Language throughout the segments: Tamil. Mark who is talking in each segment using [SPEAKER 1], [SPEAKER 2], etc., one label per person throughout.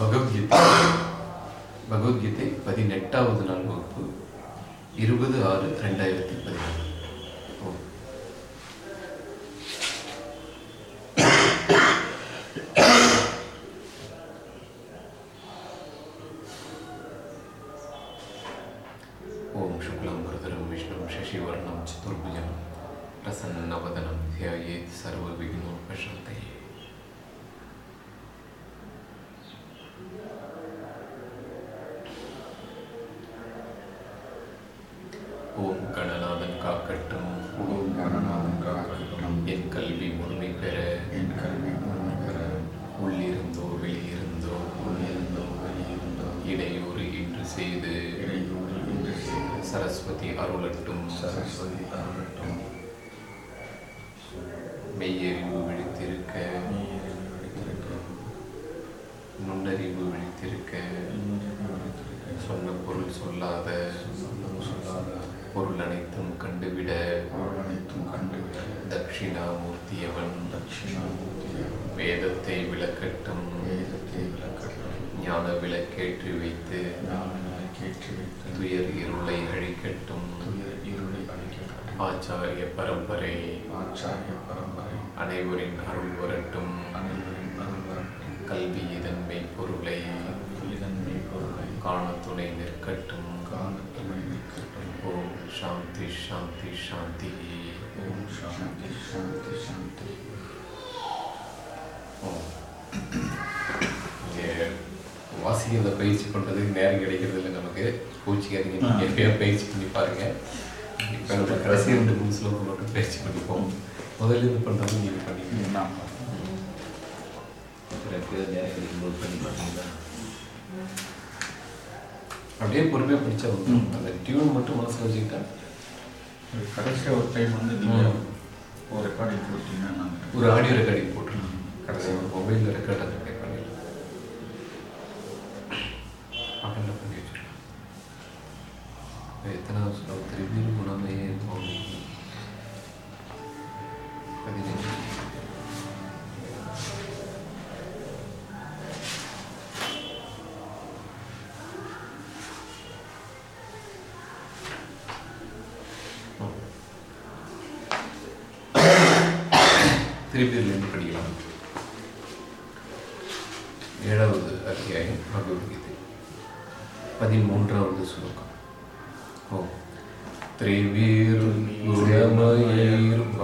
[SPEAKER 1] பகவத்கீதை. பகவத்கீதை பதினெட்டாவது நாள் வகுப்பு இருபது ஆறு ரெண்டாயிரத்தி பதினாறு. ஓகே நேரம் கிடைக்கிறது இல்லை நமக்கு பூச்சிக்காதீங்க நீங்கள் எப்பயோ பயிற்சி பண்ணி பாருங்க. இப்போ நம்ம கடைசி ரெண்டு மூணு ஸ்லோகம் மட்டும் பயிற்சி பண்ணிப்போம். முதல்ல இது பண்ணுறது நீங்கள்
[SPEAKER 2] பண்ணிக்கலாம் நேரம் கிடைக்கும்போது பண்ணி பார்த்தீங்களா
[SPEAKER 1] அப்படியே பொறுமையாக படித்தா வந்துடும் அந்த டியூன் மட்டும் மனசில் வச்சுக்கிட்டா
[SPEAKER 3] கடைசியாக ஒரு டைம் வந்து நீங்கள் ஒரு ரெக்கார்டிங் கொடுத்தீங்கன்னா
[SPEAKER 1] ஒரு ஆடியோ ரெக்கார்டிங் companheiro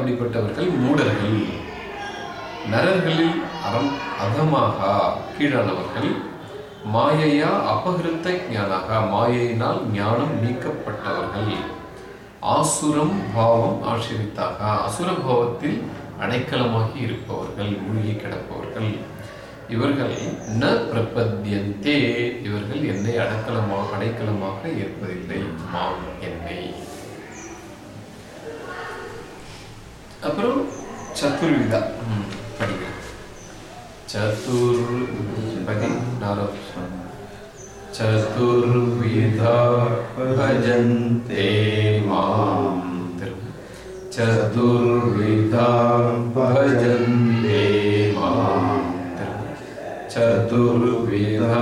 [SPEAKER 1] அப்படிப்பட்டவர்கள் மூடர்கள். நரர்களில் அறம் அதமாக கீழானவர்கள். மாயையா அபகிருத்த ஞானாக மாயையினால் ஞானம் நீக்கப்பட்டவர்கள். ஆசுரம் பாவம் ஆசிரித்தாக அசுர பாவத்தில் அடைக்கலமாகி இருப்பவர்கள் மூழ்கி கிடப்பவர்கள். இவர்கள் ந பிரபத்தியந்தே இவர்கள் என்னை அடக்கலமாக அடைக்கலமாக இருப்பதில்லை மாம் என் அப்புறம் சதுர்விதா ம், படிக்கிறேன் சதுர் பதி நாலாவது சதுர்விதா பஜந்தே மாம் திரும்ப. சதுர்விதா பஜந்தே மாம் திரும்ப. சதுர்விதா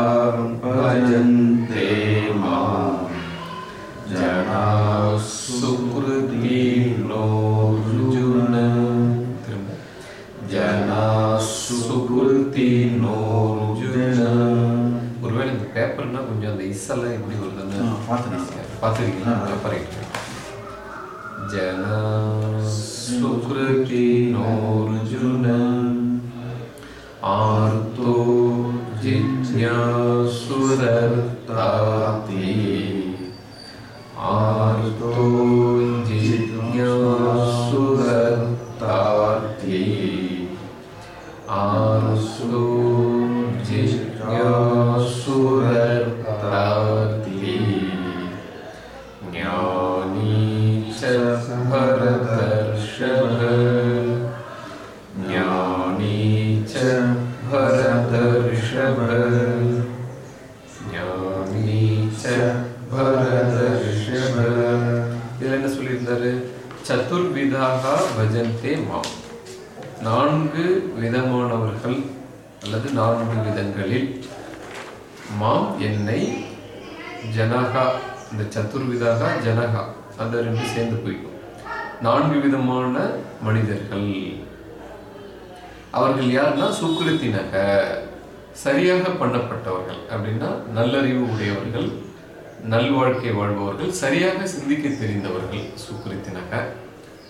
[SPEAKER 1] பேப்பர்னா கொஞ்சம் அந்த இசெல்லாம் எப்படி வருதுன்னு. பார்த்துருக்கீங்களா? பாருங்க ஜனா சுக்ருதீனோர்ஜுன ஆர்த்தோ ஜிஜ்ஞாசுரர்த்தாதி இந்த சதுர்விதாக ஜனகா அந்த ரெண்டு சேர்ந்து போயிடும் நான்கு விதமான மனிதர்கள். அவர்கள் யாருன்னா சுக்கிருத்தினக சரியாக பண்ணப்பட்டவர்கள். அப்படின்னா நல்லறிவு உடையவர்கள் நல்வாழ்க்கை வாழ்பவர்கள் சரியாக சிந்திக்க தெரிந்தவர்கள் சுக்கிருத்தினக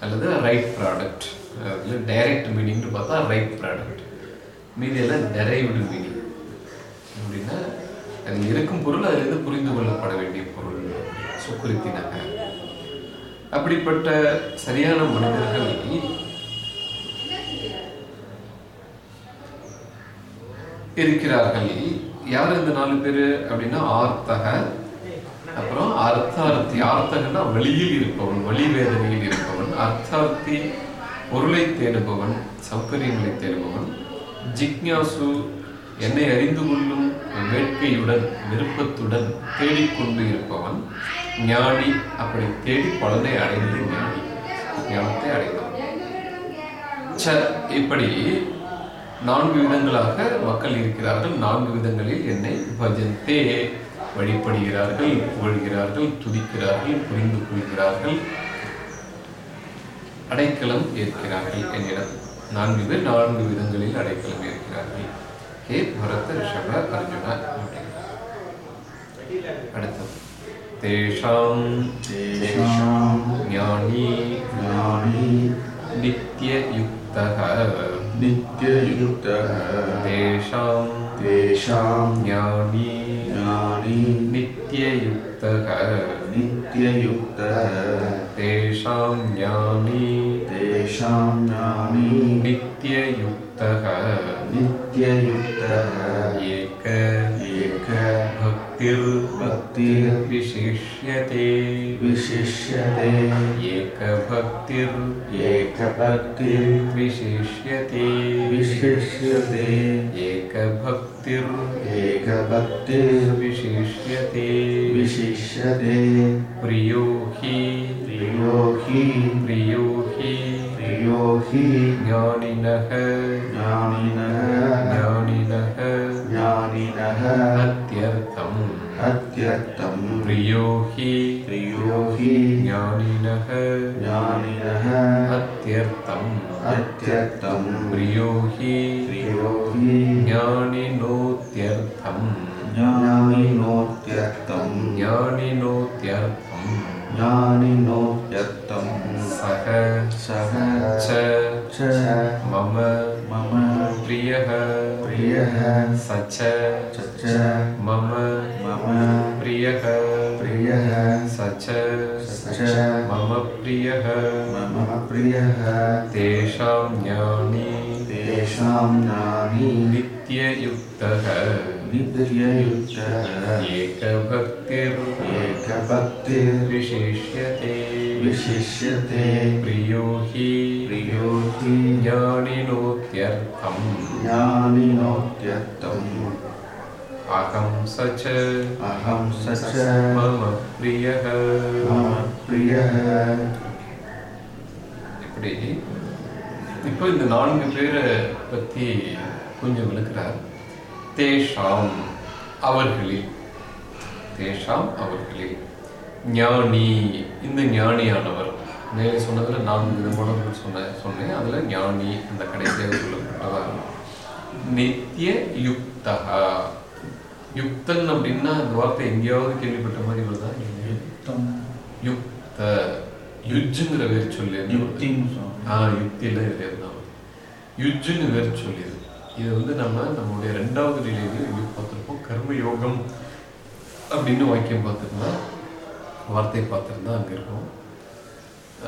[SPEAKER 1] அல்லது ரைட் ப்ராடக்ட் அதில் டைரக்ட் மீனிங்னு பார்த்தா ரைட் ப்ராடக்ட் மீதியெல்லாம் டெரைவ்டு மீனிங் அப்படின்னா அதில் இருக்கும் பொருள் அதிலிருந்து புரிந்து கொள்ளப்பட வேண்டிய பொருள். சுக்குரித்தினக அப்படிப்பட்ட சரியான மனிதர்கள் இருக்கிறார்கள். யார் இந்த நாலு பேர் அப்படின்னா? ஆர்த்தக. அப்புறம் அர்த்தார்த்தி. ஆர்த்தகன்னா வெளியில் இருப்பவன் வழி வேதனையில் இருப்பவன். அர்த்தார்த்தி பொருளை தேடுபவன் சௌகரியங்களை தேடுபவன். ஜிக்ஞாசு என்னை அறிந்து கொள்ளும் வேட்கையுடன் விருப்பத்துடன் தேடிக்கொண்டு இருப்பவன் ஞானி. அப்படி தேடி பலனை அடைந்து ஞானி. ஞானத்தை அடைந்தான் ச இப்படி நான்கு விதங்களாக மக்கள் இருக்கிறார்கள். நான்கு விதங்களில் என்னை பஜந்தே வழிபடுகிறார்கள் புகழ்கிறார்கள் துதிக்கிறார்கள் புரிந்து கொள்கிறார்கள். அடைக்கலம் ஏற்கிறார்கள். என்னிடம் நான்கு பேர் நான்கு விதங்களில் அடைக்கலம் ஏற்கிறார்கள். ஹே பரத ரிஷப அர்ஜுன அடுத்தது தேஷாம்
[SPEAKER 3] தேஷாம்
[SPEAKER 1] ஞானி
[SPEAKER 3] ஞானி
[SPEAKER 1] நித்யயுக்தः
[SPEAKER 3] நித்யயுக்தः
[SPEAKER 1] தேஷாம்
[SPEAKER 3] தேஷாம்
[SPEAKER 1] ஞானி
[SPEAKER 3] ஞானி
[SPEAKER 1] நித்யயுக்தः
[SPEAKER 3] நித்யயுக்தः
[SPEAKER 1] தேஷாம் ஞானி
[SPEAKER 3] தேஷாம் ஞானி
[SPEAKER 1] நித்யயுக்தः युक्तः नित्ययुक्तः।
[SPEAKER 3] एक एक
[SPEAKER 1] भक्तिर्भक्तिर्विशिष्यते।
[SPEAKER 3] विशिष्यते।
[SPEAKER 1] एकभक्तिर् एकभक्तिर्विशिष्यते
[SPEAKER 3] विशिष्यते। एकभक्तिर्
[SPEAKER 1] एकभक्तिर्विशिष्यते
[SPEAKER 3] विशिष्यते।
[SPEAKER 1] प्रियो हि
[SPEAKER 3] प्रियो हि
[SPEAKER 1] प्रियो हि
[SPEAKER 3] प्रियो हि
[SPEAKER 1] ज्ञानिनः।
[SPEAKER 3] ज्ञानिनः।
[SPEAKER 1] ज्ञानिनः।
[SPEAKER 3] ज्ञानिनः।
[SPEAKER 1] अत्यर्थम्।
[SPEAKER 3] अत्यर्थम्।
[SPEAKER 1] प्रियो हि
[SPEAKER 3] प्रियो हि
[SPEAKER 1] ज्ञानिनः।
[SPEAKER 3] ज्ञानिनः।
[SPEAKER 1] अत्यर्थम्।
[SPEAKER 3] अत्यर्थम्।
[SPEAKER 1] प्रियो हि
[SPEAKER 3] प्रियो हि ज्ञानिनोत्यर्थं
[SPEAKER 1] ज्ञानिनोत्यर्थं
[SPEAKER 3] ज्ञानिनोत्यर्थं
[SPEAKER 1] नि
[SPEAKER 3] यत्तं
[SPEAKER 1] दत्तं सह
[SPEAKER 3] च
[SPEAKER 1] च।
[SPEAKER 3] मम
[SPEAKER 1] मम
[SPEAKER 3] प्रियः
[SPEAKER 1] प्रियः।
[SPEAKER 3] स च
[SPEAKER 1] च
[SPEAKER 3] मम
[SPEAKER 1] मम
[SPEAKER 3] प्रियः
[SPEAKER 1] प्रियः।
[SPEAKER 3] स च
[SPEAKER 1] च
[SPEAKER 3] मम प्रियः
[SPEAKER 1] मम प्रियः।
[SPEAKER 3] तेषां ज्ञानी
[SPEAKER 1] तेषां ज्ञानी।
[SPEAKER 3] नित्ययुक्तः
[SPEAKER 1] ஏகபக்திர்
[SPEAKER 3] एकभक्तिर्
[SPEAKER 1] विशिष्यते
[SPEAKER 3] विशिष्यते
[SPEAKER 1] प्रियो हि
[SPEAKER 3] प्रियो हि
[SPEAKER 1] ज्ञानिनोत्यर्थम्
[SPEAKER 3] ज्ञानिनोत्यर्थम्
[SPEAKER 1] अहं स च
[SPEAKER 3] अहं स च
[SPEAKER 1] मम प्रियः
[SPEAKER 3] मम प्रियः
[SPEAKER 1] இப்படி இப்போ இந்த நான்கு பேரை பற்றி கொஞ்சம் விளக்குறார் தேஷாம் அவர்களில் தேஷாம் அவர்களில் ஞானி இந்த ஞானியானவர் நேரே சொன்னதில் நான் விதமான சொன்ன சொன்னேன் அதில் ஞானி அந்த கடைசியாக சொல்லப்பட்டதாக நித்திய யுக்தா யுக்தன் அப்படின்னா அந்த வார்த்தை எங்கேயாவது கேள்விப்பட்ட மாதிரி வருதா
[SPEAKER 3] யுக்தம்
[SPEAKER 1] யுக்த யுஜுங்கிற வேறு சொல்லி
[SPEAKER 3] யுக்தின்னு
[SPEAKER 1] ஆ யுக்தியில் இது தான் யுஜுன்னு வேறு சொல்லியது இது வந்து நம்ம நம்மளுடைய ரெண்டாவது நிலையிலையும் யுக் பார்த்துருப்போம் கர்ம யோகம் அப்படின்னு வாக்கியம் பார்த்துருந்தா வார்த்தை பார்த்துருந்தா அங்கே இருக்கும்.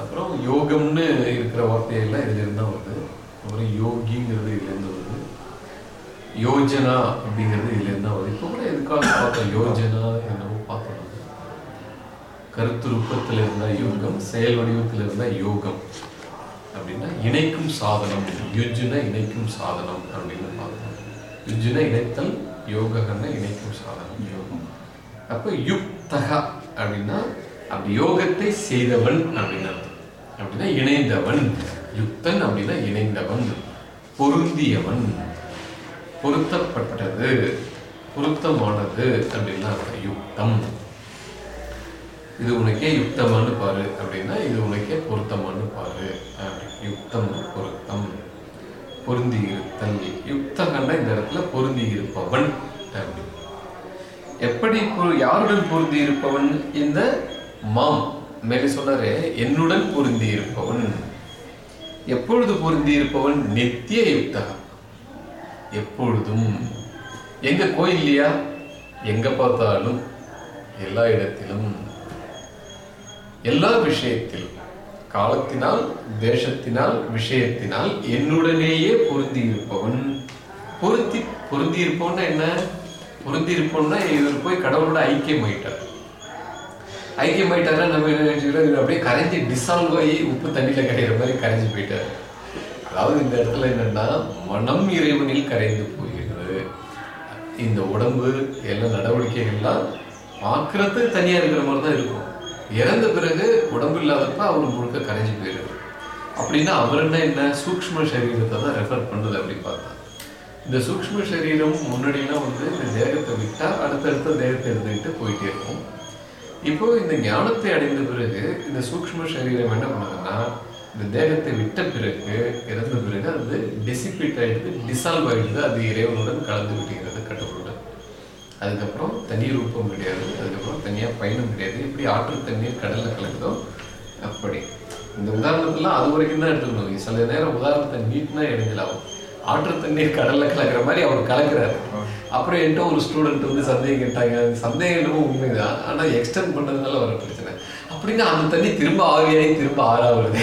[SPEAKER 1] அப்புறம் யோகம்னு இருக்கிற வார்த்தையெல்லாம் இதுலேருந்து தான் வருது. அப்புறம் யோகிங்கிறது இதுலேருந்து வருது. யோஜனா அப்படிங்கிறது இதுலேருந்து தான் வருது. இப்போ கூட எதுக்காக பார்த்தோம்? யோஜனா என்னவோ பார்த்தோம். நம்ம. கருத்துருப்பத்தில் இருந்தால் யோகம் செயல் வடிவத்தில் இருந்தால் யோகம். அப்படின்னா இணைக்கும் சாதனம் யுஜுன இணைக்கும் சாதனம் அப்படின்னு பார்த்தோம் யுஜுன இணைத்தல் யோககன இணைக்கும் சாதனம்
[SPEAKER 3] யோகம்.
[SPEAKER 1] அப்போ யுக்தகா அப்படின்னா அப்படி யோகத்தை செய்தவன் அப்படின்னு அர்த்தம். அப்படின்னா இணைந்தவன். யுக்தன் அப்படின்னா இணைந்தவன். பொருந்தியவன். பொருத்தப்பட்டது பொருத்தமானது அப்படின்னா யுக்தம். இது உனக்கே யுக்தமானு பாரு அப்படின்னா இது உனக்கே பொருத்தமானு பாரு. அப்படி. யுக்தம் பொருத்தம் பொருந்தி இருத்தல் யுக்தகன்னா இந்த இடத்துல பொருந்தி இருப்பவன் அப்படி. எப்படி யாருடன் பொருந்தி இருப்பவன் இந்த மாம். மேலே சொன்னாரே என்னுடன் பொருந்தி இருப்பவன் எப்பொழுது பொருந்தி இருப்பவன் நித்திய யுக்தகா எப்பொழுதும். எங்க கோயில்லையா? எங்க பார்த்தாலும் எல்லா இடத்திலும். எல்லா விஷயத்திலும் காலத்தினால் தேசத்தினால் விஷயத்தினால் என்னுடனேயே பொருந்தி இருப்பவன் பொருத்தி பொருந்தி இருப்பவன்னா என்ன? பொருந்தி இருப்போம்னா இவர் போய் கடவுளோட ஐக்கியமாயிட்டார் ஐக்கியமாயிட்டாரா நம்ம என்ன நினைச்சுக்கிறோம்? இவர் அப்படியே கரைஞ்சி டிசால்வ் ஆகி உப்பு தண்ணியில் கரைகிற மாதிரி கரைஞ்சி போயிட்டார். அதாவது இந்த இடத்துல என்னன்னா மனம் இறைவனில் கரைந்து போகிறது. இந்த உடம்பு எல்லா நடவடிக்கைகள்லாம் பார்க்கறது தனியாக இருக்கிற மாதிரி தான் இருக்கும். இறந்த பிறகு உடம்பு இல்லாதப்ப அவர் முழுக்க கரைஞ்சு போயிடுது அப்படின்னா அவர் என்ன என்ன? சூக்ஷ்ம சரீரத்தை தான் ரெஃபர் பண்ணுது அப்படின்னு பார்த்தா. இந்த சூக்ஷ்ம சரீரம் முன்னாடிலாம் வந்து இந்த தேகத்தை விட்டா அடுத்தடுத்த தேகத்தை எடுத்துக்கிட்டு போயிட்டே இருக்கும். இப்போ இந்த ஞானத்தை அடைந்த பிறகு இந்த சூக்ஷ்ம சரீரம் என்ன பண்ணுதுன்னா இந்த தேகத்தை விட்ட பிறகு இறந்த பிறகு அது டிசிபிட் ஆயிடுது டிசால்வ் ஆயிடுது அது இறைவனுடன் கலந்து விடுகிறது அதுக்கப்புறம் தனி ரூபம் கிடையாது அதுக்கப்புறம் தனியாக பயணம் கிடையாது. எப்படி ஆற்று தண்ணீர் கடலில் கலக்குதோ அப்படி. இந்த உதாரணத்தெல்லாம் அது வரைக்கும் தான் எடுத்துக்கணும். சில நேரம் உதாரணத்தை நீட்னா இடைஞ்சலாகும் ஆற்று தண்ணீர் கடலில் கலக்கிற மாதிரி அவர் கலக்குறாரு. அப்புறம் என்கிட்ட ஒரு ஸ்டூடெண்ட் வந்து சந்தேகம் கேட்டாங்க. அந்த சந்தேகம் என்னமோ உண்மைதான். ஆனால் எக்ஸ்டெண்ட் பண்ணதுனால வர பிரச்சனை. அப்படின்னா அந்த தண்ணி திரும்ப ஆவியாகி திரும்ப ஆறாவது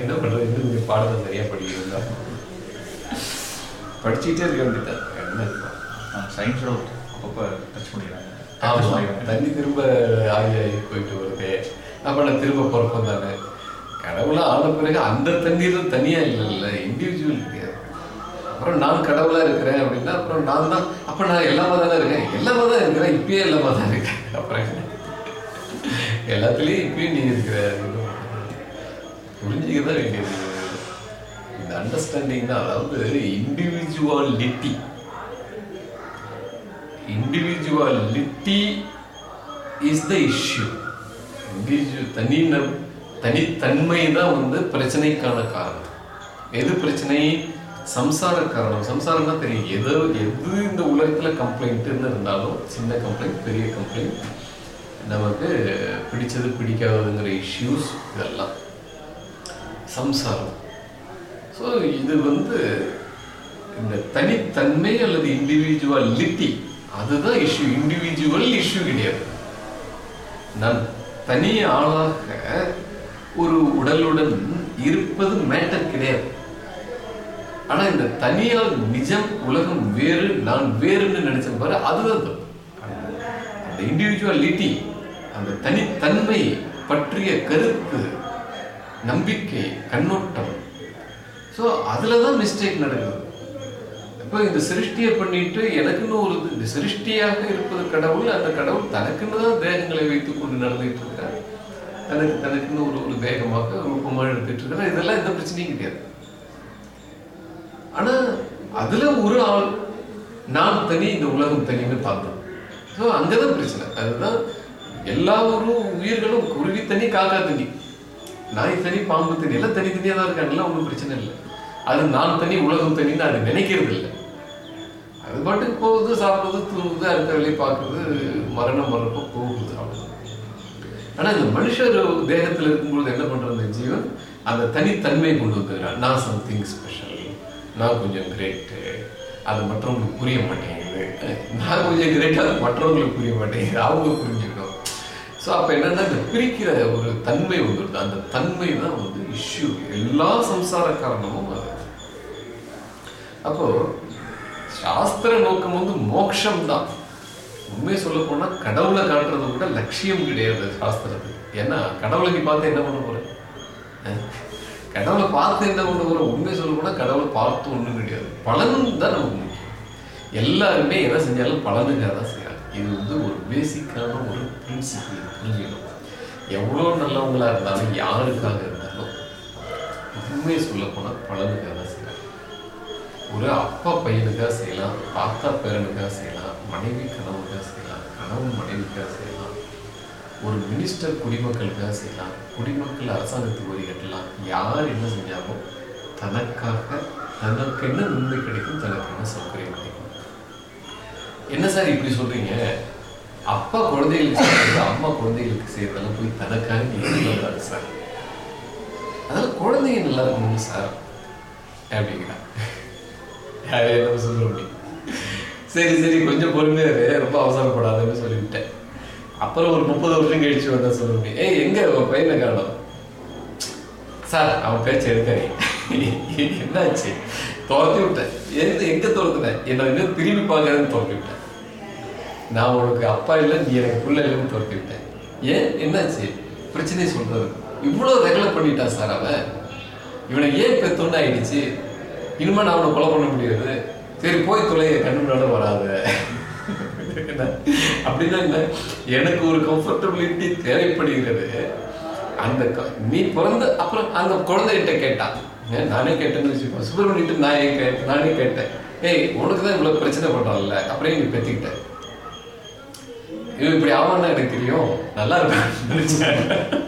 [SPEAKER 1] என்ன பண்ணுறது இன்னும் பாடத்தை சரியாக படிக்கிறது படிச்சுக்கிட்டே இருக்க வேண்டியதான்
[SPEAKER 3] சயின்ஸோட அப்பப்போ டச் பண்ணிடுறாங்க
[SPEAKER 1] தண்ணி திரும்ப ஆவியாகி போயிட்டு வருது அப்போ நான் திரும்ப பிறப்பம் தானே கடவுளாக ஆன பிறகு அந்த தண்ணீரும் தனியா இல்லைல்ல இண்டிவிஜுவல் கிடையாது அப்புறம் நான் கடவுளாக இருக்கிறேன் அப்படின்னா அப்புறம் நான் தான் அப்போ நான் எல்லாமா தானே இருக்கேன் எல்லாமா தான் இருக்கிறேன் இப்பயே எல்லாமா தான் இருக்கேன் அப்புறம் எல்லாத்துலேயும் இப்பயும் நீ இருக்கிற புரிஞ்சுக்க தான் வேண்டியது இந்த அண்டர்ஸ்டாண்டிங் தான் அதாவது individuality individuality is the issue individual தனி தனித்தன்மை தான் வந்து பிரச்சனைக்கான காரணம். எது பிரச்சனை? சம்சார காரணம். சம்சாரம்னா தெரியும். எது எது இந்த உலகத்தில் கம்ப்ளைண்ட்டுன்னு இருந்தாலும் சின்ன கம்ப்ளைண்ட் பெரிய கம்ப்ளைண்ட் நமக்கு பிடிச்சது பிடிக்காததுங்கிற இஷ்யூஸ் இதெல்லாம். சம்சாரம். ஸோ இது வந்து இந்த தனித்தன்மை அல்லது இண்டிவிஜுவாலிட்டி அதுதான் இஷ்யூ இண்டிவிஜுவல் இஷ்யூ கிடையாது. நான் தனி ஆளாக ஒரு உடலுடன் இருப்பது மேட்டர் கிடையாது. ஆனா இந்த தனியால் நிஜம் உலகம் வேறு நான் வேறுன்னு நினைச்ச பாரு அதுதான் அந்த இண்டிவிஜுவாலிட்டி அந்த தனித்தன்மை பற்றிய கருத்து நம்பிக்கை கண்ணோட்டம். ஸோ அதில் தான் மிஸ்டேக் நடக்குது. இப்போ இந்த சிருஷ்டியை பண்ணிட்டு எனக்குன்னு ஒரு இந்த சிருஷ்டியாக இருப்பது கடவுள் அந்த கடவுள் தனக்குன்னு தான் தேகங்களை வைத்துக் கொண்டு நடந்துட்டு இருக்கார். தனக்கு தனக்குன்னு ஒரு ஒரு தேகமாக ரூபமாக எடுத்துட்டு இருக்கிறார் இதெல்லாம் எந்த பிரச்சனையும் கிடையாது. ஆனா அதுல ஒரு ஆள் நான் தனி இந்த உலகம் தனின்னு பார்த்தோம் ஸோ அங்கதான் பிரச்சனை. அதுதான் எல்லா ஒரு உயிர்களும் குருவி தனி காக்கா தனி. நாய் தனி பாம்பு தனி எல்லாம் தனித்தனியா தான் இருக்காங்கல்ல ஒன்றும் பிரச்சனை இல்லை. அது நான் தனி உலகம் தனின்னு அது நினைக்கிறது இல்லை அது பாட்டுக்கு போகுது சாப்பிடுது தூங்குது அடுத்த வேலையை பார்க்குறது மரணம் மறப்ப போகுது அவ்வளவுதான். ஆனால் இந்த மனுஷர் தேகத்தில் இருக்கும்பொழுது என்ன பண்ணுற அந்த ஜீவன்? அந்த தனித்தன்மை கொண்டு வந்துக்கிறான் நான் சம்திங் ஸ்பெஷல் நான் கொஞ்சம் கிரேட்டு அது மற்றவங்களுக்கு புரிய மாட்டேங்குது. நான் கொஞ்சம் கிரேட் அது மற்றவங்களுக்கு புரிய மாட்டேங்குது. அவங்க புரிஞ்சுக்கணும். ஸோ அப்போ என்னென்னா இந்த பிரிக்கிற ஒரு தன்மை வந்துடுது. அந்த தன்மை தான் வந்து இஷ்யூ எல்லா சம்சார காரணமும் அது. அப்போது சாஸ்திர நோக்கம் வந்து மோட்சம் தான் உண்மையை சொல்ல போனா கடவுளை காட்டுறது கூட லட்சியம் கிடையாது சாஸ்திரத்துக்கு ஏன்னா கடவுளை நீ பார்த்து என்ன பண்ண போற? கடவுளை பார்த்து என்ன பண்ண போற? உண்மையை சொல்ல போனா கடவுளை பார்த்து ஒண்ணும் கிடையாது. பலனும் தான் நமக்கு முக்கியம். எல்லாருமே என்ன செஞ்சாலும் பலனுக்காக தான் செய்யறாங்க. இது வந்து ஒரு பேசிக்கான ஒரு பிரின்சிபிள் புரிஞ்சுக்கணும். எவ்வளோ நல்லவங்களா இருந்தாலும் யாருக்காக இருந்தாலும் உண்மையை சொல்ல போனா பலனுக்காக ஒரு அப்பா பையனுக்காக செய்யலாம் தாத்தா பேரனுக்காக செய்யலாம் மனைவி கணவனுக்காக செய்யலாம் கணவன் மனைவிக்காக செய்யலாம் ஒரு மினிஸ்டர் குடிமக்களுக்காக செய்யலாம் குடிமக்கள் அரசாங்கத்துக்கு வரி கட்டலாம். யார் என்ன செஞ்சாலும் தனக்காக தனக்கு என்ன நன்மை கிடைக்கும் தனக்கு என்ன சௌகரியம் கிடைக்கும். என்ன சார் இப்படி சொல்றீங்க? அப்பா குழந்தைகளுக்கு செய்யறது அம்மா குழந்தைகளுக்கு செய்யறதெல்லாம் போய் தனக்காக நீங்க சார்? அதெல்லாம் குழந்தைங்க நல்லா இருக்கணும் சார் அப்படிங்கிறான் என்ன சொல்ல முடியும்? சரி சரி கொஞ்சம் பொறுமையாக ரொம்ப அவசரப்படாதுன்னு சொல்லிவிட்டேன். அப்புறம் ஒரு முப்பது வருஷம் கழிச்சு வந்தா சொல்ல முடியும். ஏய் எங்க உன் பையனை காணும்? சார் அவன் பேச்சு எடுக்காதீங்க. என்னாச்சு? துரத்தி விட்டேன். எந்த எங்க துரத்துனேன் என்ன இன்னும் திரும்பி பார்க்காதுன்னு துரத்தி விட்டேன். நான் உனக்கு அப்பா இல்லை நீ எனக்கு புள்ள இல்லைன்னு துரத்தி விட்டேன். ஏன்? என்னாச்சு? பிரச்சனையை சொல்றது. இவ்வளவு ரெகுலர் பண்ணிட்டான் சார் அவன்? இவனை ஏன் பெத்தோன்னு ஆயிடுச்சு? இனிமே நான் அவனை கொலை பண்ண முடியாது. சரி போய் தொலை கண்ணு முன்னாடி வராத. அப்படின்னா என்ன? எனக்கு ஒரு கம்ஃபர்டபிலிட்டி தேவைப்படுகிறது. அந்த நீ பிறந்த அப்புறம் அந்த குழந்தைகிட்ட கேட்டான் ஏன் நானே கேட்டேன்னு வச்சுக்கோ சுப்பிரமணியிட்ட நான் ஏன் கேட்டேன் நானே கேட்டேன். ஏய் உனக்கு தான் இவ்வளோ பிரச்சனை பண்றான்ல. அப்புறம் நீ பெத்திக்கிட்ட? இவன் இப்படி ஆவான்னா எனக்கு தெரியும். நல்லா இருக்கும் கரெக்டாக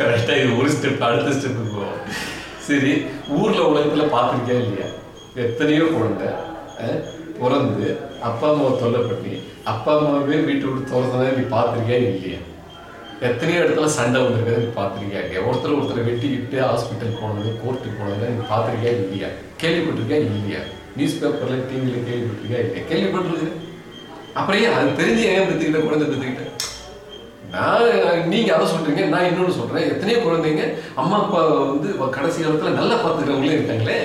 [SPEAKER 1] கரெக்டா இது ஒரு ஸ்டெப் அடுத்த ஸ்டெப்புக்கு போவோம். சரி ஊர்ல உலகத்துல பார்த்துருக்கியா இல்லையா? எத்தனையோ குழந்தை பிறந்து அப்பா அம்மாவை தொல்லை பண்ணி அப்பா அம்மாவே வீட்டை விட்டு துறந்ததை நீ பார்த்திருக்கியா இல்லையா? எத்தனையோ இடத்துல சண்டை வந்திருக்கிறத நீ பார்த்திருக்கியா இல்லையா? ஒருத்தர் ஒருத்தரை வெட்டிக்கிட்டு ஹாஸ்பிட்டல் போனது கோர்ட்டுக்கு போனது நீ பார்த்துருக்கியா இல்லையா? கேள்விப்பட்டிருக்கியா இல்லையா? நியூஸ் பேப்பர்ல டிவியில கேள்விப்பட்டிருக்கியா இல்லையா? கேள்விப்பட்டிருக்கு அப்புறம் ஏன் அது தெரிஞ்சு ஏன் பெற்றுக்கிட்ட குழந்தை பெற்றுக்கிட்ட நான் நீங்க அதை சொல்றீங்க நான் இன்னொன்று சொல்றேன். எத்தனையோ குழந்தைங்க அம்மா அப்பா வந்து கடைசி காலத்துல நல்லா பார்த்துக்கிறவங்களே இருக்காங்களே.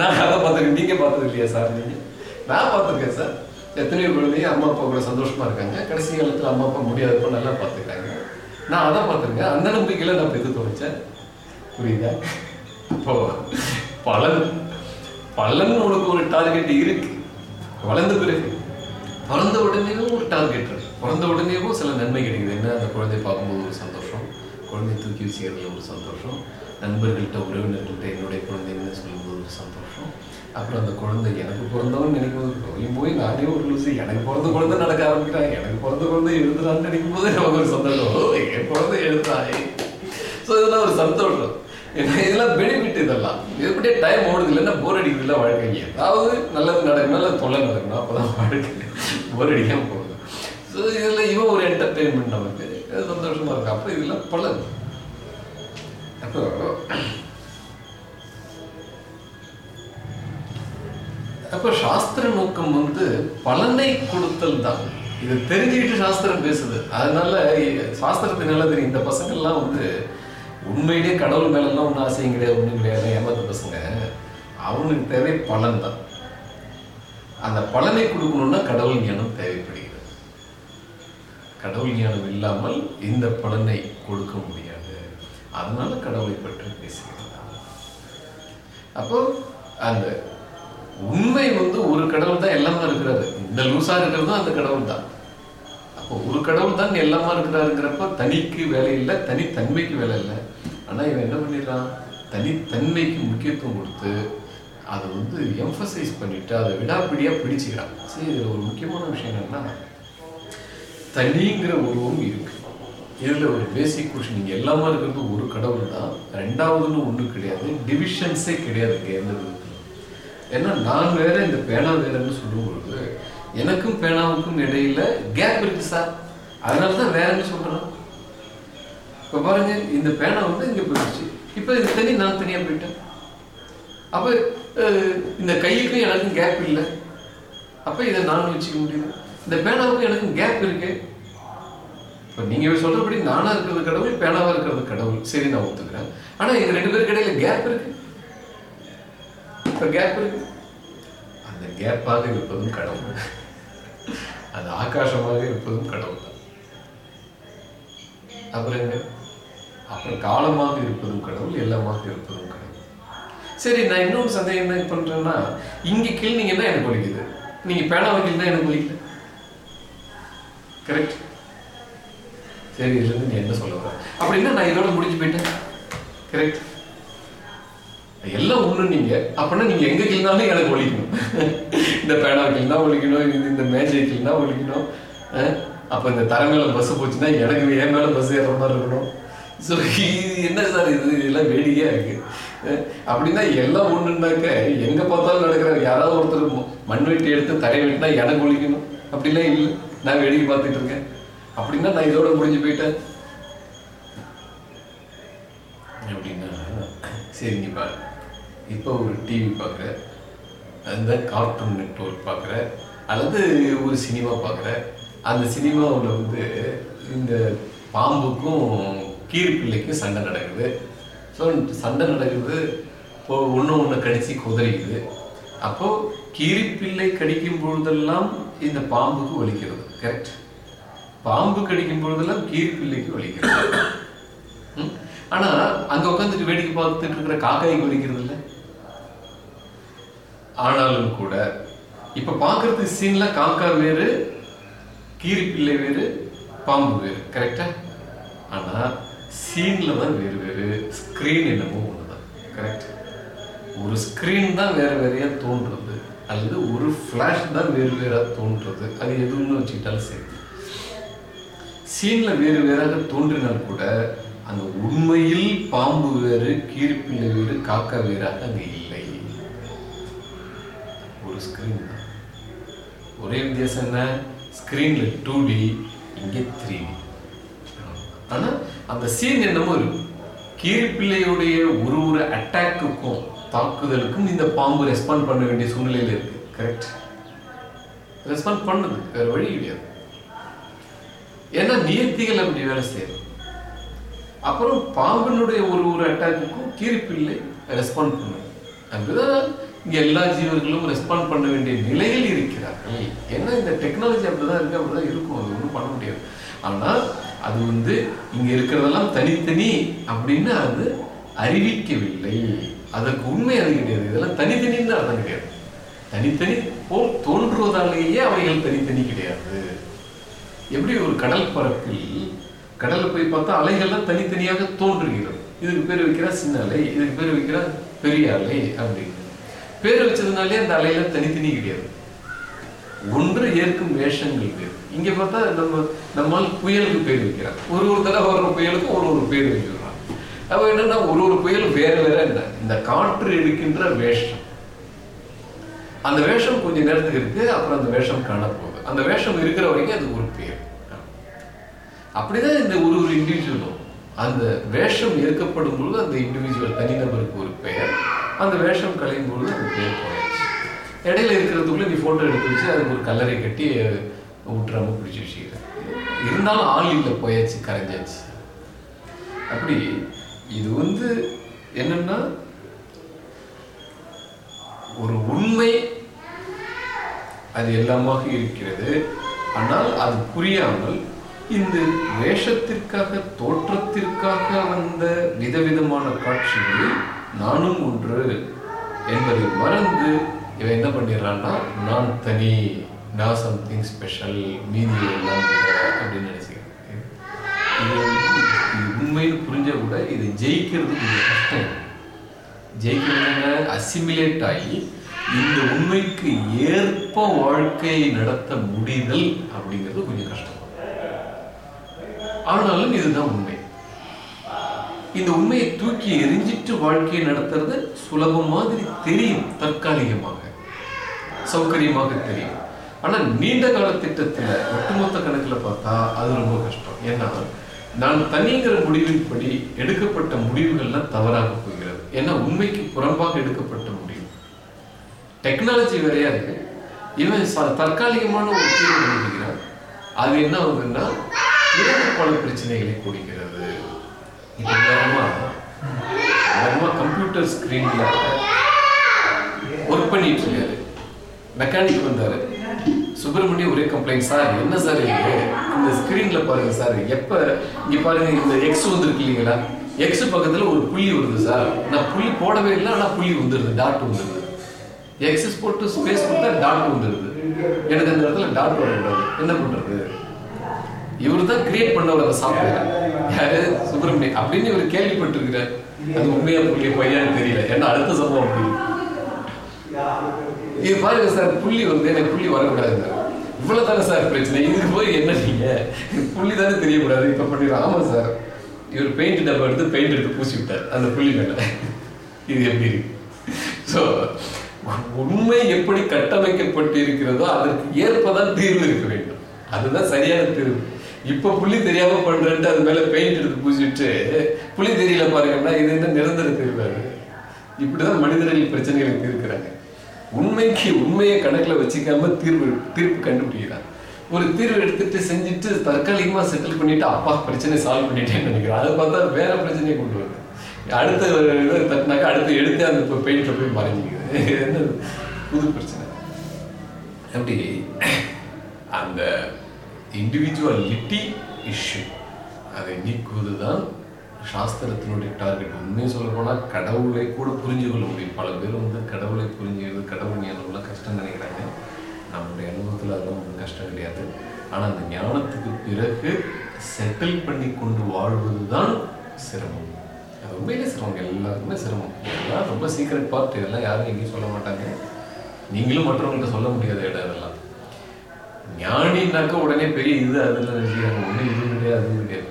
[SPEAKER 1] நான் அதை பார்த்துருக்கேன் நீங்க பார்த்தது இல்லையா சார் நீங்க? நான் பார்த்துருக்கேன் சார். எத்தனையோ குழந்தைங்க அம்மா அப்பா கூட சந்தோஷமா இருக்காங்க. கடைசி காலத்துல அம்மா அப்பா முடியாதப்ப நல்லா பார்த்துக்கிறாங்க. நான் அதை பார்த்துருக்கேன் அந்த நம்பிக்கையில நான் பெற்று தோணிச்சேன் புரியுதா? இப்போ பலன் பலன் உனக்கு ஒரு டார்கெட் இருக்கு. வளர்ந்த பிறகு வளர்ந்த உடனே ஒரு டார்கெட் இருக்கு. பிறந்த உடனேயும் சில நன்மை கிடைக்குது. என்ன? அந்த குழந்தைய பார்க்கும்போது ஒரு சந்தோஷம். குழந்தை தூக்கி வச்சுக்கிறதுல ஒரு சந்தோஷம். நண்பர்கள்ட்ட உறவினர்கள்ட்ட என்னுடைய குழந்தைன்னு சொல்லும்போது ஒரு சந்தோஷம். அப்புறம் அந்த குழந்தை எனக்கு பிறந்தவன் நினைக்கும்போது போய் போய் நானே ஒரு லூசு. எனக்கு பிறந்த குழந்தை நடக்க ஆரம்பிக்கிறான் எனக்கு பிறந்த குழந்தை எழுதுறான்னு நினைக்கும் போது நமக்கு ஒரு சந்தோஷம். என் குழந்தை எழுதுறாய். ஸோ இதெல்லாம் ஒரு சந்தோஷம். இதெல்லாம் பெனிஃபிட் இதெல்லாம். எப்படியே டைம் ஓடுது. இல்லைன்னா போர் அடிக்குது. இல்லை வாழ்க்கைங்க ஏதாவது நல்லது நடக்கணும் நல்லது தொல்லை நடக்கணும் அப்போதான் வாழ்க்கை போர் அடிக்காம போகும் ஸோ இதில் இவன் ஒரு என்டர்டெயின்மெண்ட் நமக்கு. அது சந்தோஷமா இருக்கும் அப்போ இதெல்லாம் பலன். அப்போ அப்போ சாஸ்திர நோக்கம் வந்து பலனை கொடுத்தல் தான். இது தெரிஞ்சுக்கிட்டு சாஸ்திரம் பேசுது. அதனால சாஸ்திரத்துக்கு நல்லா தெரியும். இந்த பசங்கள்லாம் வந்து உண்மையிலேயே கடவுள் மேலெல்லாம் ஒன்றும் ஆசையும் கிடையாது ஒன்றும் கிடையாது. ஏமாத்த பசங்க. அவனுக்கு தேவை பலன் தான். அந்த பலனை கொடுக்கணும்னா கடவுள் ஞானம் தேவைப்படுகிறது. கடவுள் ஞானம் இல்லாமல் இந்த பலனை கொடுக்க முடியாது. அதனால கடவுளை பற்றி பேசுகிறார். அப்போ அந்த உண்மை வந்து ஒரு கடவுள் தான் எல்லாமா இருக்கிறாரு. இந்த லூசா இருக்கிறதும் அந்த கடவுள் தான். அப்போ ஒரு கடவுள் தான் எல்லாமா இருக்கிறாருங்கிறப்ப தனிக்கு வேலை இல்லை தனித்தன்மைக்கு வேலை இல்லை. ஆனா இவன் என்ன பண்ணிடுறான்? தனித்தன்மைக்கு முக்கியத்துவம் கொடுத்து அதை வந்து எம்ஃபசைஸ் பண்ணிட்டு அதை விடாப்பிடியா பிடிச்சுக்கிறான். சரி இதுல ஒரு முக்கியமான விஷயம் என்னன்னா தனிங்கிற உருவம் இருக்கு. இதுல ஒரு பேசிக் கொஷின் நீங்க இருக்கிறது ஒரு கடவுள் தான். ரெண்டாவதுன்னு ஒன்றும் கிடையாது. டிவிஷன்ஸே கிடையாது எந்த ஏன்னா நான் வேற இந்த பேனா வேறன்னு சொல்லும் பொழுது எனக்கும் பேனாவுக்கும் இடையில கேப் இருக்கு சார் அதனால தான் வேறன்னு சொல்றேன். இப்ப பாருங்க இந்த பேனா வந்து இங்க போயிடுச்சு. இப்ப இது தனி நான் தனியா போயிட்டேன். அப்ப இந்த கையுக்கும் எனக்கும் கேப் இல்லை. அப்ப இதை நான் வச்சுக்க முடியுது. இந்த பேனாவுக்கும் எனக்கும் கேப் இருக்கு. இப்போ நீங்க சொல்றபடி நானா இருக்கிறது கடவுள் பேனாவா இருக்கிறது கடவுள். சரி நான் ஒத்துக்கிறேன். ஆனா எங்க ரெண்டு பேருக்கு இடையில கேப் இருக்கு. இப்போ கேப் இருக்கு. அந்த கேப்பாக இருப்பதும் கடவுள். அது ஆகாசமாக இருப்பதும் கடவுள். தான் அப்புறம் என்ன? அப்புறம் காலமாக இருப்பதும் கடவுள் எல்லாமாக இருப்பதும் கடவுள். சரி நான் இன்னொரு சந்தேகம் என்ன பண்றேன்னா இங்க தான் எனக்கு வலிக்குது நீங்க பேனா தான் எனக்கு வலிக்கல கரெக்ட் சரி இருந்து நீ என்ன சொல்ல வர? அப்படின்னா நான் இதோட முடிஞ்சு போயிட்டேன். கரெக்ட் எல்லாம் ஒண்ணு நீங்க. அப்படின்னா நீங்க எங்க கிள்னாலும் எனக்கு ஒழிக்கணும். இந்த பேனா கிள்னா ஒழிக்கணும் இந்த மேஜை கிள்னா ஒழிக்கணும். அப்ப இந்த தரை மேல பஸ் போச்சுன்னா எனக்கு என் மேல பஸ் ஏற மாதிரி இருக்கணும். ஸோ இது என்ன சார் இது? இதெல்லாம் வேடிக்கையா இருக்கு. அப்படின்னா எல்லாம் ஒண்ணுனாக்க எங்க பார்த்தாலும் நடக்கிற யாராவது ஒருத்தர் மண் வெட்டி எடுத்து தரை வெட்டினா எனக்கு ஒழிக்கணும். அப்படிலாம் இல்லை. நான் வேடிக்கை பார்த்துட்டு இருக்கேன். அப்படின்னா நான் இதோட முடிஞ்சு போயிட்டேன். அப்படின்னா சரி நீ பாரு. இப்போ ஒரு டிவி பார்க்குற அந்த கார்ட்டூன் நெட்வொர்க் பார்க்குற அல்லது ஒரு சினிமா பார்க்குற அந்த சினிமாவில் வந்து இந்த பாம்புக்கும் கீழ்பிள்ளைக்கும் சண்டை நடக்குது. ஸோ சண்டை நடக்குது இப்போ ஒன்று ஒன்று கடிச்சு குதறிக்குது. அப்போது கீரிப்பிள்ளை கடிக்கும் பொழுதெல்லாம் இந்த பாம்புக்கு வலிக்கிறது. கரெக்ட் பாம்பு கடிக்கும் பொழுதெல்லாம் கீழ்பிள்ளைக்கு வலிக்கிறது. ஆனா அங்க உட்காந்துட்டு வேடிக்கை பார்த்துட்டு இருக்கிற காக்காய்க்கு வலிக்கிறது இல்ல ஆனாலும் கூட இப்ப பாக்குறது சீன்ல காக்கா வேறு கீரிப்பிள்ளை வேறு பாம்பு வேறு. கரெக்டா ஆனா சீன்ல தான் வேறு வேறு ஸ்கிரீன் என்னமோ ஒண்ணுதான். கரெக்ட் ஒரு ஸ்கிரீன் தான் வேற வேறையா தோன்றும். அல்லது ஒரு ஃப்ளாஷ் தான் வேறு வேறாக தோன்றுறது. அது எதுன்னு வச்சுக்கிட்டாலும் சரி. சீனில் வேறு வேறாக தோன்றினால் கூட அந்த உண்மையில் பாம்பு வேறு கீரிப்பிள்ளை வேறு காக்கா வேறாக அங்கே இல்லை. ஒரு ஸ்க்ரீன் தான். ஒரே வித்தியாசம் என்ன? ஸ்க்ரீனில் டூ டி இங்கே த்ரீ டி ஆனால் அந்த சீன் என்னமோ இருக்கும் கீரிப்பிள்ளையுடைய ஒரு ஒரு அட்டாக்குக்கும் தாக்குதலுக்கும் இந்த பாம்பு ரெஸ்பாண்ட் பண்ண வேண்டிய சூழ்நிலையில் இருக்கு. கரெக்ட் ரெஸ்பாண்ட் பண்ணுது. வேற வழி கிடையாது. ஏன்னா நியத்திகள் அப்படி வேலை செய்யுது. அப்புறம் பாம்பினுடைய ஒரு ஒரு அட்டாக்குக்கும் கீரிப்பிள்ளை ரெஸ்பாண்ட் பண்ணுது அதுதான் இங்க எல்லா ஜீவர்களும் ரெஸ்பாண்ட் பண்ண வேண்டிய நிலையில் இருக்கிறார்கள். ஏன்னா இந்த டெக்னாலஜி அப்படிதான் இருக்கு அப்படிதான் இருக்கும். அது ஒன்றும் பண்ண முடியாது. ஆனால் அது வந்து இங்க இருக்கிறதெல்லாம் தனித்தனி அப்படின்னு அது அறிவிக்கவில்லை. அதற்கு உண்மை அது கிடையாது. இதெல்லாம் தனித்தனின்னு அர்த்தம் கிடையாது. தனித்தனி போல் தோன்றுவதாலேயே அவைகள் தனித்தனி கிடையாது. எப்படி ஒரு கடல் பரப்பில் கடலில் போய் பார்த்தா அலைகள்லாம் தனித்தனியாக தோன்றுகிறது. இதுக்கு பேர் வைக்கிறா சின்ன அலை இதுக்கு பேர் வைக்கிறா பெரிய அலை அப்படின்னு பேர் வச்சதுனாலே அந்த அலையெல்லாம் தனித்தனி கிடையாது. ஒன்று ஏற்கும் வேஷங்கள் பேர் இங்க பார்த்தா நம்ம நம்மால் புயலுக்கு பேர் வைக்கிறார். ஒரு ஒரு தடவை வர்ற புயலுக்கும் ஒரு ஒரு பேர் வைக்கிறோம் அப்போ என்னன்னா ஒரு ஒரு புயலும் வேற வேற என்ன இந்த காற்று எடுக்கின்ற வேஷம். அந்த வேஷம் கொஞ்ச நேரத்துக்கு இருக்கு அப்புறம் அந்த வேஷம் காணப்போகுது. அந்த வேஷம் இருக்கிற வரைக்கும் அது ஒரு பேர். அப்படிதான் இந்த ஒரு ஒரு இண்டிவிஜுவலும் அந்த வேஷம் ஏற்கப்படும் பொழுது அந்த இண்டிவிஜுவல் தனிநபருக்கு ஒரு பெயர். அந்த வேஷம் கலையும் பொழுது அந்த பேர் போயாச்சு இடையில இருக்கிறதுக்குள்ள நீ போட்டோ எடுத்து வச்சு அதுக்கு ஒரு கல்லறை கட்டி விட்டுறாம பிடிச்சி வச்சுக்கிறேன் இருந்தாலும் ஆள் இல்லை போயாச்சு கரைஞ்சாச்சு. அப்படி இது வந்து என்னன்னா ஒரு உண்மை அது எல்லாமாக இருக்கிறது. ஆனால் அது புரியாமல் இந்த வேஷத்திற்காக தோற்றத்திற்காக வந்த விதவிதமான காட்சிகளில் நானும் ஒன்று என்பதை மறந்து இவன் என்ன பண்ணிடுறான்னா நான் தனி நான் சம்திங் ஸ்பெஷல் மீதி எல்லாம் அப்படின்னு நினைச்சுக்கிறேன். இது உண்மைன்னு புரிஞ்ச கூட இது ஜெயிக்கிறது கொஞ்சம் கஷ்டம் ஜெயிக்கிறது அசிமிலேட் ஆகி இந்த உண்மைக்கு ஏற்ப வாழ்க்கையை நடத்த முடிதல் அப்படிங்கிறது கொஞ்சம் கஷ்டம். ஆனாலும் இதுதான் உண்மை. இந்த உண்மையை தூக்கி எரிஞ்சிட்டு வாழ்க்கையை நடத்துறது சுலபம் மாதிரி தெரியும் தற்காலிகமாக. சௌகரியமாக தெரியும். ஆனா நீண்ட கால திட்டத்துல ஒட்டுமொத்த கணக்குல பார்த்தா அது ரொம்ப கஷ்டம். ஏன்னா நான் தனிங்கிற முடிவின்படி எடுக்கப்பட்ட முடிவுகள்லாம் தவறாக போகிறது. ஏன்னா உண்மைக்கு புறம்பாக எடுக்கப்பட்ட முடிவு. டெக்னாலஜி வேறையா இருக்கு. இவன் தற்காலிகமான ஒரு தீர்வு கண்டுபிடிக்கிறான். அது என்ன ஆகுதுன்னா இரண்டு பல பிரச்சனைகளை கொடுக்கிறது இப்போ உதாரணமா கம்ப்யூட்டர் ஸ்கிரீன்ல ஒர்க் பண்ணிட்டு இருக்காரு. மெக்கானிக் வந்தாரு. சுப்பிரமணியம் ஒரே கம்ப்ளைண்ட் சார். என்ன சார் இது? இந்த ஸ்கிரீன்ல பாருங்க சார். எப்ப இங்க பாருங்க இந்த எக்ஸ் வந்துருக்கு இல்லைங்களா எக்ஸ் பக்கத்துல ஒரு புள்ளி வருது சார். நான் புள்ளி போடவே இல்லை ஆனா புள்ளி வந்துருது டாட் வந்துருது. எக்ஸஸ் போட்டு ஸ்பேஸ் கொடுத்தா டாட் வந்துருது. எனக்கு அந்த இடத்துல டாட் வரக்கூடாது. என்ன பண்றது? இவர் தான் கிரியேட் பண்ணவர் அந்த சாஃப்ட்வேர் யாரு? சுப்பிரமணியம். அப்படின்னு இவர் கேள்விப்பட்டிருக்கிறார். அது உண்மையா புள்ளி பையான்னு தெரியல. ஏன்னா அடுத்த சம்பவம் அப்படின்னு இது பாருங்க சார் புள்ளி வந்து எனக்கு புள்ளி வரக்கூடாது இவ்வளவு தானே சார் பிரச்சனை? இதுக்கு போய் என்ன நீங்க புள்ளி தானே தெரியக்கூடாது. இப்ப பண்ணிடுறோம். ஆமா சார். இவர் பெயிண்ட் டப்பா எடுத்து பெயிண்ட் எடுத்து பூசி விட்டார். அந்த புள்ளி மேல. இது எப்படி சோ ஸோ உண்மை எப்படி கட்டமைக்கப்பட்டு இருக்கிறதோ அதற்கு ஏற்பதான் தீர்வு இருக்க வேண்டும். அதுதான் சரியான தீர்வு. இப்ப புள்ளி தெரியாம பண்றேன்ட்டு அது மேல பெயிண்ட் எடுத்து பூசிட்டு புள்ளி தெரியல பாருங்கன்னா இது என்ன நிரந்தர தீர்வு இப்படிதான் மனிதர்கள் பிரச்சனைகளை தீர்க்கிறாங்க உண்மைக்கு உண்மையை கணக்கில் வச்சுக்காம தீர்வு தீர்ப்பு கண்டுபிடிக்கிறான் ஒரு தீர்வு எடுத்துட்டு செஞ்சுட்டு தற்காலிகமாக செட்டில் பண்ணிட்டு அப்பா பிரச்சனை சால்வ் பண்ணிட்டேன்னு நினைக்கிறேன் அதை பார்த்தா வேற பிரச்சனையை கொண்டு வருது. அடுத்த தட்டினாக்கா அடுத்து எடுத்து அந்த பெயிண்ட்ல போய் மறைஞ்சிக்குது. என்ன புது பிரச்சனை. அப்படி அந்த இண்டிவிஜுவலிட்டி இஷ்யூ அதை நீக்குவதுதான் சாஸ்திரத்தினுடைய டார்கெட் உண்மையை சொல்ல போனால் கடவுளை கூட புரிஞ்சு கொள்ள முடியும். பல பேர் வந்து கடவுளை புரிஞ்சுக்கிறது கடவுள் ஞானம்லாம் கஷ்டம் நினைக்கிறாங்க. நம்முடைய அனுபவத்தில் அதெல்லாம் ஒன்றும் கஷ்டம் கிடையாது. ஆனால் அந்த ஞானத்துக்கு பிறகு செட்டில் பண்ணி கொண்டு வாழ்வது தான் சிரமம். அது உண்மையிலே சிரமம். எல்லாருக்குமே சிரமம். இதெல்லாம் ரொம்ப சீக்கிரட் பார்ட் இதெல்லாம் யாரும் எங்கேயும் சொல்ல மாட்டாங்க. நீங்களும் மற்றவங்கள்ட்ட சொல்ல முடியாத இடம் இதெல்லாம் ஞானின்னாக்க உடனே பெரிய இது அதில் நினைக்கிறாங்க ஒன்றும் இது கிடையாது அது கிடையாது.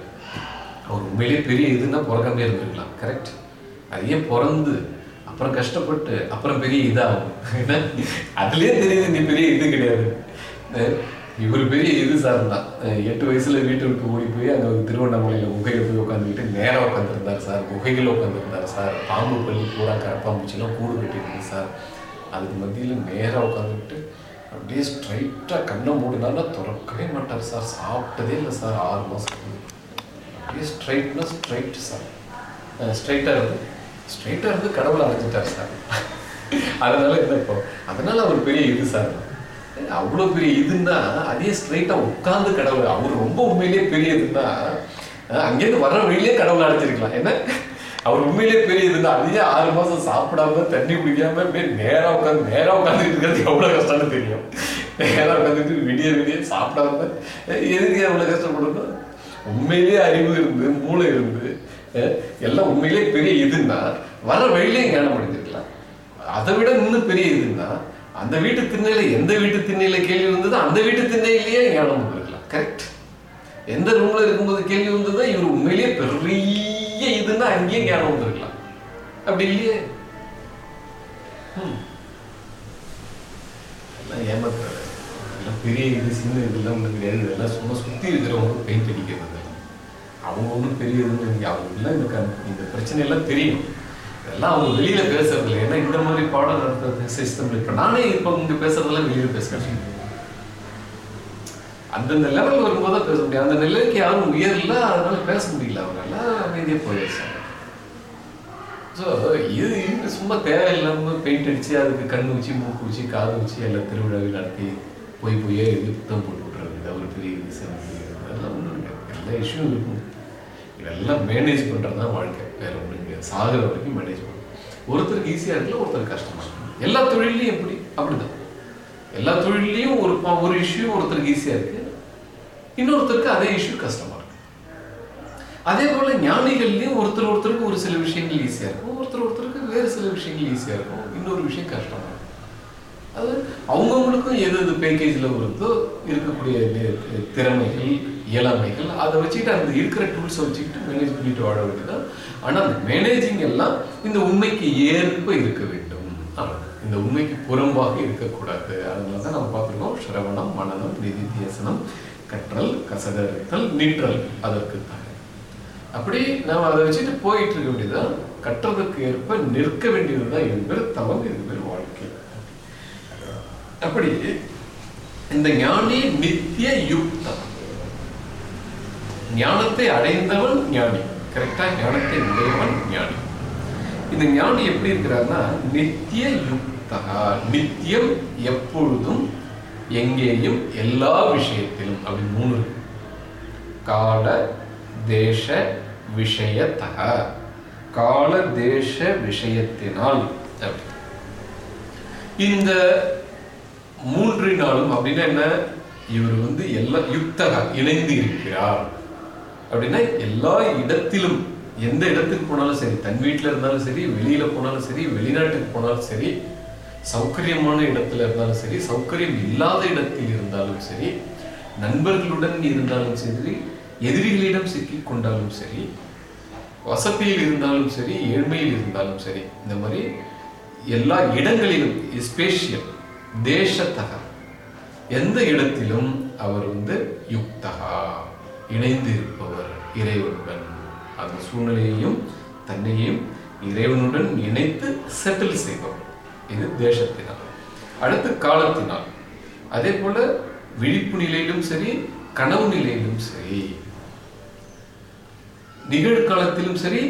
[SPEAKER 1] அவர் உண்மையிலேயே பெரிய இதுன்னா பிறக்காமே இருந்திருக்கலாம் கரெக்ட் அது ஏன் பிறந்து அப்புறம் கஷ்டப்பட்டு அப்புறம் பெரிய இதாகும்? ஏன்னா அதுலயே தெரியுது நீ பெரிய இது கிடையாது. இவர் பெரிய இது சார் தான் எட்டு வயசுல வீட்டு விட்டு ஓடி போய் அங்க திருவண்ணாமலையில் திருவண்ணாமலையில குகையில போய் உட்காந்துக்கிட்டு நேராக உட்காந்துருந்தார் சார். குகைகள் உட்காந்துருந்தார் சார். பாம்பு பள்ளி பூரா கரப்பாம்பூச்சிலாம் கூடு கட்டியிருந்தது சார். அதுக்கு மத்தியில நேராக உட்காந்துக்கிட்டு அப்படியே ஸ்ட்ரைட்டா கண்ணை மூடினாலும் திறக்கவே மாட்டார் சார். சாப்பிட்டதே இல்லை சார். ஆறு மாசம் ஸ்ட்ரைட்னா ஸ்ட்ரைட் சார் ஸ்ட்ரைட்டாக இருந்து ஸ்ட்ரைட்டாக இருந்து கடவுளை அடைஞ்சிட்டார் சார் அதனால என்ன இப்போ அதனால அவர் பெரிய இது சார் அவ்வளோ பெரிய இதுன்னா அதே ஸ்ட்ரைட்டாக உட்கார்ந்து கடவுள் அவர் ரொம்ப உண்மையிலேயே பெரிய இதுன்னா அங்கேருந்து வர்ற வழியிலே கடவுளை அடைஞ்சிருக்கலாம் என்ன? அவர் உண்மையிலேயே பெரிய இதுன்னா அதையே ஆறு மாசம் சாப்பிடாம தண்ணி குடிக்காம அப்படியே நேரா உட்காந்து நேரா உட்காந்துட்டு இருக்கிறது எவ்வளவு கஷ்டம்னு தெரியும். நேரா உட்காந்துட்டு விடிய விடிய சாப்பிடாம எதுக்கு எவ்வளவு கஷ்டப்படணும்? உண்மையிலேயே அறிவு இருந்து மூளை இருந்து எல்லாம் உண்மையிலேயே பெரிய இதுன்னா வர வழியிலையும் ஞானம் அடைஞ்சிருக்கலாம் அதை விட இன்னும் பெரிய இதுன்னா அந்த வீட்டு திண்ணையில எந்த வீட்டு திண்ணையில கேள்வி வந்ததோ அந்த வீட்டு திண்ணையிலேயே ஞானம் வந்திருக்கலாம் கரெக்ட் எந்த ரூம்ல இருக்கும்போது கேள்வி வந்ததோ இவர் உண்மையிலேயே பெரிய இதுன்னா அங்கேயே ஞானம் வந்திருக்கலாம் அப்படி இல்லையே? ம். ஏமாத்துறாரு. எல்லாம் பெரிய இது சின்ன இதெல்லாம் ஒன்று கிடையாது. இதெல்லாம் சும்மா சுத்தி இருக்கிறவங்க பெயிண்ட் அடிக்கிறது. அவங்க ஒன்றும் பெரிய இதுன்னு அவங்களுக்குலாம் இந்த இந்த பிரச்சனை எல்லாம் தெரியும். இதெல்லாம் அவங்க வெளியில பேசுறது இல்லை ஏன்னா இந்த மாதிரி பாடம் நடத்துறது சிஸ்டம் இப்போ நானே இப்போ இங்கே பேசுறதெல்லாம் வெளியில பேசுறேன். அந்தந்த லெவல் வரும்போது பேச முடியும். அந்த நிலைக்கு யாரும் உயரல அதனால பேச முடியல. அவங்க எல்லாம் அமைதியா போயிடுச்சாங்க ஸோ இது இது சும்மா தேவையில்லாமல் பெயிண்ட் அடிச்சு அதுக்கு கண் வச்சு மூக்கு வச்சு காது வச்சு எல்லாம் திருவிழாவை நடத்தி போய் போய் எழுதி புத்தம் போட்டு விட்றது இது ஒரு பெரிய விஷயம். அதெல்லாம் ஒன்றும் எல்லா இஷ்யூ இருக்கும். இதெல்லாம் மேனேஜ் பண்ணுறது தான் வாழ்க்கை. வேற ஒன்றும் கிடையாது. வரைக்கும் மேனேஜ் பண்ணணும் ஒருத்தருக்கு ஈஸியாக இருக்குல்ல ஒருத்தருக்கு கஷ்டமா இருக்கும் எல்லா தொழிலையும் எப்படி? அப்படிதான். எல்லா தொழிலையும் ஒரு ஒரு இஷ்யூ ஒருத்தருக்கு ஈஸியாக இருக்கு. இன்னொருத்தருக்கு அதே இஷ்யூ கஷ்டமா இருக்கு. அதே போல ஞானிகள்லயும் ஒருத்தர் ஒருத்தருக்கு ஒரு சில விஷயங்கள் ஈஸியா இருக்கும். ஒருத்தர் ஒருத்தருக்கு வேறு சில விஷயங்கள் ஈஸியா இருக்கும். இன்னொரு விஷயம் கஷ்டமா இருக்கும். அது அவங்கவுங்களுக்கும் எது எது பேக்கேஜ்ல வருதோ இருக்கக்கூடிய திறமைகள் இயலாமைகள் அதை வச்சுக்கிட்டு அந்த இருக்கிற டூல்ஸை வச்சுக்கிட்டு மேனேஜ் பண்ணிட்டு வாழ வேண்டியதான் ஆனால் அந்த மேனேஜிங் எல்லாம் இந்த உண்மைக்கு ஏற்ப இருக்க வேண்டும். இந்த உண்மைக்கு புறம்பாக இருக்கக்கூடாது. அதனால தான் நம்ம பார்த்துருக்கோம் சிரவணம் மனநம் நிதித்தியசனம் கற்றல் கசடறுத்தல் நின்றல் அதற்கு தான் அப்படி நாம் அதை வச்சுட்டு போயிட்டு இருக்க வேண்டியதுதான். கற்றதுக்கு ஏற்ப நிற்க வேண்டியதுதான் இது பேர் தவம் இது பேர் வாழ்க்கை. அப்படி இந்த ஞானி நித்திய யுக்தம். ஞானத்தை அடைந்தவன் ஞானி. கரெக்டா ஞானத்தை உடையவன் ஞானி. இந்த ஞானி எப்படி இருக்கிறார்னா நித்திய யுக்தகா நித்தியம் எப்பொழுதும் எங்கேயும் எல்லா விஷயத்திலும். அப்படி மூணு. கால தேச விஷயத்தக கால தேச விஷயத்தினால். அப்படி. இந்த மூன்றினாலும் அப்படின்னா என்ன? இவர் வந்து எல்லா யுக்தக இணைந்து இருக்கிறார். அப்படின்னா எல்லா இடத்திலும் எந்த இடத்துக்கு போனாலும் சரி தன் வீட்டில் இருந்தாலும் சரி வெளியில போனாலும் சரி வெளிநாட்டுக்கு போனாலும் சரி சௌகரியமான இடத்துல இருந்தாலும் சரி சௌகரியம் இல்லாத இடத்தில் இருந்தாலும் சரி நண்பர்களுடன் இருந்தாலும் சரி எதிரிகளிடம் சிக்கி கொண்டாலும் சரி வசதியில் இருந்தாலும் சரி ஏழ்மையில் இருந்தாலும் சரி இந்த மாதிரி எல்லா இடங்களிலும் ஸ்பேஷியல் தேசத்தக எந்த இடத்திலும் அவர் வந்து யுக்தகா. இணைந்து இருப்பவர் இறைவனுடன். அந்த சூழ்நிலையையும் தன்னையும் இறைவனுடன் இணைத்து செட்டில் செய்பவர். இது தேசத்தினால். அடுத்து காலத்தினால். அதே போல விழிப்பு நிலையிலும் சரி கனவு நிலையிலும் சரி நிகழ்காலத்திலும் சரி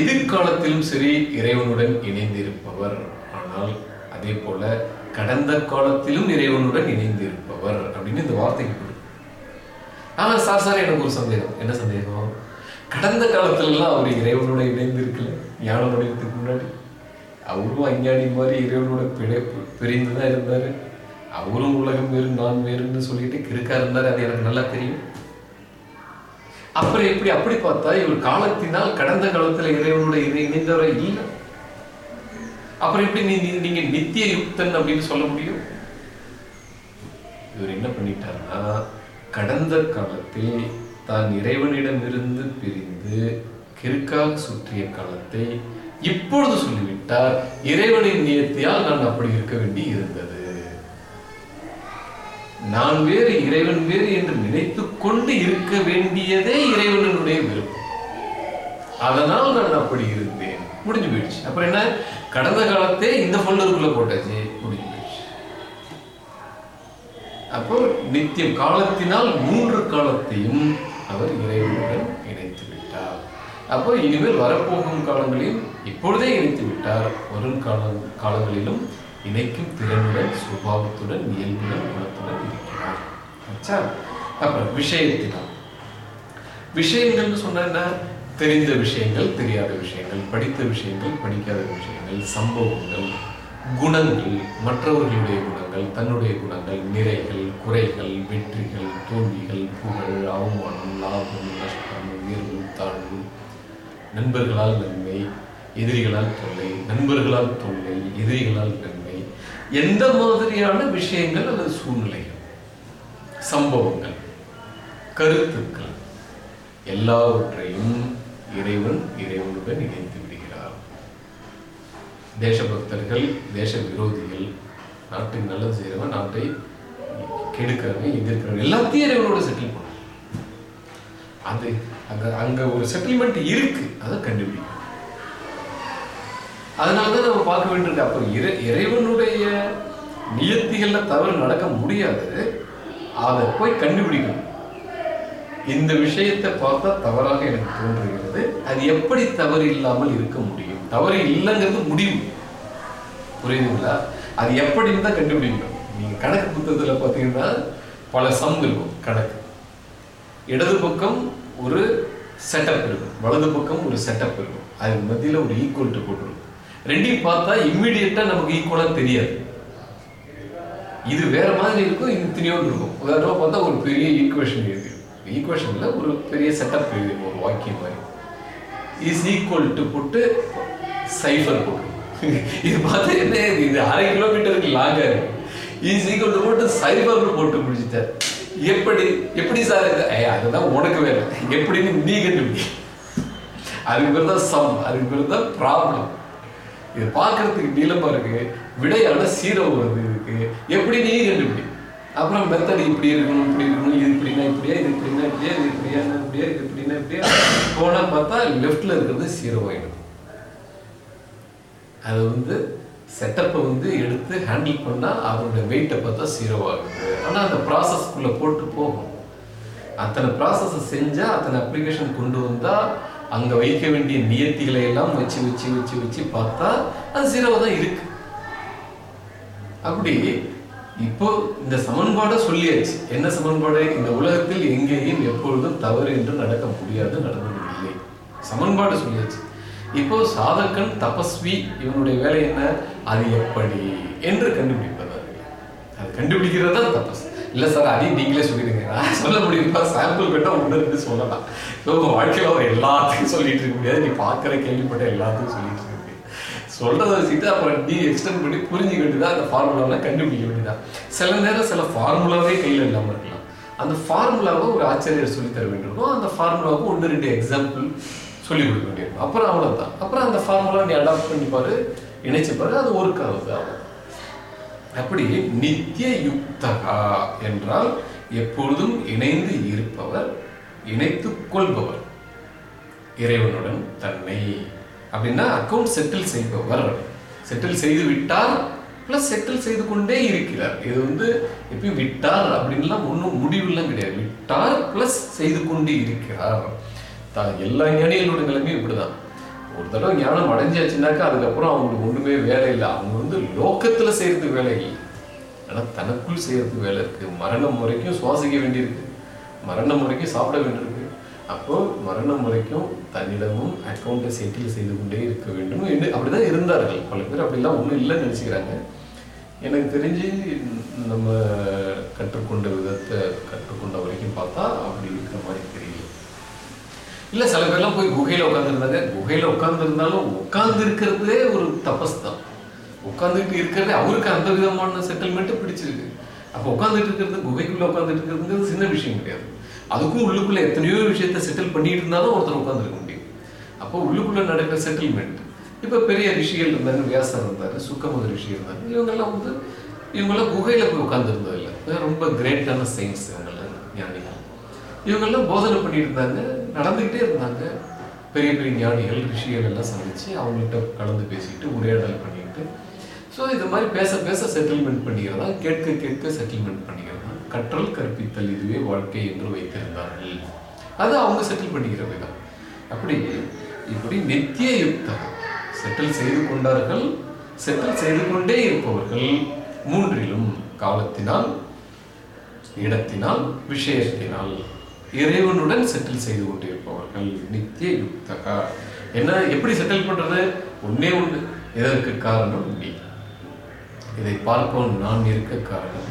[SPEAKER 1] எதிர்காலத்திலும் சரி இறைவனுடன் இணைந்திருப்பவர். ஆனால் அதே போல கடந்த காலத்திலும் இறைவனுடன் இணைந்திருப்பவர் அப்படின்னு இந்த வார்த்தைக்கு ஆனால் சார் சார் எனக்கு ஒரு சந்தேகம். என்ன சந்தேகம்? கடந்த காலத்துலலாம் அவர் இறைவனோட இணைந்து இருக்கல ஞானம் அடைவதுக்கு முன்னாடி. அவரும் அஞ்ஞானி மாதிரி இறைவனோட பிழை பிரிந்து தான் இருந்தார். அவரும் உலகம் வேறு நான் வேறுன்னு சொல்லிட்டு கிறுக்கா இருந்தார். அது எனக்கு நல்லா தெரியும். அப்புறம் எப்படி அப்படி பார்த்தா இவர் காலத்தினால் கடந்த காலத்தில் இறைவனோட இதை இணைந்தவரை இல்லை. அப்புறம் எப்படி நீ- நீங்க நித்திய யுக்தன் அப்படின்னு சொல்ல முடியும்? இவர் என்ன பண்ணிட்டாருன்னா கடந்த காலத்தில் தான் இறைவனிடமிருந்து பிரிந்து கிறுக்காக சுற்றிய காலத்தை இப்பொழுது சொல்லிவிட்டார் இறைவனின் நியத்தியால் நான் அப்படி இருக்க வேண்டி இருந்தது. நான் வேறு இறைவன் வேறு என்று நினைத்துக் கொண்டு இருக்க வேண்டியதே இறைவனுடைய விருப்பம். அதனால் நான் அப்படி இருந்தேன். முடிஞ்சு போயிடுச்சு. அப்புறம் என்ன? கடந்த காலத்தே இந்த ஃபோல்டருக்குள்ள போட்டாச்சு முடிஞ்சு போயிடுச்சு அப்போ நித்தியம் காலத்தினால் மூன்று காலத்தையும் அவர் இறைவனுடன் இணைத்து விட்டார். அப்போ இனிமேல் வரப்போகும் காலங்களில் இப்பொழுதே இணைத்து விட்டார். வரும் கால காலங்களிலும் இணைக்கும் திறனுடன் சுபாவத்துடன் இயல்புடன் குணத்துடன் இருக்கிறார். ஆச்சா அப்புறம் விஷயத்தினால். விஷயங்கள்னு சொன்னா என்ன தெரிந்த விஷயங்கள் தெரியாத விஷயங்கள் படித்த விஷயங்கள் படிக்காத விஷயங்கள் சம்பவங்கள் குணங்கள் மற்றவர்களுடைய குணங்கள் தன்னுடைய குணங்கள் நிறைகள் குறைகள் வெற்றிகள் தோல்விகள் புகழ் அவமானம் லாபம் நஷ்டம் உயர்வு தாழ்வு நண்பர்களால் நன்மை எதிரிகளால் தொல்லை நண்பர்களால் தொல்லை எதிரிகளால் நன்மை எந்த மாதிரியான விஷயங்கள் அல்லது சூழ்நிலைகள்? சம்பவங்கள் கருத்துக்கள் எல்லாவற்றையும் இறைவன் இறைவனுடன் இணைந்து தேசபக்தர்கள் தேச விரோதிகள் நாட்டுக்கு நல்லது செய்யறவன் நாட்டை கெடுக்கிறவன் எதிர்க்கிறவன் எல்லாத்தையும் இறைவனோட செட்டில் பண்ணும் அது அங்க அங்க ஒரு செட்டில்மெண்ட் இருக்கு அதை கண்டுபிடிக்கும் அதனாலதான் நம்ம பார்க்க வேண்டியிருக்கு அப்போ இறை இறைவனுடைய நியத்திகள்ல தவறு நடக்க முடியாது. அதை போய் கண்டுபிடிக்கணும். இந்த விஷயத்தை பார்த்தா தவறாக எனக்கு தோன்றுகிறது. அது எப்படி தவறு இல்லாமல் இருக்க முடியும்? தவறு இல்லைங்கிறது முடிவு. புரியுதுங்களா? அது எப்படின்னு தான் கண்டுபிடிக்கணும் நீங்க கணக்கு புத்தகத்தில் பார்த்தீங்கன்னா பல சம் இருக்கும் கணக்கு. இடது பக்கம் ஒரு செட்டப் இருக்கும் வலது பக்கம் ஒரு செட்டப் இருக்கும். அதுக்கு மத்தியில் ஒரு ஈக்குவல் டு போட்டுருக்கும். ரெண்டையும் பார்த்தா இம்மிடியட்டா நமக்கு ஈக்குவலாக தெரியாது. இது வேற மாதிரி இருக்கும் இது திணியோடு இருக்கும். உதாரணமாக பார்த்தா ஒரு பெரிய ஈக்குவேஷன் இருக்கு. ஈக்குவேஷன்ல ஒரு பெரிய செட்டப் எழுதி ஒரு வாக்கியம் மாதிரி. இஸ் ஈக்குவல் டு போட்டு சைஃபர் போட்டு இது பார்த்தா என்ன இது? அரை கிலோமீட்டருக்கு லாங்காக இருக்கு இஸ் ஈக்குவல் டு போட்டு சைஃபர் போட்டு முடிச்சுட்டார். எப்படி எப்படி சார் இது? ஏய், அதுதான் உனக்கு வேலை. எப்படின்னு நீ கண்டுபிடி. அதுக்கு பேர் தான் சம் அதுக்கு பேர் தான் ப்ராப்ளம் இது பார்க்கறதுக்கு நீளமா இருக்கு. விடையான சீரம் வருது இருக்கு எப்படி நீ கண்டுபிடி? அப்புறம் மெத்தட் இப்படி இருக்கணும் இப்படி இருக்கணும் இது இப்படின்னா இப்படியா இது இப்படின்னா இப்படியா இது இப்படியா இப்படியா இது இப்படின்னா இப்படியா போனா பார்த்தா லெஃப்டில் இருக்கிறது ஜீரோ ஆகிடும் அது வந்து செட்டப்பை வந்து எடுத்து ஹேண்டில் பண்ணா அதனுடைய வெயிட்டை பார்த்தா ஜீரோ ஆகுது. ஆனா அந்த ப்ராசஸ்க்குள்ளே போட்டு போகும். அத்தனை ப்ராசஸை செஞ்சா அத்தனை அப்ளிகேஷன் கொண்டு வந்தா அங்க வைக்க வேண்டிய நியத்திகளை எல்லாம் வச்சு வச்சு வச்சு வச்சு பார்த்தா அது ஜீரோவா தான் இருக்கு. அப்படி இப்போ இந்த சமன்பாடை சொல்லியாச்சு. என்ன சமன்பாடு? இந்த உலகத்தில் எங்கேயும் எப்பொழுதும் தவறு என்று நடக்க முடியாது நடந்ததில்லை. சமன்பாடு சொல்லியாச்சு. இப்போ சாதகன் தபஸ்வி இவனுடைய வேலை என்ன? அது எப்படி என்று கண்டுபிடிப்பதாரு அது கண்டுபிடிக்கிறது தான் தபஸ். இல்ல சார் அதையும் நீங்களே சொல்லிடுங்க. நான் சொல்ல முடியுமா? சாம்பிள் வேணா உணர்ந்து சொல்லலாம். இப்போ உங்க வாழ்க்கையில அவர் எல்லாத்தையும் சொல்லிட்டு இருக்க முடியாது. நீ பார்க்குற கேள்விப்பட்ட எல்லாத்தையும் சொல்லிட்டு சொல்கிறத வச்சுக்கிட்டு வச்சுட்டு அப்புறம் நீ எக்ஸ்டெண்ட் பண்ணி புரிஞ்சுக்க வேண்டியதா அந்த ஃபார்முலாவெல்லாம் கண்டுபிடிக்க வேண்டியதான் சில நேரம் சில ஃபார்முலாவே கையில் இல்லாமல் இருக்கலாம். அந்த ஃபார்முலாவை ஒரு ஆச்சரியர் சொல்லி தர வேண்டியிருக்கும். அந்த ஃபார்முலாவுக்கு ஒன்று ரெண்டு எக்ஸாம்பிள் சொல்லி கொடுக்க வேண்டியிருக்கும். அப்புறம் அவ்வளோதான் அப்புறம் அந்த ஃபார்முலா நீ அடாப்ட் பண்ணி பாரு இணைச்சு பாரு அது ஒர்க் ஆகுது அவ்வளவு அப்படி நித்திய யுக்தகா என்றால் எப்பொழுதும் இணைந்து இருப்பவர் இணைத்துக் கொள்பவர். இறைவனுடன் தன்னை அப்படின்னா அக்கௌண்ட் செட்டில் செய்பவர். செட்டில் செய்து விட்டார் பிளஸ் செட்டில் செய்து கொண்டே இருக்கிறார். இது வந்து எப்பயும் விட்டார் அப்படின்லாம் ஒன்றும் முடிவுலாம் கிடையாது. விட்டார் பிளஸ் செய்து கொண்டே இருக்கிறார். தான் எல்லா ஞானிகளோட நிலைமையும் இப்படிதான். ஒரு தடவை ஞானம் அடைஞ்சாச்சுனாக்கா அதுக்கப்புறம் அவங்களுக்கு ஒன்றுமே வேலை இல்லை. அவங்க வந்து லோக்கத்தில் செய்கிறது வேலை இல்லை. ஆனால் தனக்குள் செய்யறதுக்கு வேலை இருக்கு. மரணம் வரைக்கும் சுவாசிக்க வேண்டியிருக்கு. மரணம் வரைக்கும் சாப்பிட வேண்டியிருக்கு. அப்போ மரணம் வரைக்கும் தன்னிடமும் அக்கௌண்ட்டை செட்டில் செய்து கொண்டே இருக்க வேண்டும் என்று அப்படிதான் இருந்தார்கள். பல பேர் அப்படிலாம் ஒன்றும் இல்லைன்னு நினைச்சுக்கிறாங்க. எனக்கு தெரிஞ்சு நம்ம கற்றுக்கொண்ட விதத்தை கற்றுக்கொண்ட வரைக்கும் பார்த்தா அப்படி இருக்கிற மாதிரி தெரியல. இல்லை சில பேர்லாம் போய் குகையில் உட்காந்துருந்தாங்க குகையில் உட்காந்துருந்தாலும் உட்கார்ந்து இருக்கிறதே ஒரு தபஸ் தான் உட்காந்துட்டு இருக்கிறதே அவருக்கு அந்த விதமான செட்டில்மெண்ட்டு பிடிச்சிருக்கு. அப்போ உட்காந்துட்டு இருக்கிறது குகைக்குள்ள உட்காந்துட்டு இருக்கிறதுங்கிறது சின்ன விஷயம் கிடையாது. அதுக்கும் உள்ளுக்குள்ள எத்தனையோ விஷயத்த செட்டில் பண்ணிட்டு இருந்தாலும் ஒருத்தர் உட்கார்ந்துருக்க முடியும். அப்போ உள்ளுக்குள்ள நடக்கிற செட்டில்மெண்ட் இப்ப பெரிய ரிஷிகள் இருந்தாங்க வியாசர் இருந்தாரு சுக்கமுத ரிஷி இருந்தாங்க இவங்கெல்லாம் வந்து இவங்கெல்லாம் குகையில போய் உட்கார்ந்து இருந்ததில்லை ரொம்ப கிரேட்டான சயின்ஸ் இவங்கெல்லாம் ஞானிகள். இவங்கெல்லாம் போதனை பண்ணிட்டு இருந்தாங்க நடந்துக்கிட்டே இருந்தாங்க. பெரிய பெரிய ஞானிகள் ரிஷிகள் எல்லாம் சந்திச்சு அவங்கள்ட்ட கலந்து பேசிட்டு உரையாடல் பண்ணிட்டு. ஸோ இது மாதிரி பேச பேச செட்டில்மெண்ட் பண்ணிக்கிறதா கேட்க கேட்க செட்டில்மெண்ட் பண்ணிக்கிறதா கற்றல் கற்பித்தல் இதுவே வாழ்க்கை என்று வைத்திருந்தார்கள். அது அவங்க செட்டில் பண்ணிக்கிற விதம் அப்படி இப்படி நித்திய யுக்தம் செட்டில் செய்து கொண்டார்கள். செட்டில் செய்து கொண்டே இருப்பவர்கள் மூன்றிலும் காலத்தினால் இடத்தினால் விஷயத்தினால் இறைவனுடன் செட்டில் செய்து கொண்டிருப்பவர்கள் நித்திய யுக்தகா. என்ன எப்படி செட்டில் பண்றது? ஒன்னே ஒன்று எதற்கு காரணம்? நீ இதை பார்ப்போம். நான் இருக்க காரணம்.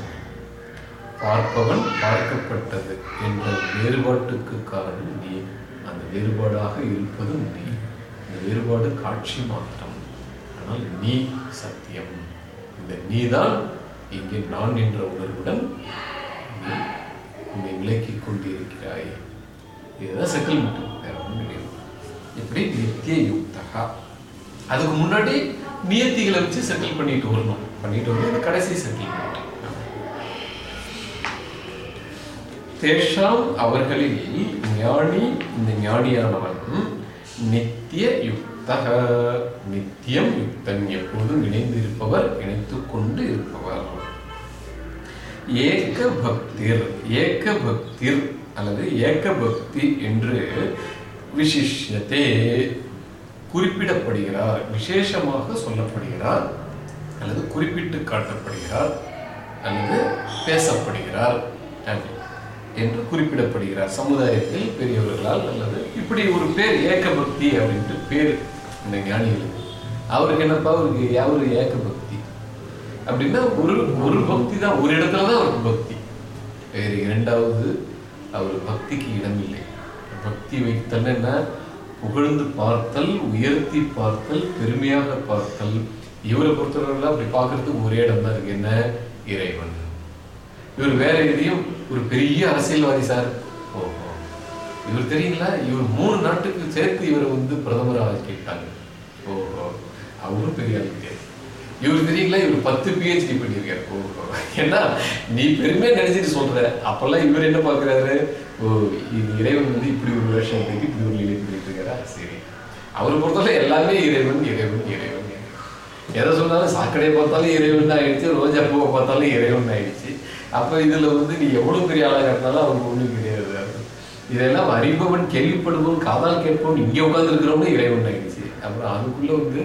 [SPEAKER 1] பார்ப்பவன் பார்க்கப்பட்டது என்ற வேறுபாட்டுக்கு காரணம் நீ அந்த வேறுபாடாக இருப்பதும் நீ. இந்த வேறுபாடு காட்சி மாற்றம் ஆனால் நீ சத்தியம். இந்த நீதான் இங்கே நான் என்ற உணர்வுடன் நீ உன்னை விலக்கிக் கொண்டிருக்கிறாய். இதுதான் செட்டில்மெண்ட் வேற ஒன்றும் கிடையாது. நித்திய யுக்தகா அதுக்கு முன்னாடி நியத்திகளை வச்சு செட்டில் பண்ணிட்டு வரணும். பண்ணிட்டு வந்து இது கடைசி செட்டில்மெண்ட் தேஷாம் அவர்களில் ஞானி இந்த ஞானியானவன் நித்திய யுக்தக. நித்தியம் யுக்தன் எப்போதும் இணைந்திருப்பவர் இணைத்து கொண்டு இருப்பவர். ஏக பக்திர் ஏக பக்திர் அல்லது ஏக பக்தி என்று விசிஷ்யத்தே குறிப்பிடப்படுகிறார் விசேஷமாக சொல்லப்படுகிறார் அல்லது குறிப்பிட்டு காட்டப்படுகிறார் அல்லது பேசப்படுகிறார். அப்படி என்று குறிப்பிடப்படுகிறார். சமுதாயத்தில் பெரியவர்களால் அல்லது இப்படி ஒரு பேர் ஏக பக்தி அப்படின்ட்டு பேர் இந்த ஞானிகளுக்கு அவருக்கு என்னப்பா அவருக்கு அவரு ஏக பக்தி அப்படின்னா ஒரு ஒரு பக்தி தான். ஒரு இடத்துல தான் அவருக்கு பக்தி. வேறு இரண்டாவது அவர் பக்திக்கு இடமில்லை. பக்தி வைத்தல் என்ன? புகழ்ந்து பார்த்தல் உயர்த்தி பார்த்தல் பெருமையாக பார்த்தல். இவரை பொறுத்தவரையில் அப்படி பார்க்கறதுக்கு ஒரே இடம் தான் இருக்கு. என்ன? இறைவன். இவர் வேற எதையும் ஒரு பெரிய அரசியல்வாதி சார். ஓஹோ. இவர் தெரியுங்களா? இவர் மூணு நாட்டுக்கு சேர்த்து இவரை வந்து பிரதமராக ஆக்கிட்டாங்க ஓஹோ. அவரும் பெரிய ஆள் கிடையாது இவர் தெரியுங்களா? இவர் பத்து பிஹெச்டி பண்ணியிருக்காரு. ஓஹோ. ஏன்னா நீ பெருமையா நினைச்சிட்டு சொல்ற. அப்பெல்லாம் இவர் என்ன பாக்குறாரு ஓ இறைவன் வந்து இப்படி ஒரு வேஷம் எடுத்து இப்படி ஒரு நிலை பண்ணிட்டு இருக்காரா? சரி. அவரை பொறுத்தவரை எல்லாமே இறைவன் இறைவன் இறைவன். இறைவன். எதை சொன்னாலும் சாக்கடையை பார்த்தாலும் இறைவன் ஆயிடுச்சு ரோஜா பூவை பார்த்தாலும் இறைவன் ஆயிடுச்சு. அப்ப இதுல வந்து நீ எவ்வளவு பெரிய ஆளா இருந்தாலும் அவருக்கு ஒண்ணும் கிடையாது. இதெல்லாம் அறிபவன் கேள்விப்படுவோம் காதால் கேட்பவன் இங்க உட்கார்ந்து இருக்கிறவங்க இறைவன் ஆயிடுச்சு. அப்புறம் அதுக்குள்ள வந்து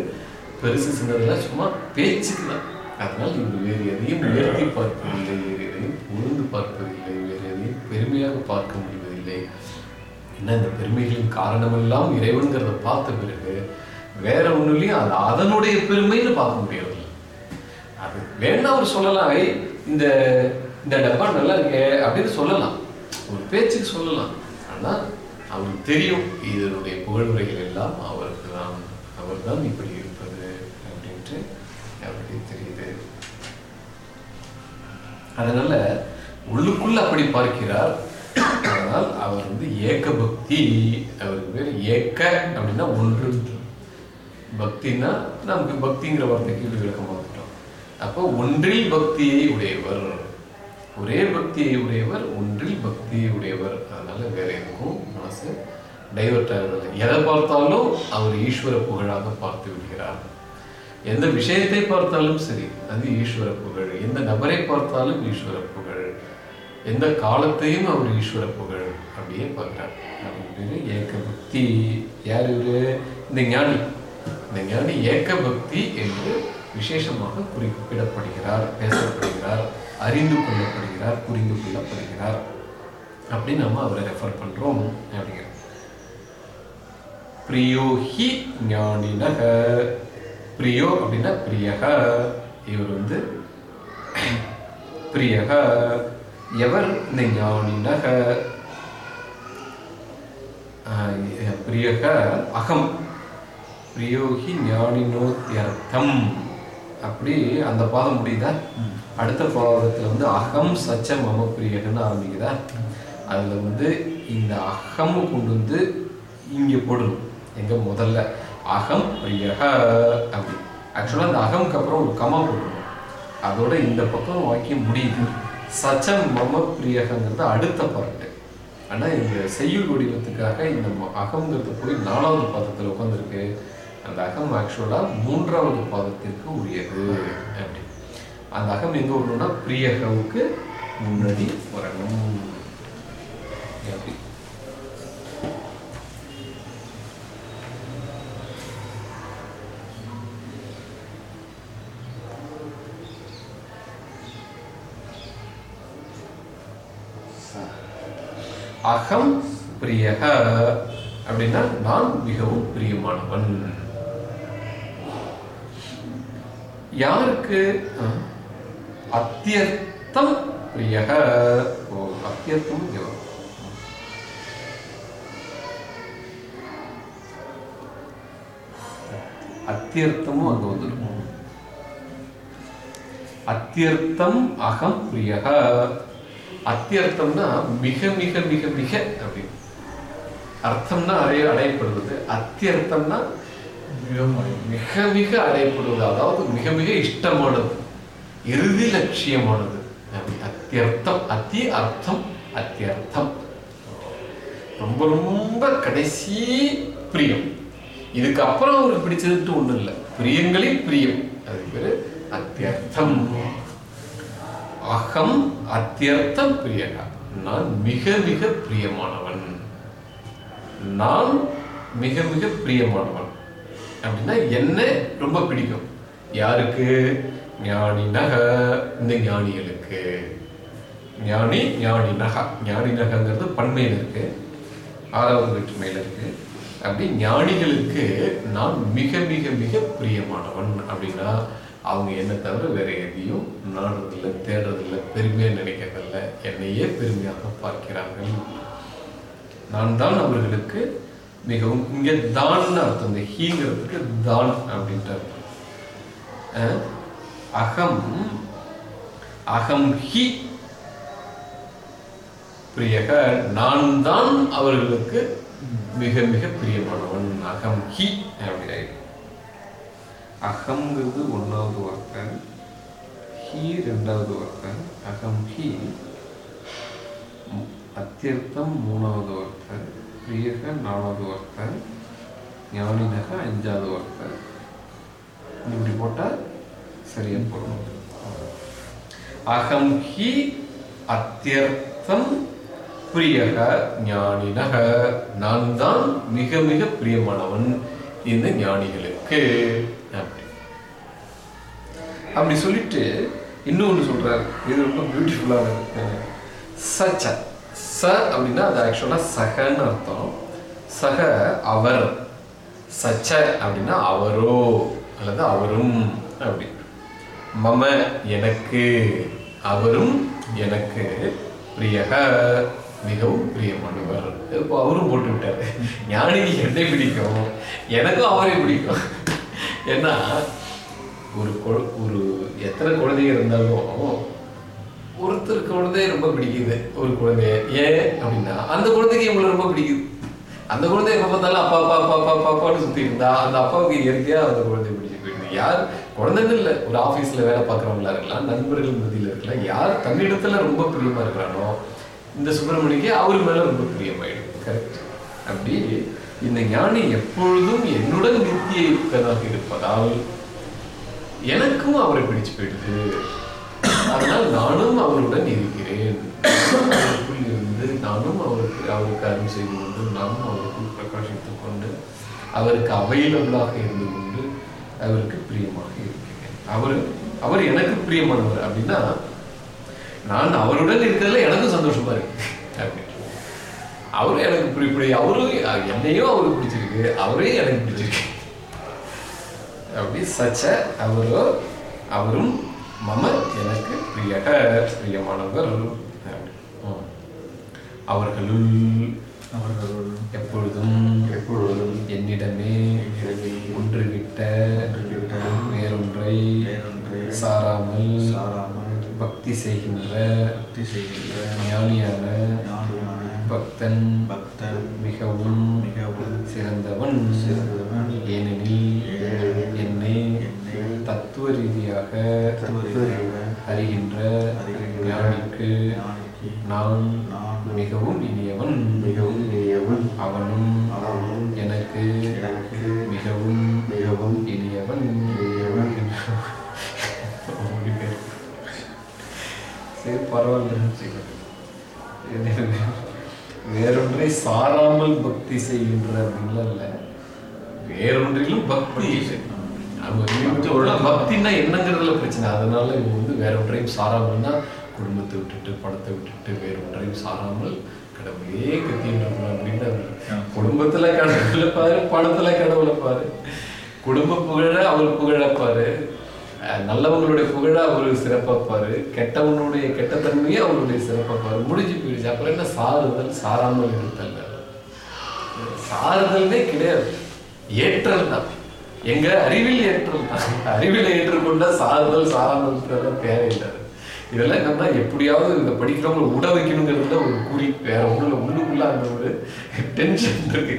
[SPEAKER 1] பெருசு சின்னதெல்லாம் சும்மா பேச்சுக்கு தான். அதனால் இவர் வேறு எதையும் உயர்த்தி பார்ப்பதில்லை வேறு எதையும் உணர்ந்து பார்ப்பதில்லை வேறு எதையும் பெருமையாக பார்க்க முடிவதில்லை. என்ன இந்த பெருமைகளின் காரணமெல்லாம் இறைவன்கிறத பார்த்த பிறகு வேற ஒண்ணுலயும் அது அதனுடைய பெருமைன்னு பார்க்க முடியவில்லை அது வேணா அவர் சொல்லலாம் இந்த இந்த டப்பா நல்லா இருக்கு அப்படின்னு சொல்லலாம். ஒரு பேச்சுக்கு சொல்லலாம். ஆனா அவருக்கு தெரியும் இதனுடைய புகழ்முறைகள் எல்லாம் அவருக்கு தான் அவர் தான் இப்படி இருப்பது அப்படின்ட்டு அவருக்கு தெரியுது. அதனால உள்ளுக்குள்ள அப்படி பார்க்கிறார். ஆனால் அவர் வந்து ஏக்க பக்தி அவருக்கு பேர் ஏக்க அப்படின்னா ஒன்று பக்தின்னா நமக்கு பக்திங்கிற வார்த்தைக்கு விளக்கம் பார்த்துட்டோம் அப்போ ஒன்றில் பக்தியை உடையவர். ஒரே பக்தியை உடையவர் ஒன்றில் பக்தியை உடையவர். அதனால வேற எதுக்கும் மனசு டைவர்ட் ஆகிறது எதை பார்த்தாலும் அவர் ஈஸ்வர புகழாக பார்த்து விடுகிறார். எந்த விஷயத்தை பார்த்தாலும் சரி அது ஈஸ்வர புகழ். எந்த நபரை பார்த்தாலும் ஈஸ்வர புகழ். எந்த காலத்தையும் அவர் ஈஸ்வர புகழ் அப்படியே பார்க்கிறார். அப்படின்னு ஏக்க ஏக பக்தி. யார் இவரு? இந்த ஞானி. இந்த ஞானி ஏக பக்தி என்று விசேஷமாக குறிப்பிடப்படுகிறார் பேசப்படுகிறார். அறிந்து கொள்ளப்படுகிறார் புரிந்து கொள்ளப்படுகிறார். அப்படி நம்ம அவரை ரெஃபர் பண்றோம் அப்படிங்கிற. பிரியோ ஹி ஞானினக. பிரியோ அப்படின்னா பிரியக. இவர் வந்து பிரியக. எவர் இந்த ஞானினக? பிரியக அகம். பிரியோகி ஞானினோத்தியர்த்தம். அப்படி அந்த பாதம் முடியுதா? அடுத்த பாதத்துல வந்து அகம் சச்ச மம பிரியகன்னு ஆரம்பிக்குதா? அதில் வந்து இந்த அகம் கொண்டு வந்து இங்கே போடணும். எங்கே முதல்ல? அகம் பிரியக அப்படி. ஆக்சுவலாக அந்த அகம்க்கு அப்புறம் ஒரு கமா போடணும் அதோட இந்த பக்கம் வாக்கியம் முடியுது. சச்சம் மம பிரியகங்கிறது அடுத்த பாட்டு ஆனால் இந்த செய்யுள் வடிவத்துக்காக இந்த அகங்கிறது போய் நாலாவது பாதத்தில் உட்காந்துருக்கு அந்த அகம் ஆக்சுவலாக மூன்றாவது பாதத்திற்கு உரியது. அப்படி. அந்த அகம் எங்க வரணும்னா பிரியகவுக்கு முன்னாடி வரணும். அப்படி. அகம் பிரியக. அப்படின்னா நான் மிகவும் பிரியமானவன். யாருக்கு அத்தியர்த்தம் பிரியக. ஓ அத்தியர்த்தம் வரும். அத்தியர்த்தமும் அங்க வந்துடும் அத்தியர்த்தம் அகம் பிரியக. அத்தியர்த்தம்னா மிக மிக மிக மிக அப்படின்னு. அர்த்தம்னா அடைய அடையப்படுவது. அத்தியர்த்தம்னா மிக மிக அடையப்படுவது. அதாவது மிக மிக இஷ்டமானது. இறுதி லட்சியமானது. அத்தியர்த்தம் அத்தி அர்த்தம் அத்தியர்த்தம். ரொம்ப ரொம்ப கடைசி பிரியம். இதுக்கு அப்புறம் அவருக்கு பிடிச்சதுட்டு ஒண்ணும் இல்லை. பிரியங்களில் பிரியம். அது பேர் அத்தியர்த்தம். அகம் அத்தியர்த்தம் பிரியகா நான் மிக மிக பிரியமானவன். நான் மிக மிக பிரியமானவன். அப்படின்னா என்ன ரொம்ப பிடிக்கும். யாருக்கு? ஞானினக இந்த ஞானிகளுக்கு. ஞானி ஞானி நகா. ஞானி நகங்கிறது பண்மையில் இருக்கு. ஆறாவது வேற்றுமையில் இருக்கு. அப்படி ஞானிகளுக்கு நான் மிக மிக மிக பிரியமானவன் அப்படின்னா அவங்க என்ன தவிர வேற எதையும் நாடுறதில்ல தேடுறதில்ல பெருமையாக நினைக்கிறதில்ல. என்னையே பெருமையாக பார்க்கிறார்கள். நான் தான் அவர்களுக்கு மிகவும் இங்கே தான் அர்த்தம். இந்த ஹீங்கிறதுக்கு தான் அப்படின்ட்டு அர்த்தம். அகம் அகம் ஹி. பிரியக நான் தான் அவர்களுக்கு மிக மிக பிரியமானவன். அகம் ஹி அப்படி அகம்ங்கிறது ஒன்றாவது வார்த்தை. ஹி ரெண்டாவது வார்த்தை. அகம் ஹி அத்தியர்த்தம் மூணாவது வார்த்தை. பிரியக நாலாவது வார்த்தை. ஞானினக அஞ்சாவது வார்த்தை. இப்படி போட்டால் சரியா போடணும் அகம் ஹி அத்தியர்த்தம் பிரியக ஞானினக நான் தான் மிக மிக பிரியமானவன் இந்த ஞானிகளுக்கு அப்படி அப்படி சொல்லிட்டு இன்னொன்று சொல்றாரு. இது ரொம்ப பியூட்டிஃபுல்லானது சச்ச. ச அப்படின்னா அது ஆக்சுவலாக சகன்னு அர்த்தம். சக அவர். சச்ச அப்படின்னா அவரோ அல்லது அவரும். அப்படி. மம எனக்கு அவரும் எனக்கு பிரியக மிகவும் பிரியமானவர். இப்போ அவரும் போட்டு விட்டார். ஞானிக்கு என்னை பிடிக்கும்? எனக்கும் அவரை பிடிக்கும். ஏன்னா ஒரு ஒரு எத்தனை குழந்தைங்க இருந்தாலும் ஒருத்தர் குழந்தைய ரொம்ப பிடிக்குது ஒரு குழந்தைய. ஏன் அப்படின்னா அந்த குழந்தைக்கு இவங்களை ரொம்ப பிடிக்குது. அந்த குழந்தை எப்போ பார்த்தாலும் அப்பா அப்பா அப்பா அப்பா அப்பான்னு சுற்றி இருந்தா அந்த அப்பாவுக்கு இயற்கையாக அந்த குழந்தை பிடிச்சி போயிடுது. யார்? குழந்தைகள் இல்லை ஒரு ஆஃபீஸில் வேலை பார்க்குறவங்களா இருக்கலாம் நண்பர்கள் மத்தியில் இருக்கலாம் யார் தன்னிடத்தில் ரொம்ப பிரியமாக இருக்கிறானோ இந்த சுப்பிரமணிக்கு அவர் மேலே ரொம்ப பிரியமாயிடும். கரெக்ட் அப்படி இந்த ஞானி எப்பொழுதும் என்னுடன் நித்திய யுக்தனாக இருப்பதால் எனக்கும் அவரை பிடிச்சு போயிடுது. அதனால் நானும் அவருடன் இருக்கிறேன். அவருக்குள் இருந்து நானும் அவருக்கு அவருக்கு அருள் செய்து கொண்டு நானும் அவருக்குள் பிரகாசித்துக் கொண்டு அவருக்கு அவைலபிளாக இருந்து கொண்டு அவருக்கு பிரியமாக அவர் அவர் எனக்கு பிரியமானவர் அப்படின்னா நான் அவருடன் இருக்கிறதுல எனக்கும் சந்தோஷமா இருக்கு. அவரும் எனக்கு பிடிப்படி அவரும் என்னையும் அவருக்கு பிடிச்சிருக்கு அவரையும் எனக்கு பிடிச்சிருக்கு. அப்படி சச்ச அவரோ அவரும் மம எனக்கு பிரிய பிரியமானவர். அவர்களுள்
[SPEAKER 3] அவர்கள்
[SPEAKER 1] எப்பொழுதும்
[SPEAKER 2] எப்பொழுதும்
[SPEAKER 1] என்னிடமே ஒன்றுவிட்ட வேறொன்றை சாராமல்
[SPEAKER 3] சாராமல்
[SPEAKER 1] பக்தி செய்கின்ற
[SPEAKER 3] பக்தி செய்கின்ற
[SPEAKER 1] ஞானியான பக்தன்
[SPEAKER 3] பக்தன்
[SPEAKER 1] மிகவும்
[SPEAKER 3] மிகவும்
[SPEAKER 1] சிறந்தவன்.
[SPEAKER 3] சிறந்தவன்.
[SPEAKER 1] ஏனெனில் என்னை தத்துவ ரீதியாக அறிகின்ற ஞானிக்கு நான் மிகவும் இனியவன்.
[SPEAKER 2] மிகவும்
[SPEAKER 1] அவனும்
[SPEAKER 2] அவனும்
[SPEAKER 1] எனக்கு
[SPEAKER 2] எனக்கு
[SPEAKER 1] மிகவும்
[SPEAKER 2] மிகவும்
[SPEAKER 1] இனியவன்
[SPEAKER 2] இனியவன்.
[SPEAKER 1] சரி பரவாயில்ல வேறொன்றை சாராமல் பக்தி செய்கின்ற அப்படின்லாம் இல்லை வேறொன்றிலும் பக்தி. பக்தின்னா என்னங்கிறதுல பிரச்சனை. அதனால இவங்க வந்து வேற ஒன்றையும் சாராமல்னா குடும்பத்தை விட்டுட்டு பணத்தை விட்டுட்டு வேற ஒன்றையும் சாராமல் கத்தின்னு இருக்கணும் அப்படின்னு குடும்பத்துல கடவுளை பாரு பணத்துல கடவுளை பாரு. குடும்ப புகழ அவர் புகழப்பாரு நல்லவங்களுடைய புகழ அவர் சிறப்பாப்பாரு கெட்டவனுடைய கெட்டத்தன்மையை அவருடைய சிறப்பாப்பாரு முடிஞ்சு போயிடுச்சு. அப்புறம் என்ன சாருதல் சாராமல் இருத்தல் சாறுதல்னே கிடையாது. ஏற்றல் தான். எங்க அறிவில் ஏற்றல் தான். அறிவில் ஏற்றுக்கொண்ட சாறுதல் சாராமல் தேவையில்லை. இதெல்லாம் என்னன்னா எப்படியாவது இதை படிக்கிறவங்களை உட வைக்கணுங்கிறதுல ஒரு குறி வேற ஒண்ணுல உள்ளுக்குள்ள அந்த ஒரு டென்ஷன் இருக்கு.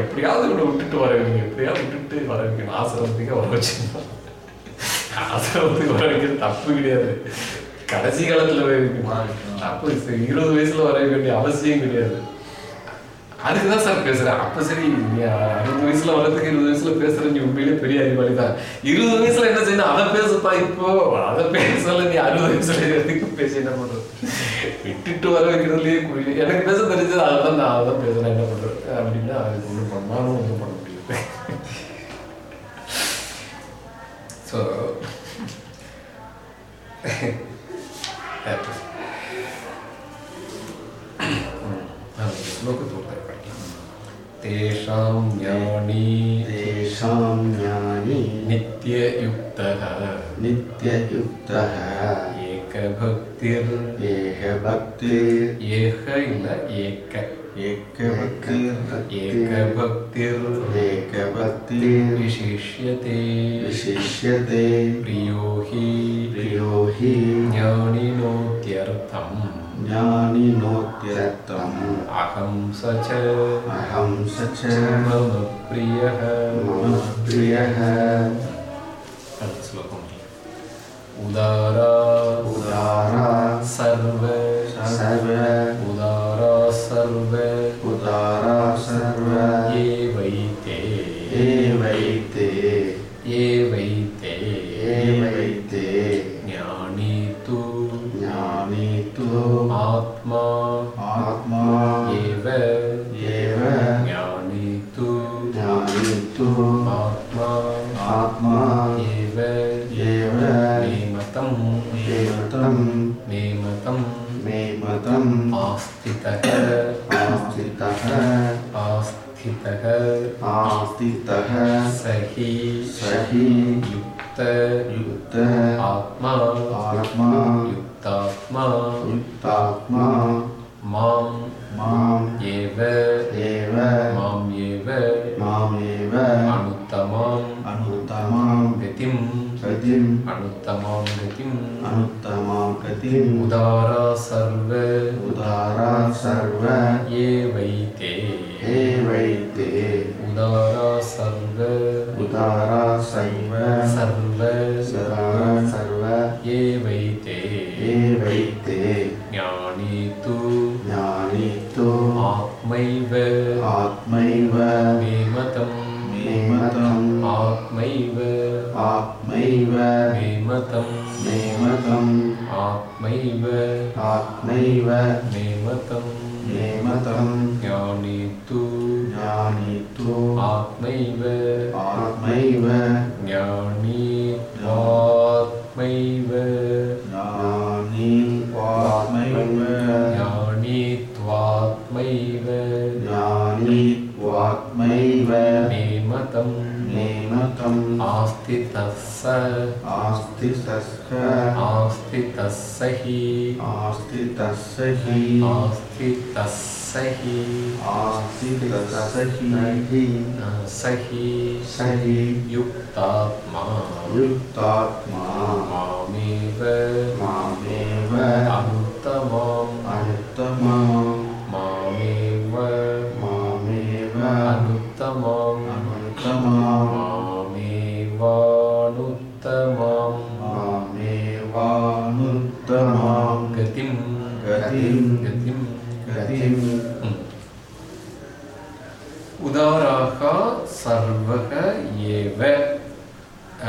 [SPEAKER 1] எப்படியாவது இவனை விட்டுட்டு வர வைங்க எப்படியாவது விட்டுட்டு வர வைக்கணும் ஆசிரமத்துக்கு வர வச்சுருந்தோம் ஆசிரமத்துக்கு வர வைக்கிறது தப்பு கிடையாது. கடைசி காலத்துல வர வைக்கணுமா. தப்பு இருபது வயசுல வர வேண்டிய அவசியம் கிடையாது. அதுக்கு தான் சார் பேசுறேன். அப்ப சரி அறுபது வயசுல வர்றதுக்கு இருபது வயசில் பேசுற நீ உண்மையிலே பெரிய அறிவாளி தான். இருபது வயசில் என்ன செய்யணும்? அதை பேசப்பா இப்போ. அதை பேசல நீ அறுபது வயசுல எதுக்கு பேசி என்ன பண்ணுறது விட்டுட்டு வர வைக்கிறதுலேயே எனக்கு பேச தெரிஞ்சது அதை நான் அதை பேசுறேன் என்ன பண்ணுறது அப்படின்னா அதுக்கு ஒண்ணு பண்ணாலும் ஒன்றும் பண்ண முடியல. ஸோ Look तेषां ज्ञानी
[SPEAKER 2] तेषां ज्ञानी
[SPEAKER 1] नित्ययुक्तः।
[SPEAKER 2] नित्ययुक्तः।
[SPEAKER 1] एकभक्तिर्
[SPEAKER 2] एह
[SPEAKER 3] एह
[SPEAKER 1] इल
[SPEAKER 2] एक।
[SPEAKER 1] विशिष्यते।
[SPEAKER 2] विशिष्यते।
[SPEAKER 1] प्रियो हि
[SPEAKER 2] प्रियो हि ज्ञानिनोत्यर्थम्।
[SPEAKER 1] ज्ञानी
[SPEAKER 2] नोत्यम अहम सच
[SPEAKER 1] अहम सच
[SPEAKER 2] मम प्रिय
[SPEAKER 1] मम प्रिय
[SPEAKER 2] उदारा।
[SPEAKER 1] उदारा।
[SPEAKER 2] सर्वे।
[SPEAKER 1] सर्वे।
[SPEAKER 2] उदारा सर्वे।
[SPEAKER 1] स्थितः सखी
[SPEAKER 2] सखी युक्तः
[SPEAKER 1] युक्तः
[SPEAKER 3] आत्मा
[SPEAKER 2] आत्मा सही सही
[SPEAKER 1] युक्तात्मा
[SPEAKER 2] युक्तात्मा
[SPEAKER 1] मामेव
[SPEAKER 2] मामेव
[SPEAKER 1] अनुत्तमम्
[SPEAKER 2] अनुत्तमम्
[SPEAKER 1] मामेव
[SPEAKER 2] मामेव
[SPEAKER 1] अनुत्तमम्
[SPEAKER 2] अनुत्तमम्
[SPEAKER 1] मामेवानुत्तमम्
[SPEAKER 2] मामेवानुत्तमम्
[SPEAKER 1] गतिं
[SPEAKER 2] गतिं
[SPEAKER 1] गतिं
[SPEAKER 2] गतिम्
[SPEAKER 1] उदाराः சர்வக ஏவ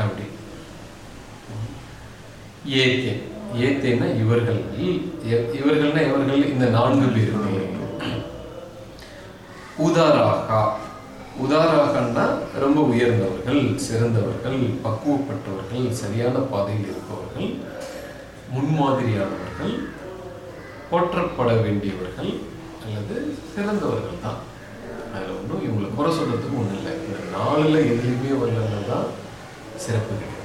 [SPEAKER 1] அப்படி. ஏத்தே. ஏத்தேன்னா இவர்கள். இவர்கள்னா இவர்கள் இந்த நான்கு பேர் உதாராகா. உதாராகன்னா ரொம்ப உயர்ந்தவர்கள் சிறந்தவர்கள் பக்குவப்பட்டவர்கள் சரியான பாதையில் இருப்பவர்கள் முன்மாதிரியானவர்கள் போற்றப்பட வேண்டியவர்கள் அல்லது சிறந்தவர்கள் தான். அதில் ஒன்றும் இவங்களை குறை சொல்றதுக்கு ஒன்றும் இல்லை. இந்த நாளில் எதுலேயுமே வரலன்னா தான் சிறப்பு கிடையாது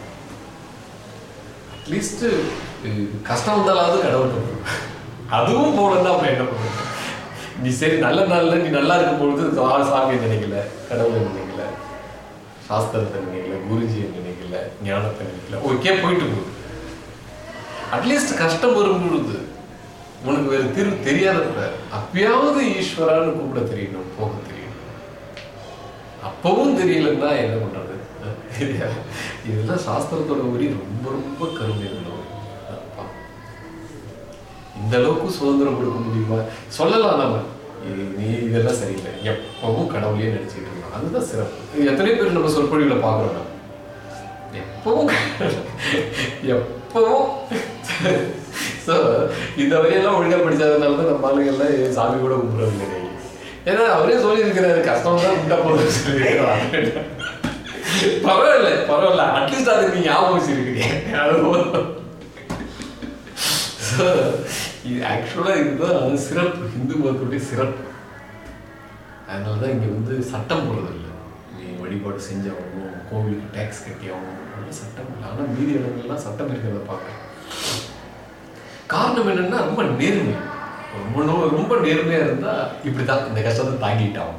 [SPEAKER 1] அட்லீஸ்ட் கஷ்டம் வந்தாலாவது கடவுள் கொடுக்கணும். அதுவும் போலன்னா அப்புறம் என்ன பண்ணுறது? நீ சரி நல்ல நாள்ல நீ நல்லா இருக்கும் பொழுது சா- சாமியை நினைக்கல கடவுளை நினைக்கல சாஸ்திரத்தை நினைக்கல குருஜியை நினைக்கல ஞானத்தை நினைக்கல. ஓகே போயிட்டு போகுது அட்லீஸ்ட் கஷ்டம் வரும் பொழுது உனக்கு வேறு தீர்வு தெரியாதப்ப அப்பயாவது ஈஸ்வரான்னு கூப்பிட தெரியணும் போக தெரியும் அப்பவும் தெரியலன்னா என்ன பண்றது? இதெல்லாம் சாஸ்திரத்தோட உரி ரொம்ப ரொம்ப கருமையான இந்த அளவுக்கு சுதந்திரம் கொடுக்க முடியுமா? சொல்லலாம் நம்ம. நீ இதெல்லாம் சரியில்லை. எப்பவும் கடவுளையே நடிச்சுட்டு இருக்கணும் அதுதான் சிறப்பு. எத்தனை பேர் நம்ம சொற்பொழிவுல பாக்குறோம் எப்பவும் எப்பவும். ஸோ இந்த வரையெல்லாம் ஒழுங்கா படிச்சதுனால தான் நம்ம ஆளுங்க எல்லாம் சாமி கூட கும்பிட்றது கிடையாது ஏன்னா அவரே சொல்லியிருக்கிறாரு கஷ்டம் தான் உண்டா போதும் சொல்லியிருக்கிறாரு. பரவாயில்ல பரவாயில்ல அட்லீஸ்ட் அதுக்கு நீங்க ஞாபகம் வச்சிருக்கீங்க அது போதும். இது ஆக்சுவலாக இதுதான் சிறப்பு. இந்து மதத்துடைய சிறப்பு. அதனால தான் இங்கே வந்து சட்டம் போடுறதில்லை நீ வழிபாடு செஞ்சாகணும் கோவிலுக்கு டேக்ஸ் கட்டியாகணும் அதெல்லாம் சட்டம் இல்லை. ஆனால் மீதி இடங்கள்லாம் சட்டம் இருக்கிறத பார்க்குறேன். காரணம் என்னன்னா ரொம்ப நேர்மை. ரொம்ப ரொம்ப நேர்மையாக இருந்தால் இப்படி தான் இந்த கஷ்டத்தை தாங்கிட்டான்.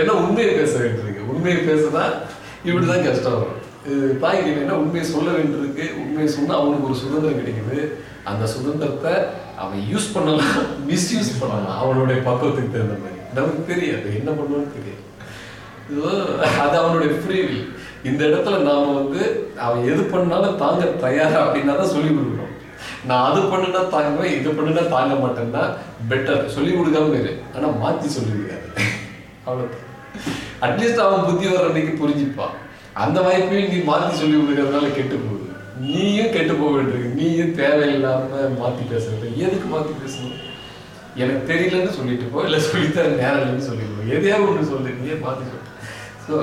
[SPEAKER 1] ஏன்னா உண்மையை பேச வேண்டியிருக்கு. உண்மையை பேசுனா இப்படிதான் கஷ்டம் வரும். இது தாங்கிட்டீங்கன்னா உண்மையை சொல்ல வேண்டியிருக்கு. உண்மையை சொன்னா அவனுக்கு ஒரு சுதந்திரம் கிடைக்குது. அந்த சுதந்திரத்தை அவன் யூஸ் பண்ணலாம் மிஸ்யூஸ் பண்ணலாம். அவனுடைய பக்குவத்துக்கு தகுந்த மாதிரி. நமக்கு தெரியாது. என்ன பண்ணுவோம்னு தெரியாது. அது அவனுடைய ஃப்ரீவில் இந்த இடத்துல நாம வந்து அவன் எது பண்ணாலும் தாங்க தயாரா அப்படின்னா தான் சொல்லி கொடுக்கணும். நான் அது பண்ணுனா தாங்குவேன் இது பண்ணுனா தாங்க மாட்டேன்னா பெட்டர் சொல்லி கொடுக்காம இரு. ஆனா மாத்தி சொல்லிருக்காரு. அவ்வளவு அட்லீஸ்ட் அவன் புத்தி வர அன்னைக்கு புரிஞ்சுப்பான் அந்த வாய்ப்பையும் நீ மாத்தி சொல்லி கொடுக்கறதுனால கெட்டு போகுது. நீயும் கெட்டு போக வேண்டியிருக்கு நீயும் தேவையில்லாம மாத்தி பேசுறது எதுக்கு மாத்தி பேசணும்? எனக்கு தெரியலன்னு சொல்லிட்டு போ இல்லை சொல்லித்தர நேரம் இல்லைன்னு சொல்லிட்டு எதையாவது ஒன்று சொல்லு நீயே மாத்தி சொல்லு. ஸோ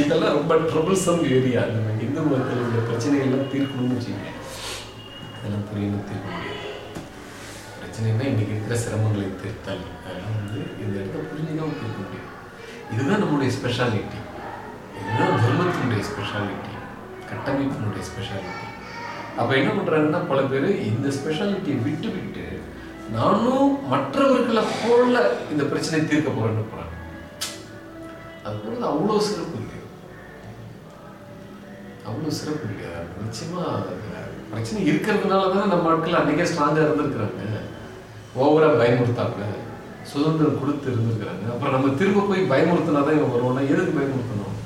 [SPEAKER 1] இதெல்லாம் ரொம்ப ட்ரபிள்சம் ஏரியா நம்ம இந்து மதத்தில் உள்ள பிரச்சனைகள்லாம் தீர்க்கணும்னு வச்சுக்கோங்க. அதெல்லாம் புரியணும் தீர்க்க முடியாது. பிரச்சனைனா இன்றைக்கி இருக்கிற சிரமங்களை தீர்த்தல் அதெல்லாம் வந்து இந்த இடத்த புரிஞ்சுதான் தீர்க்க முடியும். இதுதான் நம்மளுடைய ஸ்பெஷாலிட்டி இதுதான் தர்மத்தினுடைய ஸ்பெஷாலிட்டி கட்டமைப்பினுடைய ஸ்பெஷாலிட்டி அப்போ என்ன பண்றாங்கன்னா பல பேர் இந்த ஸ்பெஷாலிட்டியை விட்டு விட்டு நானும் மற்றவர்களை போல இந்த பிரச்சனையை தீர்க்க போறேன்னு போறாங்க. அது போல அவ்வளோ சிறப்பு இல்லையா? அவ்வளோ சிறப்பு இல்லையா? நிச்சயமாக பிரச்சனை இருக்கிறதுனால தானே நம்ம ஆட்கள் அன்றைக்கே ஸ்ட்ராங்காக இருந்திருக்கிறாங்க. ஓவராக பயமுறுத்தாங்க சுதந்திரம் கொடுத்து இருந்திருக்கிறாங்க. அப்புறம் நம்ம திரும்ப போய் பயமுறுத்தினா தான் இவன் வருவோம்னா எதுக்கு பயமுறுத்தணும்?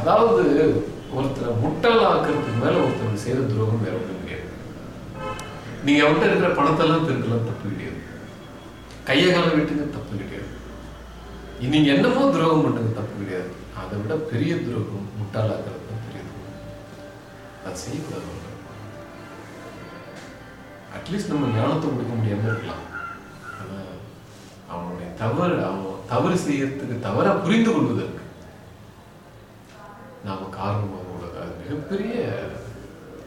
[SPEAKER 1] அதாவது ஒருத்தரை முட்டாளாக்குறதுக்கு மேலே ஒருத்தருக்கு செய்கிற துரோகம் வேற ஒன்றும் கிடையாது. நீங்கள் அவன்கிட்ட இருக்கிற பணத்தெல்லாம் திருக்கலாம் தப்பு கிடையாது. கையை கால விட்டுங்க தப்பு கிடையாது. நீங்கள் என்னமோ துரோகம் பண்ணுங்க தப்பு கிடையாது. அதை விட பெரிய துரோகம் முட்டாளாக்குறது. அது செய்யக்கூடாது. அட்லீஸ்ட் நம்ம ஞானத்தை கொடுக்க முடியாமல் இருக்கலாம். ஆனால் அவனுடைய தவறு அவன் தவறு செய்யறதுக்கு தவறா புரிந்து கொள்வதற்கு நாம காரணமாக உள்ளது. அது மிகப்பெரிய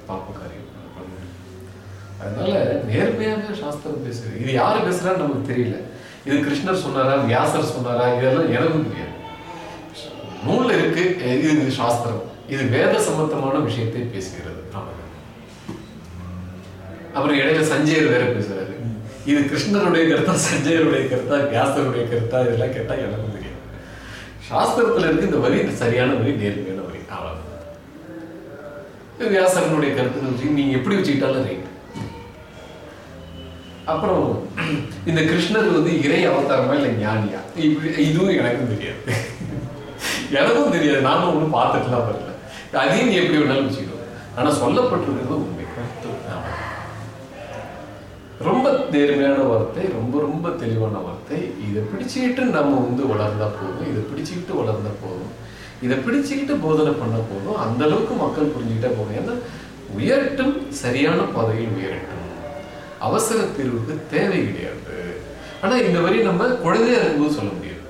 [SPEAKER 1] பாப்ப காரியம் அதனால நேர்மையாக சாஸ்திரம் பேசுறது இது யார் பேசுறான்னு நமக்கு தெரியல. இது கிருஷ்ணர் சொன்னாரா வியாசர் சொன்னாரா இதெல்லாம் எனக்கும் தெரியாது. நூல்ல இருக்கு இது சாஸ்திரம். இது வேத சம்பந்தமான விஷயத்தை பேசுகிறது. அப்புறம் இடையில சஞ்சயர் வேற பேசுறாரு. இது கிருஷ்ணருடைய கருத்தா சஞ்சயருடைய கருத்தா வியாசருடைய கருத்தா இதெல்லாம் கேட்டா எனக்கு தெரியும் சாஸ்திரத்துல இருக்கு இந்த வரி சரியான வரி நேர்மையான வரி. அவ்வளவு. வியாசரனுடைய கருத்துன்னு வச்சு நீங்க எப்படி வச்சுக்கிட்டாலும் ரைட் அப்புறம் இந்த கிருஷ்ணர் வந்து இறை அவதாரமா இல்ல ஞானியா? இப்படி இதுவும் எனக்கும் தெரியாது. எனக்கும் தெரியாது. நானும் ஒன்றும் பார்த்துட்டுலாம் வரல. அதையும் நீ எப்படி வேணாலும் வச்சுக்கோ ஆனால் சொல்லப்பட்டிருக்கிறது உண்மை. ரொம்ப நேர்மையான வார்த்தை ரொம்ப ரொம்ப தெளிவான வார்த்தை. இதை பிடிச்சுக்கிட்டு நம்ம வந்து வளர்ந்தா போதும் இதை பிடிச்சுக்கிட்டு வளர்ந்தா போதும் இதை பிடிச்சுக்கிட்டு போதனை பண்ண போதும் அந்த அளவுக்கு மக்கள் புரிஞ்சுக்கிட்டே போதும். ஏன்னா உயரட்டும் சரியான பாதையில் உயரட்டும். அவசர தீர்வுக்கு தேவை கிடையாது. ஆனா இந்த வரி நம்ம குழந்தையா இருக்கும்போது சொல்ல முடியாது.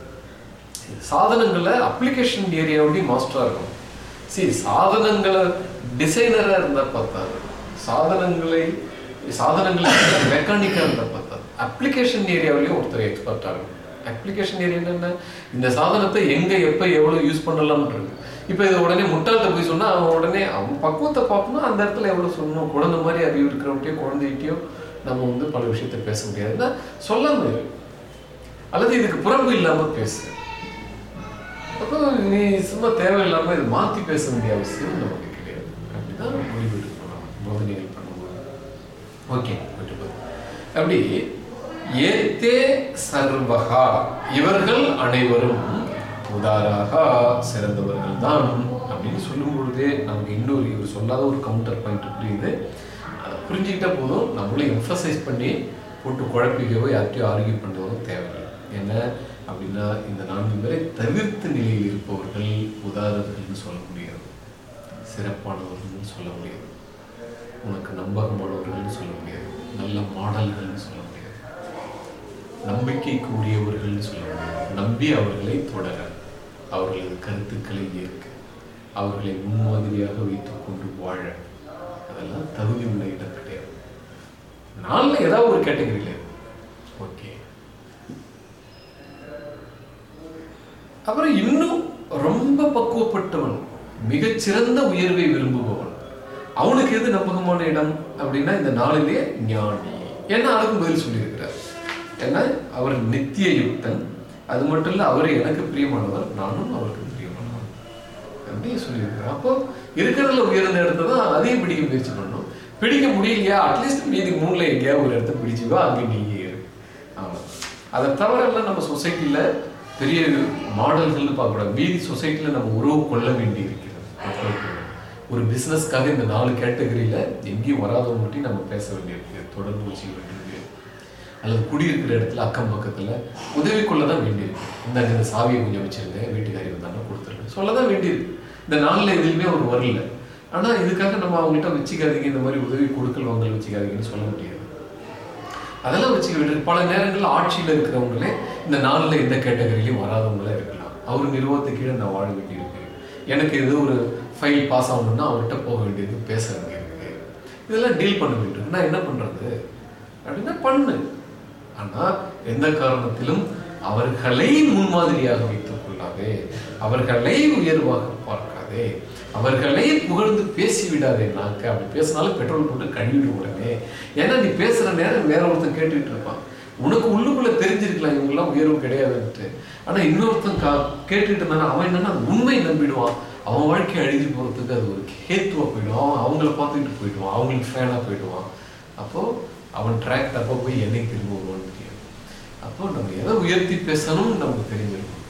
[SPEAKER 1] சாதனங்களை அப்ளிகேஷன் ஏரியாவுடைய மாஸ்டரா இருக்கும் சரி சாதனங்களை டிசைனராக இருந்தால் பார்த்தாரு. சாதனங்களை சாதனங்களை மெக்கானிக்காக இருந்தால் பார்த்தாரு. அப்ளிகேஷன் ஏரியாவிலையும் ஒருத்தர் எக்ஸ்பர்ட் இருக்கும் அப்ளிகேஷன் ஏரியா என்னென்ன? இந்த சாதனத்தை எங்கே எப்போ எவ்வளோ யூஸ் பண்ணலாம்ன்றது. இப்போ இதை உடனே முட்டாள்கிட்ட போய் சொன்னால் அவன் உடனே அவன் பக்குவத்தை பார்க்கணும் அந்த இடத்துல எவ்வளோ சொல்லணும். குழந்தை மாதிரி அறிவு இருக்கிறவங்கட்டையும் குழந்தைகிட்டயோ நம்ம வந்து பல விஷயத்த பேச முடியாதுன்னா சொல்லாமல் அல்லது இதுக்கு புறம்பு இல்லாமல் பேசு. அப்போ நீ சும்மா தேவையில்லாம இது மாத்தி பேச வேண்டிய அவசியம் நமக்கு கிடையாது. அப்படிதான் முடிவெடுக்கணும் போதனைகள் பண்ணும்போது ஓகே அப்படி ஏத்தே சர்வகா இவர்கள் அனைவரும் உதாராக சிறந்தவர்கள் தான் அப்படின்னு சொல்லும் பொழுதே நமக்கு இன்னொரு இவர் சொல்லாத ஒரு கவுண்டர் பாயிண்ட் புரியுது. அதை புரிஞ்சுக்கிட்ட போதும். நம்மளும் எம்ஃபசைஸ் பண்ணி போட்டு குழப்பிக்கவோ யார்கிட்டயோ ஆர்கியூ பண்ணுறதும் தேவையில்லை. என்ன? அப்படின்னா இந்த நான்கு பேரை தவிர்த்த நிலையில் இருப்பவர்கள் உதாரணர்கள்னு சொல்ல முடியாது சிறப்பானவர்கள்னு சொல்ல முடியாது. உனக்கு நம்பகமானவர்கள்னு சொல்ல முடியாது. நல்ல மாடல்கள்னு சொல்ல முடியாது. நம்பிக்கை கூடியவர்கள்னு சொல்ல முடியாது. நம்பி அவர்களை தொடர அவர்களது கருத்துக்களை ஏற்க அவர்களை முன்மாதிரியாக வைத்துக் கொண்டு வாழ. அதெல்லாம் தகுதி உள்ள இடம் கிடையாது. நாளில் ஏதாவது ஒரு கேட்டகரியில் ஓகே அப்புறம் இன்னும் ரொம்ப பக்குவப்பட்டவன் மிகச்சிறந்த உயர்வை விரும்புபவன். அவனுக்கு எது நம்பகமான இடம் அப்படின்னா இந்த நாளிலே ஞானி. ஏன்னா அதுக்கும் பதில் சொல்லியிருக்கிறார்? ஏன்னா அவர் நித்திய யுக்தன். அது மட்டும் இல்ல அவர் எனக்கு பிரியமானவர் நானும் அவருக்கு பிரியமானவர். அப்படின்னு சொல்லியிருக்கிறார். அப்போ இருக்கிறதுல உயர்ந்த இடத்த தான் அதையும் பிடிக்க முயற்சி பண்ணணும். பிடிக்க முடியலையா? அட்லீஸ்ட் மீதி மூணுல எங்கேயாவது ஒரு இடத்த பிடிச்சிவா அங்கே நீங்க இரு. ஆமா. அதை தவிர எல்லாம் நம்ம சொசைட்டில பெரிய மாடல்கள்னு பார்க்கக்கூடாது. மீதி சொசைட்டியில் நம்ம உறவு கொள்ள வேண்டி இருக்கிறது. மக்களுக்கு. ஒரு பிஸ்னஸ்க்காக இந்த நாலு கேட்டகரியில் எங்கேயும் வராதவங்ககிட்டயும் நம்ம பேச வேண்டியிருக்கு. தொடர்பு வச்சுக்க வேண்டியிருக்கு அல்லது குடியிருக்கிற இடத்துல அக்கம் பக்கத்தில் உதவி கொள்ள தான் வேண்டியிருக்கு. இந்த இந்த சாவியை கொஞ்சம் வச்சிருங்க வீட்டுக்காரி வந்தாலும் கொடுத்துருங்க. சொல்ல தான் வேண்டியிருக்கு. இந்த நாளில் எதுலையுமே அவர் வரல. ஆனால் இதுக்காக நம்ம அவங்கள்ட்ட வச்சுக்காதீங்க இந்த மாதிரி உதவி கொடுக்கல் வாங்கல் வச்சுக்காதீங்கன்னு சொல்ல முடியாது. அதெல்லாம் வச்சுக்க வேண்டியது பல நேரங்களில் ஆட்சியில் இருக்கிறவங்களே இந்த நாளில் எந்த கேட்டகரியிலையும் வராதவங்களே இருக்கலாம். அவர் நிறுவனத்துக்கு கீழே நான் வாழ வேண்டியிருக்கு எனக்கு ஏதோ ஒரு ஃபைல் பாஸ் ஆகணும்னா அவர்கிட்ட போக வேண்டியது பேச வேண்டியிருக்கு. இதெல்லாம் டீல் பண்ண வேண்டியிருக்கு. நான் என்ன பண்ணுறது அப்படின்னா பண்ணு. ஆனால் எந்த காரணத்திலும் அவர்களை முன்மாதிரியாக வைத்துக் கொள்ளாதே. அவர்களை உயர்வாக பார்க்காதே. அவர்களே புகழ்ந்து பேசி விடாதே நாக்க அப்படி பேசினாலும் பெட்ரோல் போட்டு கழுவிடு உடனே ஏன்னா நீ பேசுற நேரம் வேற ஒருத்தன் கேட்டுக்கிட்டு இருப்பான். உனக்கு உள்ளுக்குள்ள தெரிஞ்சிருக்கலாம் இவங்கெல்லாம் உயர்வு கிடையாதுன்ட்டு. ஆனா இன்னொருத்தன் கா கேட்டுக்கிட்டு இருந்தானா அவன் என்னன்னா உண்மை நம்பிடுவான். அவன் வாழ்க்கை அழிஞ்சு போறதுக்கு அது ஒரு ஹேத்துவாக போயிடும். அவன் அவங்கள பார்த்துக்கிட்டு போயிடுவான். அவங்களுக்கு ஃபேனா போயிடுவான். அப்போ அவன் ட்ராக் தப்ப போய் என்னைக்கு திரும்ப வருவான்னு தெரியாது. அப்போ நம்ம எதை உயர்த்தி பேசணும்னு நமக்கு தெரிஞ்சிருக்கும்.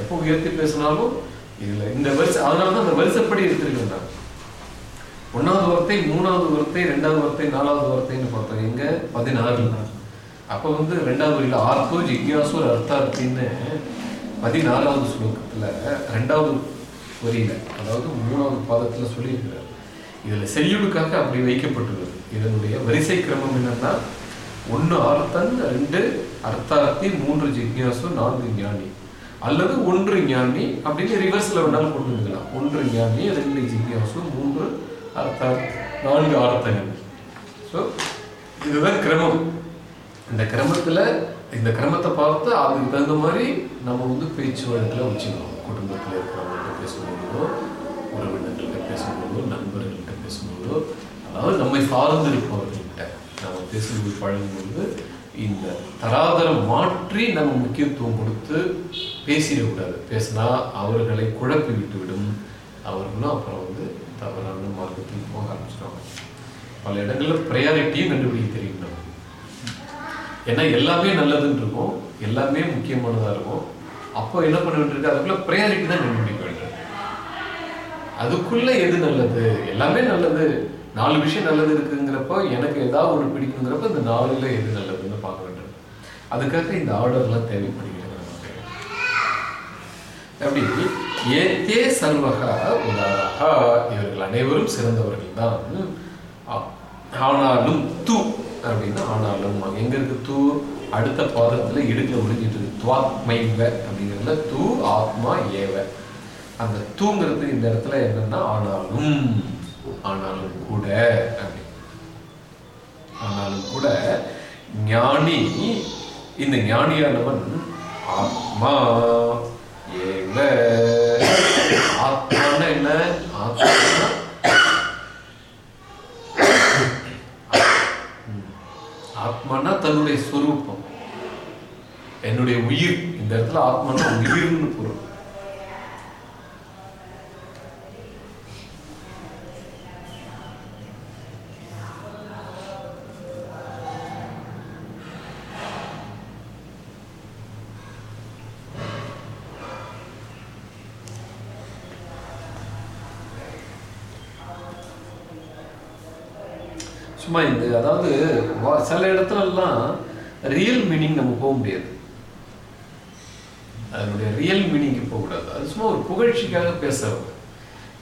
[SPEAKER 1] எப்போ உயர்த்தி பேசினாலும் இதுல இந்த வரிசை அதனாலதான் அந்த வரிசைப்படி எடுத்திருக்கேன் நான் ஒன்னாவது வார்த்தை மூணாவது வார்த்தை ரெண்டாவது வார்த்தை நாலாவது வார்த்தைன்னு பார்த்தோம். எங்க? பதினாறு அப்ப வந்து ரெண்டாவது வரியில ஆர்த்தோ ஜிக்யாசோ அர்த்தார்த்தின்னு பதினாலாவது ஸ்லோகத்துல ரெண்டாவது வரியில அதாவது மூணாவது பாதத்துல சொல்லியிருக்கிறார். இதுல செய்யுளுக்காக அப்படி வைக்கப்பட்டுள்ளது. இதனுடைய வரிசை கிரமம் என்னன்னா ஒன்று ஆர்த்தன் ரெண்டு அர்த்தார்த்தி மூன்று ஜிக்யாசு நான்கு ஞானி. அல்லது ஒன்று ஞானி அப்படின்னு ரிவர்ஸ்ல வேணாலும் கொண்டு வந்துக்கலாம் ஒன்று ஞானி ரெண்டு ஜிக்யாசு மூன்று அர்த்தம் நான்கு ஆர்த்தங்கள். ஸோ இதுதான் கிரமம். இந்த கிரமத்தில் இந்த கிரமத்தை பார்த்து அதுக்கு தகுந்த மாதிரி நம்ம வந்து பேச்சு வழக்கில் வச்சுக்கணும். குடும்பத்தில் இருக்கிறவங்கள்ட்ட பேசும்போதோ உறவினர்கள்ட்ட பேசும்போதோ நண்பர்கள்ட்ட பேசும்போதோ அதாவது நம்மை சார்ந்து இருப்பவர்கள்ட்ட நம்ம பேசும்போது பழகும்போது இந்த தராதரம் மாற்றி நம்ம முக்கியத்துவம் கொடுத்து பேசிடக்கூடாது. பேசினா அவர்களை குழப்பி விட்டுவிடும். அவர்களும் அப்புறம் வந்து தவறான மார்க்கத்தில் போக ஆரம்பிச்சிடுவாங்க. பல இடங்களில் ப்ரையாரிட்டியும் கண்டுபிடிக்க தெரியும் நம்ம. ஏன்னா எல்லாமே நல்லதுன்னு இருக்கும் எல்லாமே முக்கியமானதா இருக்கும். அப்போ என்ன பண்ண வேண்டியிருக்கு? அதுக்குள்ள ப்ரையாரிட்டி தான் கண்டுபிடிக்க வேண்டியது அதுக்குள்ள எது நல்லது? எல்லாமே நல்லது. நாலு விஷயம் நல்லது இருக்குங்கிறப்போ எனக்கு ஏதாவது ஒன்று பிடிக்குங்கிறப்ப இந்த நாலுல எது நல்லதுன்னு பார்க்க வேண்டும் அதுக்காக இந்த ஆர்டர்லாம் தேவைப்படுகிறது. அப்படி ஏத்தே சர்வகா உதாரகா இவர்கள் அனைவரும் சிறந்தவர்கள் தான். ஆனாலும் தூ அப்படின்னா ஆனாலும். எங்க இருக்கு தூ? அடுத்த பாதத்துல இடுக்க முடிஞ்சிட்டு இருக்கு. துவாத்மைவ அப்படிங்கிறதுல தூ ஆத்மா ஏவ. அந்த தூங்கிறது இந்த இடத்துல என்னன்னா ஆனாலும். ஆனாலும் கூட அப்படி. ஆனாலும் கூட ஞானி. இந்த ஞானியானவன் ஆத்மா. ஆத்மான்னா என்ன? ஆத்மா ஆத்மானா தன்னுடைய ஸ்வரூபம் என்னுடைய உயிர். இந்த இடத்துல ஆத்மானா உயிர்னு பொருள் சும்மா இந்த அதாவது சில சில இடத்துலலாம் ரியல் மீனிங் நம்ம போக முடியாது. அதனுடைய ரியல் மீனிங்க்கு போகக்கூடாது அது சும்மா ஒரு புகழ்ச்சிக்காக பேசுறவங்க.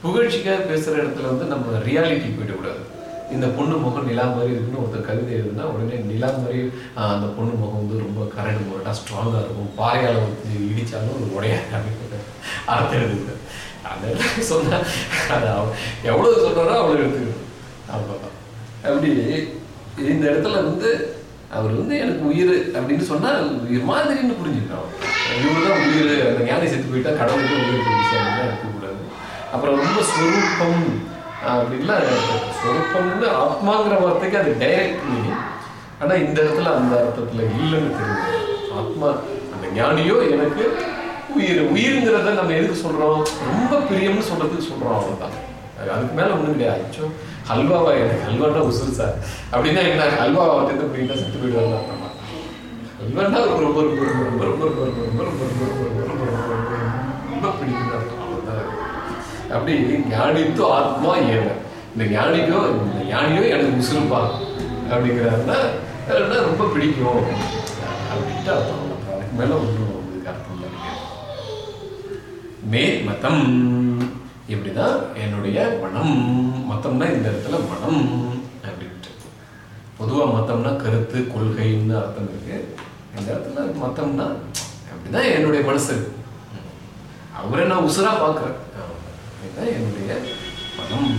[SPEAKER 1] புகழ்ச்சிக்காக பேசுற இடத்துல வந்து நம்ம ரியாலிட்டி போயிடக்கூடாது இந்த பொண்ணு முகம் நிலா மாதிரி இருக்குன்னு ஒருத்தர் கவிதை எழுதுனா உடனே நிலா மாதிரி ஆஹ், அந்த பொண்ணு முகம் வந்து ரொம்ப கரடு முரட்டா ஸ்ட்ராங்காக இருக்கும். பாறையால் வந்து இடிச்சாலும் ஒரு உடையாது அப்படின்னு அர்த்தம் எழுதுங்க அந்த சொன்னா அது அவ- எவ்வளவு சொல்றாரோ அவ்வளவு எடுத்துக்கணும் அவ்வளோதான் அப்படி இந்த இடத்துல வந்து அவர் வந்து எனக்கு உயிர் அப்படின்னு சொன்னால் உயிர் மாதிரின்னு புரிஞ்சுக்கணும் இவர் தான் உயிர் அந்த ஞானி செத்து போயிட்டா கடவுளுக்கு உயிர் போயிடுச்சு அப்படின்னு இருக்கக்கூடாது. அப்புறம் ரொம்ப ஸ்வரூபம் அப்படின்லாம் ஸ்வரூபம்னு ஆத்மாங்கிற வார்த்தைக்கு அது டைரக்ட் மீனிங் ஆனால் இந்த இடத்துல அந்த அர்த்தத்தில் இல்லைன்னு தெரியும் ஆத்மா அந்த ஞானியோ எனக்கு உயிர். உயிருங்கிறத நம்ம எதுக்கு சொல்கிறோம் ரொம்ப பிரியம்னு சொல்கிறதுக்கு சொல்கிறோம் அவ்வளவுதான். தான் அதுக்கு மேல ஒண்ணும் கிடையாது அச்சோ ஹல்வாவா எனக்கு ஹல்வாண்டா உசுறு சார் அப்படின்னா என்ன ஹல்வாவா வந்து அப்படின்னா செத்து போயிடுவாங்க அப்புறமா ஹல்வாண்டா ரொம்ப ரொம்ப ரொம்ப ரொம்ப ரொம்ப ரொம்ப ரொம்ப ரொம்ப ரொம்ப ரொம்ப ரொம்ப ரொம்ப ரொம்ப ரொம்ப ரொம்ப ரொம்ப பிடிக்குது அப்படி ஞானித்து ஆத்மா ஏன இந்த ஞானிக்கோ இந்த ஞானியோ எனக்கு உசுறுப்பா அப்படிங்கிறாருன்னா ரொம்ப பிடிக்கும் அப்படின்ட்டு அர்த்தம் அதுக்கு மேல ஒன்றும் இதுக்கு அர்த்தம் தான் மே மதம் இப்படி தான் என்னுடைய மனம். மத்தம்னா இந்த இடத்துல மனம் அப்படின்ட்டு. பொதுவாக மத்தம்னா கருத்து கொள்கைன்னு அர்த்தம் இருக்கு. இந்த இடத்துல மத்தம்னா அப்படிதான் என்னுடைய மனசு. அவரை நான் உசுரா பார்க்குறேன். இதுதான் என்னுடைய மனம்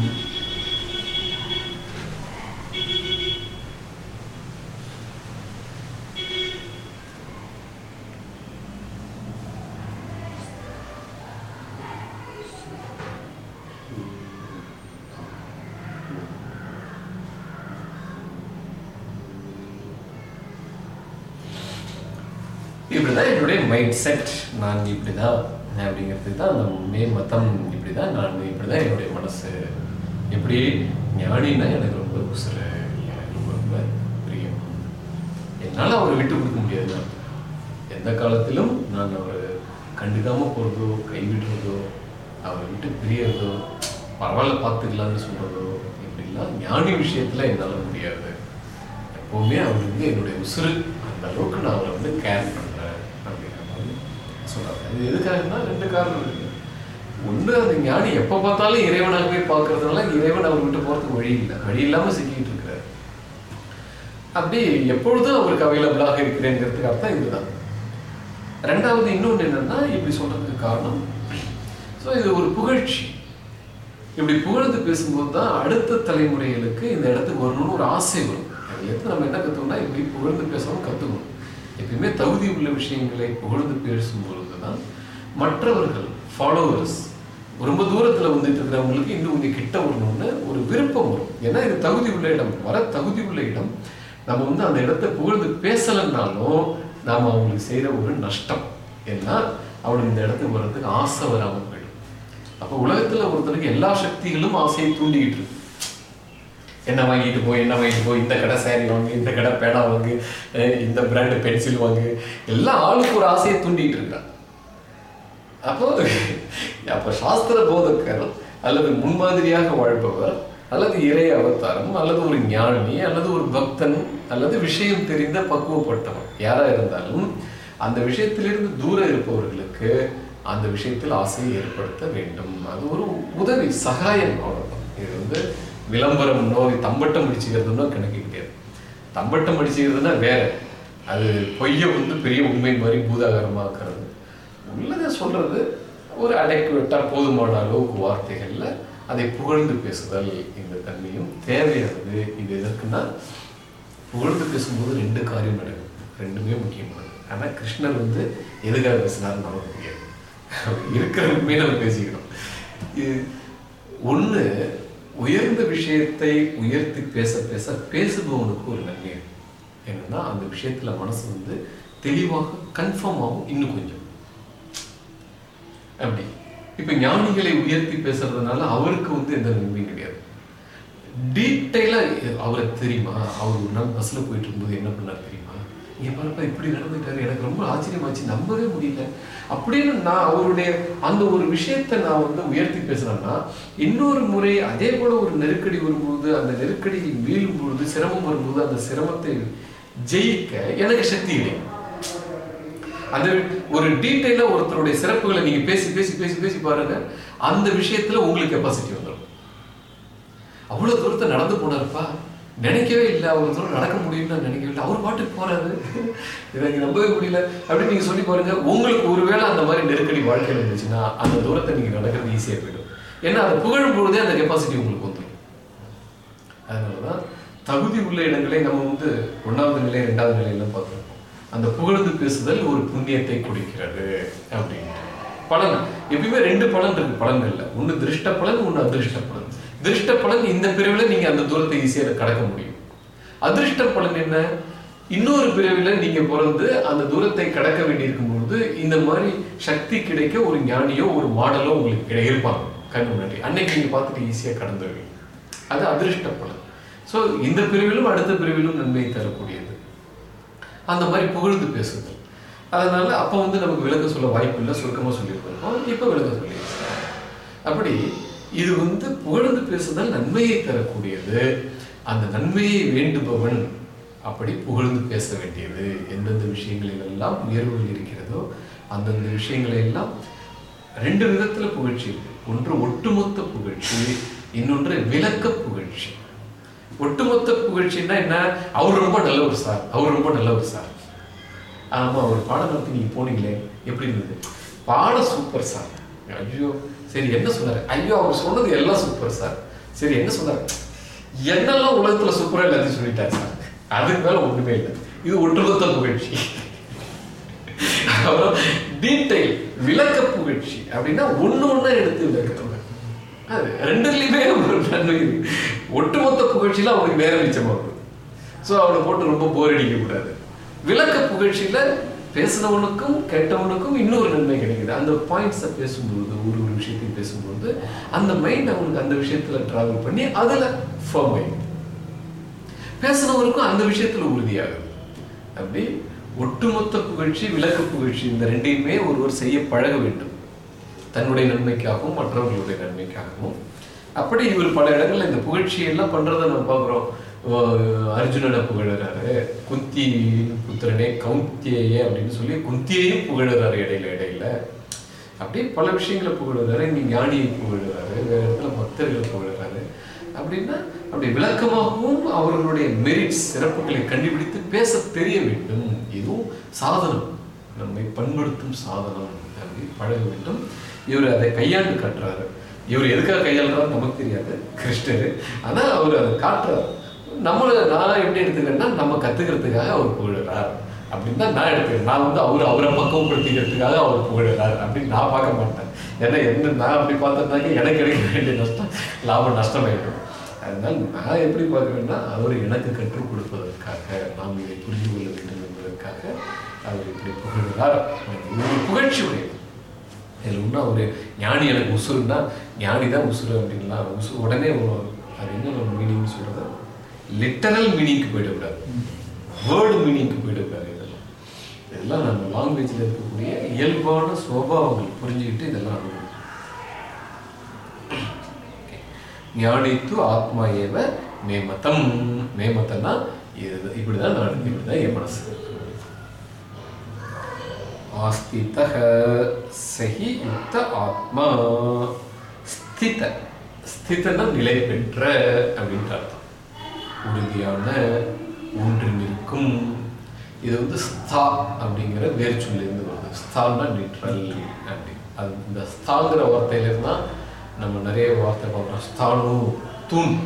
[SPEAKER 1] இப்படிதான் செட் நான் இப்படிதான் அப்படிங்கிறது தான் அந்த மே மதம் இப்படிதான் நான் இப்படிதான் என்னுடைய மனசு. எப்படி? ஞானின்னா எனக்கு ரொம்ப உசுறு எனக்கு ரொம்ப ரொம்ப பிரியம். என்னால் அவரை விட்டு கொடுக்க முடியாது எந்த காலத்திலும் நான் அவரை கண்டுக்காமல் போகிறதோ கைவிடுறதோ அவரை விட்டு பிரியறதோ பரவாயில்ல பார்த்துக்கலாம்னு சொல்றதோ இப்படிலாம் ஞானி விஷயத்துல என்னால் முடியாது. எப்போவுமே அவர் வந்து என்னுடைய உசுறு அந்த அளவுக்கு நான் அவரை வந்து கேர் பண்ணேன் சொல்றாரு அது எதுக்காகன்னா ரெண்டு காரணம் இருக்கு. ஒண்ணு அந்த ஞானி எப்போ பார்த்தாலும் இறைவனாகவே பார்க்கறதுனால இறைவன் அவர் விட்டு போறதுக்கு வழி இல்லை. வழி இல்லாமல் சிக்கிட்டு இருக்கிறார். அப்படி எப்பொழுதும் அவருக்கு அவைலபிளாக இருக்கிறேங்கிறதுக்கு அர்த்தம் இதுதான். ரெண்டாவது இன்னொன்று என்னன்னா இப்படி சொல்றதுக்கு காரணம். ஸோ இது ஒரு புகழ்ச்சி. இப்படி புகழ்ந்து பேசும்போது தான் அடுத்த தலைமுறைகளுக்கு இந்த இடத்துக்கு வரணும்னு ஒரு ஆசை வரும். அதுலேருந்து நம்ம என்ன கற்றுக்கணும்னா இப்படி புகழ்ந்து பேசணும் கற்றுக்கணும் எப்பயுமே தகுதி உள்ள விஷயங்களை புகழ்ந்து பேசும்போது பொழுது மற்றவர்கள் ஃபாலோவர்ஸ் ரொம்ப தூரத்தில் வந்துட்டு இருக்கிறவங்களுக்கு இன்னும் கொஞ்சம் கிட்ட வரணும்னு ஒரு விருப்பம் வரும். ஏன்னா இது தகுதி உள்ள இடம். வர தகுதி உள்ள இடம். நம்ம வந்து அந்த இடத்த புகழ்ந்து பேசலைன்னாலும் நாம் அவங்களுக்கு செய்கிற ஒரு நஷ்டம். ஏன்னா அவனுக்கு இந்த இடத்துக்கு வர்றதுக்கு ஆசை வராமல் போயிடும். அப்போ உலகத்தில் ஒருத்தருக்கு எல்லா சக்திகளும் ஆசையை தூண்டிக்கிட்டு இருக்கு. என்ன வாங்கிட்டு போய் என்ன வாங்கிட்டு போய் இந்த கடை சேரீ வாங்கு இந்த கடை பேனா வாங்கு இந்த பிராண்டு பென்சில் வாங்கு. எல்லாம் ஆளுக்கு ஒரு ஆசையை தூண்டிகிட்டு இருக்கான் அப்போ அப்போ சாஸ்திர போதக்கர் அல்லது முன்மாதிரியாக வாழ்பவர் அல்லது இறை அவதாரம் அல்லது ஒரு ஞானி அல்லது ஒரு பக்தன் அல்லது விஷயம் தெரிந்த பக்குவப்பட்டவன் யாரா இருந்தாலும் அந்த விஷயத்திலிருந்து தூரம் இருப்பவர்களுக்கு அந்த விஷயத்தில் ஆசையை ஏற்படுத்த வேண்டும். அது ஒரு உதவி சகாயம் அவ்வளோதான் இது வந்து விளம்பரம் நோய் தம்பட்டம் அடிச்சுக்கிறதுன்னா கணக்கு கிடையாது தம்பட்டம் அடிச்சுக்கிறதுனா வேற. அது பொய்யை வந்து பெரிய உண்மை மாதிரி பூதாகரமாக்குறது. உள்ளதை சொல்றது ஒரு அடைக்குவிட்டா போதுமான அளவுக்கு வார்த்தைகள்ல அதை புகழ்ந்து பேசுதல் இந்த தன்மையும் தேவையானது. இது எதற்குன்னா புகழ்ந்து பேசும்போது ரெண்டு காரியம் நடக்கும் ரெண்டுமே முக்கியமானது. ஆனால் கிருஷ்ணர் வந்து எதுக்காக பேசினார்னு நமக்கு தெரியாது. இருக்கிற உண்மையை நம்ம பேசிக்கணும். இது ஒன்று உயர்ந்த விஷயத்தை உயர்த்தி பேச பேச பேசுபவனுக்கு ஒரு நன்மை. என்னன்னா அந்த விஷயத்துல மனசு வந்து தெளிவாக கன்ஃபார்ம் ஆகும் இன்னும் கொஞ்சம். அப்படி. இப்ப ஞானிகளை உயர்த்தி பேசுறதுனால அவருக்கு வந்து எந்த நன்மையும் கிடையாது. டீட்டெயிலா அவருக்கு தெரியுமா? அவர் ஒரு நாள் பஸ்ல போயிட்டு இருக்கும்போது என்ன பண்ணார் தெரியுமா? என் பாருப்பா இப்படி நடந்துட்டாரு. எனக்கு ரொம்ப ஆச்சரியமாச்சு. நம்பவே முடியல. அப்படின்னு நான் அவருடைய அந்த ஒரு விஷயத்தை நான் வந்து உயர்த்தி பேசுறேன்னா இன்னொரு முறை அதே போல ஒரு நெருக்கடி வரும்போது அந்த நெருக்கடியில் வீழும் பொழுது சிரமம் வரும்போது அந்த சிரமத்தை ஜெயிக்க எனக்கு சக்தி கிடைக்கும். அந்த ஒரு டீட்டெயிலா ஒருத்தருடைய சிறப்புகளை நீங்க பேசி பேசி பேசி பேசி பாருங்க. அந்த விஷயத்துல உங்களுக்கு கெப்பாசிட்டி வந்துடும் அவ்வளவு தூரத்தை நடந்து போனாருப்பா? நினைக்கவே இல்லை. அவ்வளவு தூரம் நடக்க முடியும்னு நான் நினைக்கவே இல்லை. அவர் பாட்டுக்கு போறாரு. எனக்கு நம்பவே முடியல. அப்படின்னு நீங்க சொல்லி பாருங்க. உங்களுக்கு ஒருவேளை அந்த மாதிரி நெருக்கடி வாழ்க்கையில் இருந்துச்சுன்னா அந்த தூரத்தை நீங்க நடக்கிறது ஈஸியா போயிடும். ஏன்னா அதை புகழும் பொழுதே அந்த கெப்பாசிட்டி உங்களுக்கு வந்துடும் அதனாலதான் தகுதி உள்ள இடங்களை நம்ம வந்து ஒன்றாவது நிலை ரெண்டாவது நிலையெல்லாம் பார்த்தோம் அந்த புகழ்ந்து பேசுதல் ஒரு புண்ணியத்தை கொடுக்கிறது அப்படின்ட்டு பலன். எப்பயுமே ரெண்டு பலன் இருக்கு பலன்கள்ல. ஒன்னு திருஷ்ட பலன் ஒன்னு அதிருஷ்ட பலன். திருஷ்ட பலன் இந்த பிரிவில் நீங்க அந்த தூரத்தை ஈஸியாக கடக்க முடியும். அதிருஷ்ட பலன் என்ன? இன்னொரு பிரிவில் நீங்க பிறந்து அந்த தூரத்தை கடக்க வேண்டியிருக்கும் பொழுது இந்த மாதிரி சக்தி கிடைக்க ஒரு ஞானியோ ஒரு மாடலோ உங்களுக்கு கிடை இருப்பாங்க. கண் முன்னாடி. அன்னைக்கு நீங்க பார்த்துட்டு ஈஸியாக கடந்துருவீங்க. அது அதிருஷ்ட பலன். ஸோ இந்த பிரிவிலும் அடுத்த பிரிவிலும் நன்மை தரக்கூடியது. அந்த மாதிரி புகழ்ந்து பேசுது அதனால அப்போ வந்து நமக்கு விளக்க சொல்ல வாய்ப்பு இல்லை சுருக்கமாக சொல்லியிருக்கோம். இப்போ விளக்க சொல்லியிருக்கோம். அப்படி இது வந்து புகழ்ந்து பேசுதல் நன்மையை தரக்கூடியது. அந்த நன்மையை வேண்டுபவன் அப்படி புகழ்ந்து பேச வேண்டியது. எந்தெந்த விஷயங்களில் எல்லாம் உயர்வுகள் இருக்கிறதோ அந்தந்த விஷயங்களை எல்லாம் ரெண்டு விதத்துல புகழ்ச்சி இருக்கு. ஒன்று ஒட்டுமொத்த புகழ்ச்சி இன்னொன்று விளக்க புகழ்ச்சி. ஒட்டுமொத்த புகழ்ச்சின்னா என்ன? அவர் ரொம்ப நல்லவர் சார் அவர் ரொம்ப நல்லவர் சார் ஆமா அவர் பாடம் நடத்தி நீங்க போனீங்களே. எப்படி இருந்தது? பாடம் சூப்பர் சார் ஐயோ சரி என்ன சொன்னாரு? ஐயோ அவர் சொன்னது எல்லாம் சூப்பர் சார் சரி என்ன சொன்னாரு? என்னெல்லாம் உலகத்துல சூப்பரா எல்லாத்தையும் சொல்லிட்டாரு சார் அதுக்கு மேல ஒண்ணுமே இல்லை. இது ஒட்டுமொத்த புகழ்ச்சி. அப்புறம் டீடைல் விளக்க புகழ்ச்சி அப்படின்னா ஒன்னு ஒண்ணா எடுத்து விளக்குறவங்க. அது ரெண்டுலயுமே ஒரு நன்மை ஒட்டுமொத்த புகழ்ச்சியில் அவனுக்கு நேரம் மிச்சமாகும் ஸோ அவனை போட்டு ரொம்ப போர் அடிக்க கூடாது. விளக்க புகழ்ச்சியில் பேசுனவனுக்கும் கேட்டவனுக்கும் இன்னொரு நன்மை கிடைக்குது. அந்த பாயிண்ட்ஸை பேசும்பொழுது ஒரு ஒரு விஷயத்தையும் பேசும்பொழுது அந்த மைண்ட் அவனுக்கு அந்த விஷயத்தில் ட்ராவல் பண்ணி அதில் ஃபார்ம் ஆகிடுது பேசினவருக்கும் அந்த விஷயத்தில் உறுதியாகுது அப்படி ஒட்டுமொத்த புகழ்ச்சி விளக்க புகழ்ச்சி இந்த ரெண்டையுமே ஒருவர் செய்ய பழக வேண்டும். தன்னுடைய நன்மைக்காகவும் மற்றவர்களுடைய நன்மைக்காகவும். அப்படி இவர் பல இடங்கள்ல இந்த புகழ்ச்சியெல்லாம் பண்றதை நம்ம பார்க்குறோம். அர்ஜுனனை புகழறாரு குந்தி புத்திரனே கௌந்தியே அப்படின்னு சொல்லி குந்தியையும் புகழறாரு இடையில இடையில. அப்படியே பல விஷயங்களை புகழுறாரு இங்க ஞானியை புகழுறாரு வேற இடத்துல பக்தர்களை புகழுறாரு. அப்படின்னா அப்படி விளக்கமாகவும் அவர்களுடைய மெரிட்ஸ் சிறப்புகளை கண்டுபிடித்து பேச தெரிய வேண்டும். இதுவும் சாதனம். நம்மை பண்படுத்தும் சாதனம். அப்படி பழக வேண்டும். இவர் அதை கையாண்டு காட்டுறாரு. இவர் எதுக்காக கையாளுறாரு? நமக்கு தெரியாது. கிருஷ்ணர். ஆனா அவர் அதை காட்டுறாரு. நம்மள நான் எப்படி எடுத்துக்கிறேன்னா நம்ம கத்துக்கிறதுக்காக அவர் புகழுறார். அப்படின்னு தான் நான் எடுத்துக்கிறேன். நான் வந்து அவர் அவரை பக்குவப்படுத்திக்கிறதுக்காக அவர் புகழுறார் அப்படின்னு நான் பார்க்க மாட்டேன். ஏன்னா என்ன நான் அப்படி பார்த்தோம்னாக்க எனக்கு கிடைக்க வேண்டிய நஷ்டம் லாபம் நஷ்டமாயிடும். அதனால் நான் எப்படி பார்க்குறேன்னா அவர் எனக்கு கற்றுக் கொடுப்பதற்காக நாம் இதை புரிந்து கொள்ள வேண்டும் என்பதற்காக அவர் இப்படி புகழ்கிறார் புகழ்ச்சி உடையது இதில் இன்னும் ஒரு ஞானி எனக்கு உசுருன்னா ஞானி தான் உசுறு அப்படின்லாம் உசு உடனே ஒரு- அது என்ன மீனிங் சொல்றது? லிட்டரல் மீனிங்க்கு போயிடக்கூடாது. வேர்டு மீனிங்க்கு போயிடக்கூடாது இதெல்லாம். இதெல்லாம் நம்ம லாங்குவேஜில் இருக்கக்கூடிய இயல்பான சுவாவங்கள் புரிஞ்சுக்கிட்டு இதெல்லாம் அனுபவம் ஞானித்து ஆத்மா ஏவ மேமதம் மேமத்தம்னா இது இப்படிதான் நான் இப்படிதான் என் மனசு. ஆஸ்திதः சஹி யுக்த ஆத்மா ஸ்தித ஸ்திதனா நிலை பெற்ற அப்படின்ற அர்த்தம். உறுதியான ஊன்றி நிற்கும். இது வந்து ஸ்தா அப்படிங்கிற வேர் சொல்லிருந்து வருது. ஸ்தான்னா நிற்றல் அப்படி அது இந்த ஸ்தாங்கிற வார்த்தையிலிருந்தால் நம்ம நிறைய வார்த்தை பார்க்குறோம். ஸ்தானு தூண்.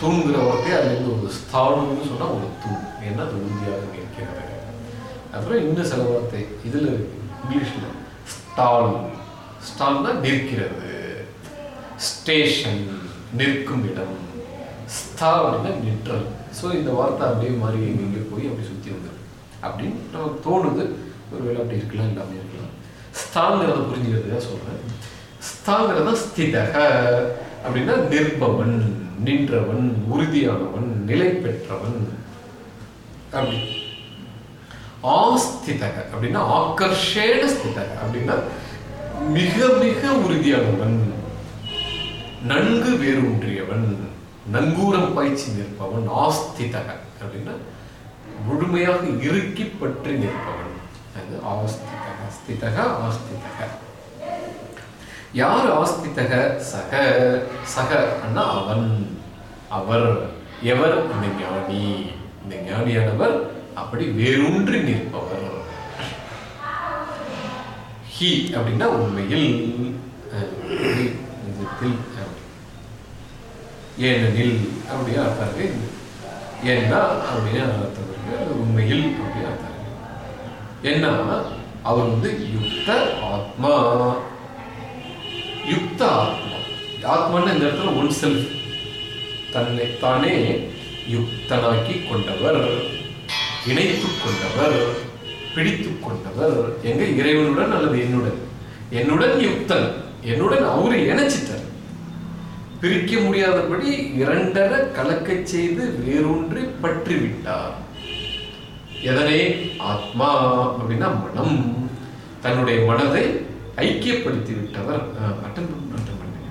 [SPEAKER 1] தூண்கிற வார்த்தை அதுலேருந்து ஒரு ஸ்தானுன்னு சொன்னால் ஒரு தூண். ஏன்னா அது உறுதியாக நிற்கிறது. அப்புறம் இன்னும் சில வார்த்தை இதில் இருக்கு இங்கிலீஷ்ல ஸ்டால் ஸ்டால்னா நிற்கிறது. ஸ்டேஷன் நிற்கும் இடம். ஸ்தா அப்படின்னா நிற்றல். ஸோ இந்த வார்த்தை அப்படியே மாறி எங்கெங்கே போய் அப்படி சுற்றி வந்துடும் அப்படின்னு நமக்கு தோணுது. ஒருவேளை அப்படி இருக்கலாம் இல்லாமல் இருக்கலாம். ஸ்தாங்கிறத புரிஞ்சுக்கிறதுக்காக சொல்கிறேன் ஸ்தாங்கிறத ஸ்திதக. அப்படின்னா நிற்பவன் நின்றவன் உறுதியானவன் நிலை பெற்றவன் அப்படி. ஆஸ்திதக அப்படின்னா ஆக்கர்ஷேட ஸ்திதக அப்படின்னா மிக மிக உறுதியானவன். நன்கு வேரூன்றியவன். நங்கூரம் பாய்ச்சி நிற்பவன் ஆஸ்திதக அப்படின்னா முழுமையாக இறுக்கி பற்றி நிற்பவன். அது ஆஸ்திதக ஸ்திதக ஆஸ்திதக. யார் ஆஸ்திதக? சக. சக அண்ணா அவன். அவர். எவர்? இந்த ஞானி இந்த ஞானியானவர் அப்படி வேரூன்றி நிற்பவர். ஹி அப்படின்னா உண்மையில் ஏனெனில் அப்படியே அர்த்தம். இருக்கு ஏன்னா அப்படின்னு அர்த்தம். இருக்கு அது உண்மையில் அப்படின்னு அர்த்தம். இருக்கு ஏன்னா அவர் வந்து யுக்த ஆத்மா. யுக்த ஆத்மா. ஆத்மான்னு இந்த இடத்துல ஒன் செல்ஃப் தன்னை தானே யுக்தனாக்கி கொண்டவர். இணைத்துக் கொண்டவர் பிடித்துக் கொண்டவர் எங்க இறைவனுடன் அல்லது என்னுடன்? என்னுடன் யுக்தன் என்னுடன் அவரு இணைச்சிட்டார். பிரிக்க முடியாதபடி இரண்டர கலக்கச் செய்து வேரூன்றி பற்றி விட்டார் எதனை? ஆத்மா அப்படின்னா மனம். தன்னுடைய மனதை ஐக்கியப்படுத்தி விட்டவர் அட்டன் அட்டன் பண்ணுங்க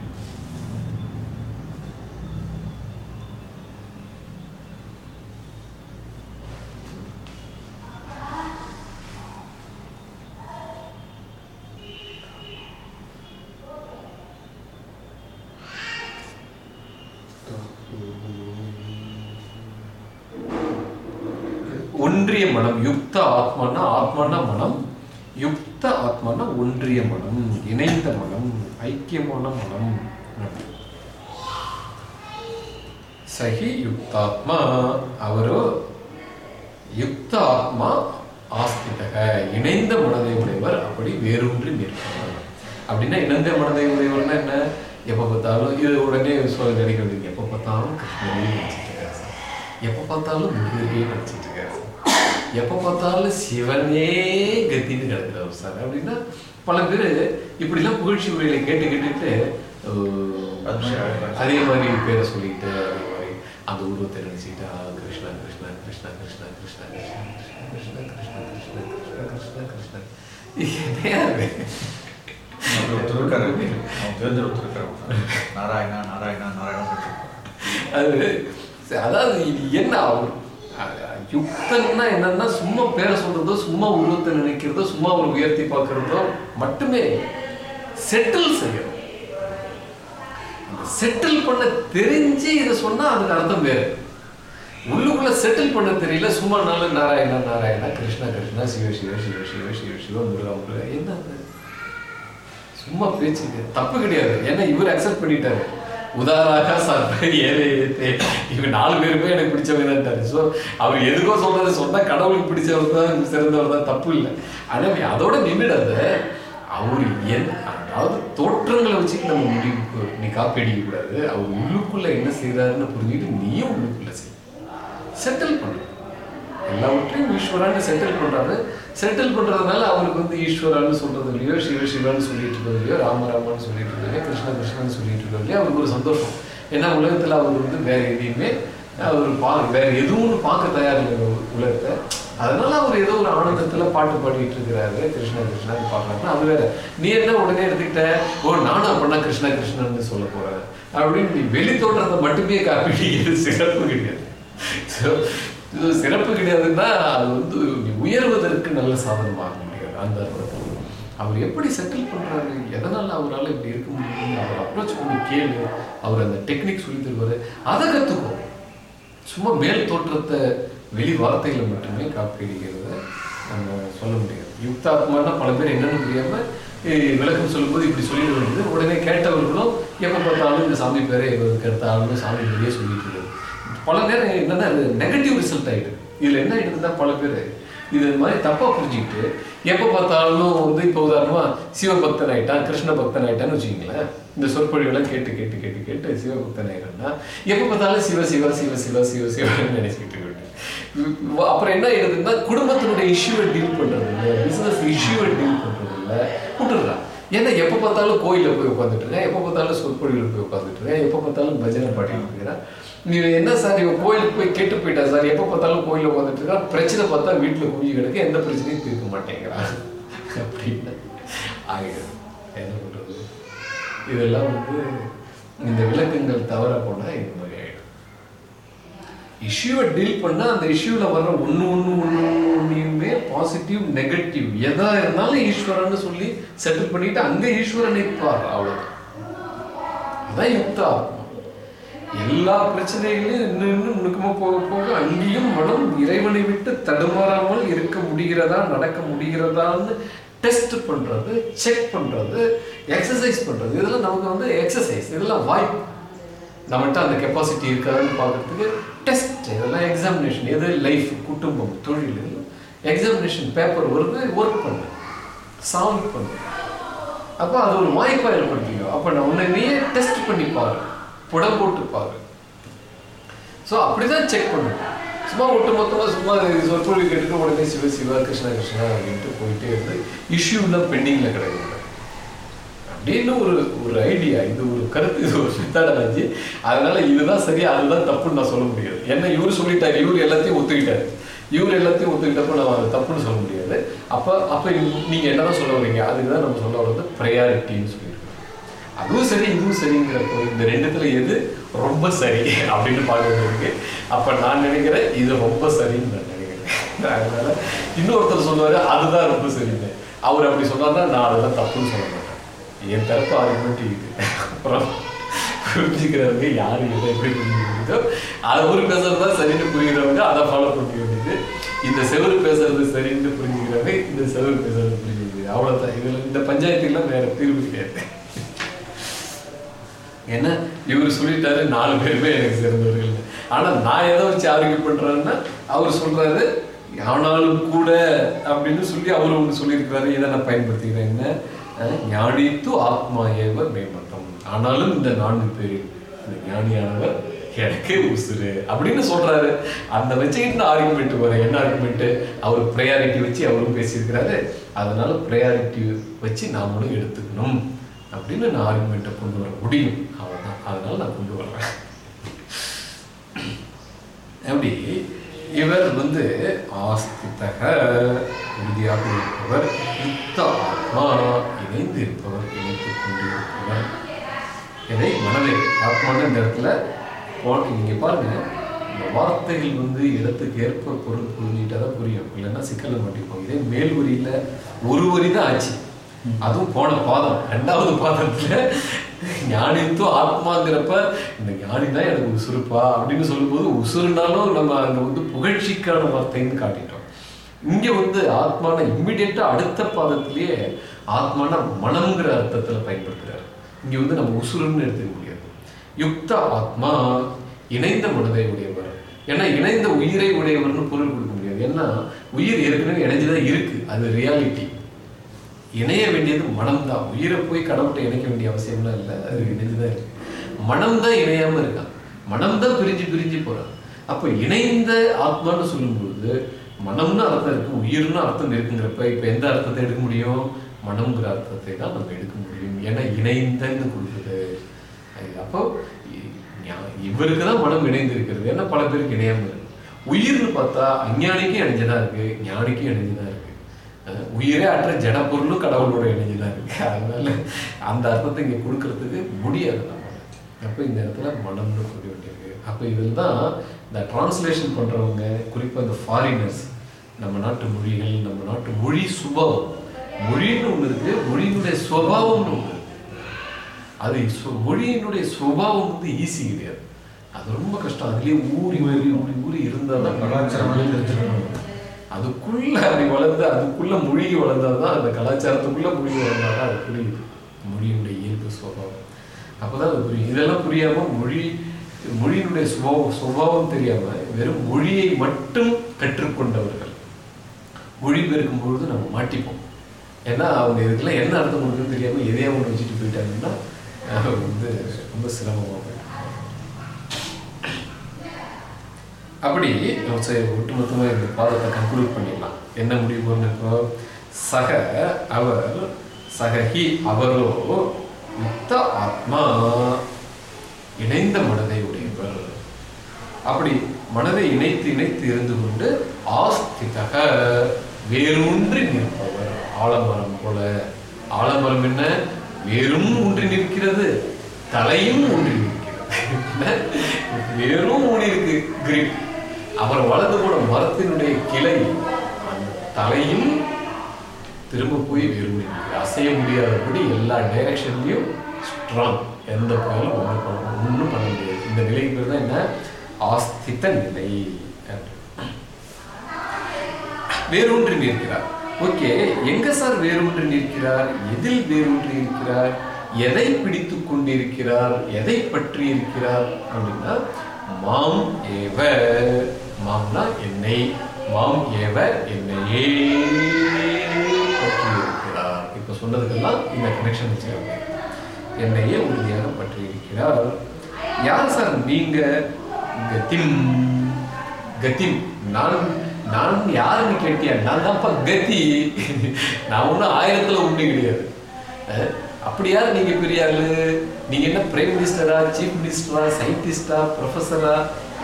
[SPEAKER 1] ஒன்றிய மனம் யுக்த ஆத்மானா ஆத்மானா மனம் யுக்த ஆத்மானா ஒன்றிய மனம் இணைந்த மனம் முக்கியமான மனம் சகி யுக்தாத்மா அவரோ யுக்த ஆத்மா ஆஸ்திதக இணைந்த மனதை உடையவர் அப்படி வேரூன்றி நிற்பவர் அப்படின்னா இணைந்த மனதை உடையவர்னா என்ன எப்போ பார்த்தாலும் இது உடனே சொல்ல நினைக்கிறது எப்போ பார்த்தாலும் கிருஷ்ணரையே நினைச்சிட்டு இருக்காரு சார் பார்த்தாலும் முருகனையே நினைச்சிட்டு இருக்காரு எப்போ பார்த்தாலும் சிவனே கத்தின்னு கிடக்கிறார் சார் அப்படின்னா பல பேர் இப்படிலாம் புகழ்ச்சி உரையில கேட்டு கேட்டுட்டு அதே மாதிரி பேரை சொல்லிட்டு அதே மாதிரி அந்த உருவத்தை நினைச்சுக்கிட்டு ஆ, கிருஷ்ணா கிருஷ்ணா கிருஷ்ணா கிருஷ்ணா கிருஷ்ணா கிருஷ்ணா கிருஷ்ணா கிருஷ்ணா கிருஷ்ணா கிருஷ்ணா கிருஷ்ணா கிருஷ்ணா என்னையா இருக்கு
[SPEAKER 3] நாராயணா நாராயணா நாராயணா
[SPEAKER 1] அது அதாவது இது என்ன அவர் அஹ், யுக்தன்னா என்னன்னா சும்மா பேரை சொல்றதோ சும்மா உருவத்தை நினைக்கிறதோ சும்மா ஒரு உயர்த்தி பார்க்கறதோ மட்டுமே செட்டில் செய்யணும். செட்டில் பண்ண தெரிஞ்சு இதை சொன்னா அதுக்கு அர்த்தம் வேறு. உள்ளுக்குள்ள செட்டில் பண்ண தெரியல சும்மா நாள் நாராயணா நாராயணா கிருஷ்ணா கிருஷ்ணா சிவ சிவ சிவ சிவ சிவ சிவ முருகா முருகா என்ன சும்மா பேச்சுக்கு தப்பு கிடையாது. ஏன்னா இவர் அக்செப்ட் பண்ணிட்டாரு. உதாராக சார் ஏழை இவங்க நாலு பேருமே எனக்கு பிடிச்சவங்க தான் ஸோ அவர் எதுக்கோ சொல்றது சொன்னால் கடவுளுக்கு பிடிச்சவர் தான் சிறந்தவர் தான் தப்பு இல்லை. ஆனால் அதோட நின்றுடாத அவர் என் அதாவது தோற்றங்களை வச்சுட்டு நம்ம முடிவுக்கு நீ காப்பி அவர் உள்ளுக்குள்ள என்ன செய்கிறாருன்னு புரிஞ்சுக்கிட்டு நீயும் உள்ளுக்குள்ள செய். செட்டில் பண்ணு. எல்லாவற்றையும் ஈஸ்வரான்னு செட்டில் பண்ணுறாரு செட்டில் பண்றதுனால அவருக்கு வந்து ஈஸ்வரான்னு சொல்றது இல்லையோ சிவ சிவன்னு சொல்லிட்டு இருக்கிறது இல்லையோ ராம சொல்லிட்டு இருக்கிறது கிருஷ்ண கிருஷ்ணன்னு சொல்லிட்டு இருக்கிறது இல்லையோ அவருக்கு ஒரு சந்தோஷம். ஏன்னா உலகத்துல அவர் வந்து வேற எதையுமே அவர் பா வேற எதுவும் பார்க்க தயாரில்லை உலகத்தை. அதனால அவர் ஏதோ ஒரு ஆனந்தத்துல பாட்டு பாடிட்டு இருக்கிறாரு கிருஷ்ணா கிருஷ்ணான்னு பாடுறாருன்னா அது வேற. நீ என்ன உடனே எடுத்துக்கிட்ட? ஓ நானும் அப்படின்னா கிருஷ்ணா கிருஷ்ணன்னு சொல்ல போறேன். அப்படின்னு நீ வெளி தோற்றத்தை மட்டுமே காப்பீடு சிறப்பு கிடையாது. இது சிறப்பு கிடையாதுன்னா அது வந்து உயர்வதற்கு நல்ல சாதனமாக முடியாது. அந்த அர்த்தத்தில் அவர் எப்படி செட்டில் பண்ணுறாரு எதனால் அவரால் இப்படி இருக்க முடியும்னு அவர் அப்ரோச் பண்ணி கேளு. அவர் அந்த டெக்னிக் சொல்லி தருவார். அதை கற்றுக்கோ சும்மா மேல் தோற்றத்தை வெளி வார்த்தைகளை மட்டுமே காப்பீடுகிறத நம்ம சொல்ல முடியாது. யுக்தாத்மானா பல பேர் என்னென்னு புரியாம விளக்கம் சொல்லும்போது இப்படி சொல்லிட்டு வந்து உடனே கேட்டவர்களும் எப்போ பார்த்தாலும் இந்த சாமி பேரை எங்களுக்கு எடுத்தாலும் சாமி பேரையே சொல்லிட்டு பல பேர் என்னன்னா அது நெகட்டிவ் ரிசல்ட் ஆகிடுது இதுல என்ன ஆயிடுதுன்னா பல பேர் இது மாதிரி தப்பா புரிஞ்சுக்கிட்டு எப்போ பார்த்தாலும் வந்து இப்போ உதாரணமா சிவபக்தன் ஆயிட்டான் கிருஷ்ண பக்தன் ஆயிட்டான்னு வச்சுக்கீங்களேன். இந்த சொற்பொழிவெல்லாம் கேட்டு கேட்டு கேட்டு கேட்டு சிவபக்தன் ஆயிட்டான்னா எப்போ பார்த்தாலும் சிவ சிவ சிவ சிவ சிவ சிவன்னு நினைச்சிக்கிட்டு அப்புறம் என்ன ஆயிடுதுன்னா குடும்பத்தினுடைய இஷ்யூவை டீல் பண்றது இல்லை பிசினஸ் இஷ்யூவை டீல் பண்றது இல்லை விட்டுடுறான் ஏன்னா எப்போ பார்த்தாலும் கோயிலில் போய் உட்காந்துட்டுருக்கேன் எப்போ பார்த்தாலும் சொற்பொழிவில் போய் உட்காந்துட்டுருக்கேன் எப்போ பார்த்தாலும் பஜனை பாடிட்டு இருக்கிறேன். நீ என்ன சார் இவன் கோயிலுக்கு போய் கெட்டு போயிட்டா சார் எப்போ பார்த்தாலும் கோயிலில் உட்காந்துட்டு இருக்கா? பிரச்சனை பார்த்தா வீட்டில் குஞ்சு கிடக்கு எந்த பிரச்சனையும் தீர்க்க மாட்டேங்கிறான். அப்படின்னு ஆகிடும் என்ன பண்ணுறது இதெல்லாம் வந்து இந்த விளக்கங்கள் தவற போனால் இந்த மாதிரி இஷ்யூவை டீல் பண்ணால் அந்த இஷ்யூவில் வர்ற ஒன்று ஒன்று ஒன்று ஒன்றையுமே பாசிட்டிவ் நெகட்டிவ் எதாக இருந்தாலும் ஈஸ்வரன்னு சொல்லி செட்டில் பண்ணிட்டு அங்கே ஈஸ்வரனை பார் அவ்வளோதான் அதான் யுக்தா எல்லா பிரச்சனைகளையும் இன்னும் இன்னும் நுணுக்கமாக போக போக அங்கேயும் மனம் இறைவனை விட்டு தடுமாறாமல் இருக்க முடிகிறதா நடக்க முடிகிறதான்னு டெஸ்ட் பண்ணுறது செக் பண்ணுறது எக்ஸசைஸ் பண்ணுறது இதெல்லாம் நமக்கு வந்து எக்ஸசைஸ் இதெல்லாம் வாய்ப்பு. நம்மகிட்ட அந்த கெப்பாசிட்டி இருக்காதுன்னு பார்க்கறதுக்கு டெஸ்ட் இதெல்லாம் எக்ஸாமினேஷன் எது லைஃப் குடும்பம் தொழில் எக்ஸாமினேஷன் பேப்பர் வருது ஒர்க் பண்ணு. சால்வ் பண்ணு. அப்போ அது ஒரு வாய்ப்பாக ஏற்படுத்திக்கோ அப்போ நான் உன்னை நீயே டெஸ்ட் பண்ணி பாரு. புடம் போட்டு பாரு. ஸோ அப்படிதான் செக் பண்ணணும் சும்மா ஒட்டு மொத்தமாக சும்மா சொற்பொழிவு கேட்டுட்டு உடனே சிவ சிவா கிருஷ்ணா கிருஷ்ணா அப்படின்ட்டு போயிட்டே இருந்து இஷ்யூலாம் பெண்டிங்கில் கிடையாது. அப்படின்னு ஒரு ஒரு ஐடியா இது ஒரு கருத்து இது ஒரு மெத்தடாலஜி அதனால இதுதான் சரி அதுதான் தப்புன்னு நான் சொல்ல முடியாது. ஏன்னா இவர் சொல்லிட்டாரு இவர் எல்லாத்தையும் ஒத்துக்கிட்டாரு. இவர் எல்லாத்தையும் ஒத்துக்கிட்டப்ப நம்ம அதை தப்புன்னு சொல்ல முடியாது. அப்போ அப்போ நீங்கள் என்னதான் சொல்ல வரீங்க அதுக்கு தான் நம்ம சொல்ல வர்றது ப்ரையாரிட்டின்னு சொல்லியிருக்கோம். அதுவும் சரி இதுவும் சரிங்கிறப்போ இந்த ரெண்டுத்துல எது ரொம்ப சரி அப்படின்னு பார்க்கறதுக்கு அப்போ நான் நினைக்கிறேன் இது ரொம்ப சரின்னு நான் நினைக்கிறேன். அதனால இன்னொருத்தர் சொல்லுவார் அதுதான் ரொம்ப சரிங்க அவர் அப்படி சொன்னார்னா நான் அதெல்லாம் தப்புன்னு சொல்லுவேன் என் தரப்பு ஆர்குமெண்ட் இது அப்புறம் புரிஞ்சுக்கிறவங்க யாரு எதை எப்படி புரிஞ்சுக்கிறதோ? ஒரு பேசுறது தான் சரின்னு புரிகிறவங்க அதை ஃபாலோ பண்ணிக்க வேண்டியது. இந்த செவரு பேசுறது சரின்னு புரிஞ்சுக்கிறவங்க இந்த செவரு பேசுறது புரிஞ்சுக்கிறது. அவ்வளவுதான். இதில் இந்த பஞ்சாயத்துக்கெல்லாம் வேற தீர்வு கிடையாது. ஏன்னா இவர் சொல்லிட்டாரு நாலு பேருமே எனக்கு சிறந்தவர்கள் ஆனா நான் எதை வச்சு ஆரோக்கிய பண்ணுறேன்னா அவர் சொல்றாரு ஆனாலும் கூட அப்படின்னு சொல்லி அவர் ஒன்று சொல்லியிருக்கிறாரு. இதை நான் பயன்படுத்திக்கிறேன். என்ன? ஞானித்து ஆத்மா ஏவ மேம்பட்டம். ஆனாலும் இந்த நான்கு பேரில் இந்த ஞானியானவர் எனக்கே உசுரு அப்படின்னு சொல்றாரு. அந்த வச்சுக்கிட்டு ஆர்குமெண்ட் வர என்ன ஆர்குமெண்ட் அவர் ப்ரையாரிட்டி வச்சு அவரும் பேசியிருக்கிறாரு. அதனால ப்ரையாரிட்டி வச்சு நாமளும் எடுத்துக்கணும் அப்படின்னு நான் ஆர்குமெண்ட்டை கொண்டு வர முடியும். அவ்வளோதான் அதனால நான் கொண்டு வர்றேன். அப்படி இவர் வந்து ஆஸ்தித்தக உறுதியாக இருப்பவர் யுத்த ஆத்மா இணைந்து இருப்பவர் இணைத்துக் கொண்டிருப்பவர். இதை மனதை ஆத்மான இந்த இடத்துல நீங்கள் பாருங்க இந்த வார்த்தைகள் வந்து இடத்துக்கு ஏற்ப பொருள் புரிஞ்சுட்டா தான் புரியும். இல்லைன்னா சிக்கலை மாட்டிப்போம். இதே மேல் வரியில் ஒரு வரி தான் ஆச்சு. அதுவும் போன பாதம் ரெண்டாவது பாதத்துல ஞானித்து ஆத்மாங்கிறப்ப இந்த ஞானி தான் எனக்கு உசுருப்பா அப்படின்னு சொல்லும்போது உசுறுனாலும் நம்ம அங்க வந்து புகழ்ச்சிக்கான வார்த்தைன்னு காட்டிட்டோம். இங்க வந்து ஆத்மான இம்மிடியட்டா அடுத்த பாதத்திலேயே ஆத்மான மனம்ங்கிற அர்த்தத்துல பயன்படுத்துறாரு. இங்க வந்து நம்ம உசுருன்னு எடுத்துக்க முடியாது. யுக்த ஆத்மா இணைந்த மனதை உடையவர். ஏன்னா இணைந்த உயிரை உடையவர்னு பொருள் கொடுக்க முடியாது. ஏன்னா உயிர் ஏற்கனவே இணைஞ்சுதான் இருக்கு. அது ரியாலிட்டி இணைய வேண்டியது மனம் தான் உயிரை போய் கடவுள்கிட்ட இணைக்க வேண்டிய அவசியம்லாம் இல்லை. அது இணைஞ்சுதான் இருக்கு. மனம் தான் இணையாம இருக்கான். மனம் தான் பிரிஞ்சு பிரிஞ்சு போறான். அப்போ இணைந்த ஆத்மான்னு சொல்லும்பொழுது மனம்னு அர்த்தம் இருக்கு உயிர்னு அர்த்தம் இருக்குங்கிறப்ப இப்போ எந்த அர்த்தத்தை எடுக்க முடியும்? மனம்ங்கிற அர்த்தத்தை தான் நம்ம எடுக்க முடியும். ஏன்னா இணைந்தன்னு கொடுக்குது. அப்போ இவருக்கு தான் மனம் இணைந்து இருக்கிறது. ஏன்னா பல பேருக்கு இணையாமல் இருக்கு. உயிர்னு பார்த்தா அஞ்ஞானிக்கும் இணைஞ்சதா இருக்கு ஞானிக்கும் இணைஞ்சதா இருக்கு உயிரே அற்ற ஜடப்பொருளும் கடவுளோட தான் இருக்கு. அதனால அந்த அர்த்தத்தை இங்க கொடுக்கறதுக்கு முடியாது நம்ம. அப்போ இந்த இடத்துல மனம்னு கொடுக்க வேண்டியிருக்கு அப்போ இதில் தான் இந்த டிரான்ஸ்லேஷன் பண்றவங்க குறிப்பா இந்த ஃபாரினர்ஸ் நம்ம நாட்டு மொழிகள் நம்ம நாட்டு மொழி சுபாவம். மொழின்னு ஒண்ணு இருக்கு மொழியினுடைய சுபாவம்னு ஒண்ணு அது சு- மொழியினுடைய சுபாவம் வந்து ஈஸி கிடையாது. அது ரொம்ப கஷ்டம். அதுலயே ஊறி ஊறி ஊறி ஊறி இருந்தால் தான்
[SPEAKER 3] கலாச்சாரம்
[SPEAKER 1] தெரிஞ்சுக்கணும். அதுக்குள்ள அப்படி வளர்ந்து அதுக்குள்ள மொழி வளர்ந்தாதான் அந்த கலாச்சாரத்துக்குள்ள வளர்ந்தால் தான் அது புரியுது. மொழியினுடைய இயல்பு சுபாவம். அப்போதான் அது புரியும் இதெல்லாம் புரியாம மொழி மொழியினுடைய சுபாவம் சுபாவம் தெரியாம வெறும் மொழியை மட்டும் கற்றுக்கொண்டவர்கள். மொழி பெருக்கும் பொழுது நம்ம மாட்டிப்போம். ஏன்னா அவங்க இதுக்கெல்லாம் என்ன அர்த்தம் கொடுக்குன்னு தெரியாமல் எதையா ஒன்று வச்சுட்டு போயிட்டாங்கன்னா வந்து ரொம்ப சிரமமாக போயிடும் அப்படி சரி ஒட்டுமொத்தமாக இந்த பாதத்தை கன்க்ளூட் பண்ணிடலாம். என்ன முடிவு பண்ணப்போ சக அவர் சகஹி அவரோ யுக்த ஆத்மா இணைந்த மனதை உடையவர். அப்படி மனதை இணைத்து இணைத்து இருந்து கொண்டு ஆஸ்திதக வேரூன்றி நிற்பவர். ஆலமரம் போல. ஆலமரம் என்ன? வேரும் ஊன்றி நிற்கிறது. தலையும் ஒன்றி நிற்கிறது. வேரும் ஒன்றி இருக்கு. கிரிப் அவர் வளர்ந்து போன மரத்தினுடைய கிளை அந்த தலையும் திரும்ப போய் விரும்பி அசைய முடியாதபடி எல்லா டைரக்ஷன்லையும் ஸ்ட்ராங் எந்த புயலும் ஒன்றும் பண்ண ஒன்றும் பண்ண முடியாது. இந்த நிலைக்கு பேர் தான் என்ன? ஆஸ்தித்த நிலை வேரூன்றி நிற்கிறார். ஓகே எங்க சார் வேரூன்றி நிற்கிறார்? எதில் வேரூன்றி இருக்கிறார் எதை பிடித்து கொண்டிருக்கிறார்? எதை பற்றி இருக்கிறார் அப்படின்னா மாம் ஏவ. மாம்னா என்னை மாம் ஏவ என்னையே பற்றி இருக்கிறார் இப்ப சொன்னதுக்கெல்லாம் இந்த கனெக்ஷன் வச்சுக்கோங்க. என்னையே உறுதியாக பற்றி இருக்கிறார் யார் சார் நீங்க கத்திம். கத்திம். நான் நான் யாருன்னு கேட்டியா? நான் தான்ப்பா கத்தி. நான் ஒன்றும் ஆயிரத்துல உண்டு கிடையாது. அப்படி யார் நீங்க பெரிய ஆளு நீங்க என்ன பிரைம் மினிஸ்டரா சீஃப் மினிஸ்டரா சயின்டிஸ்டா ப்ரொஃபஸரா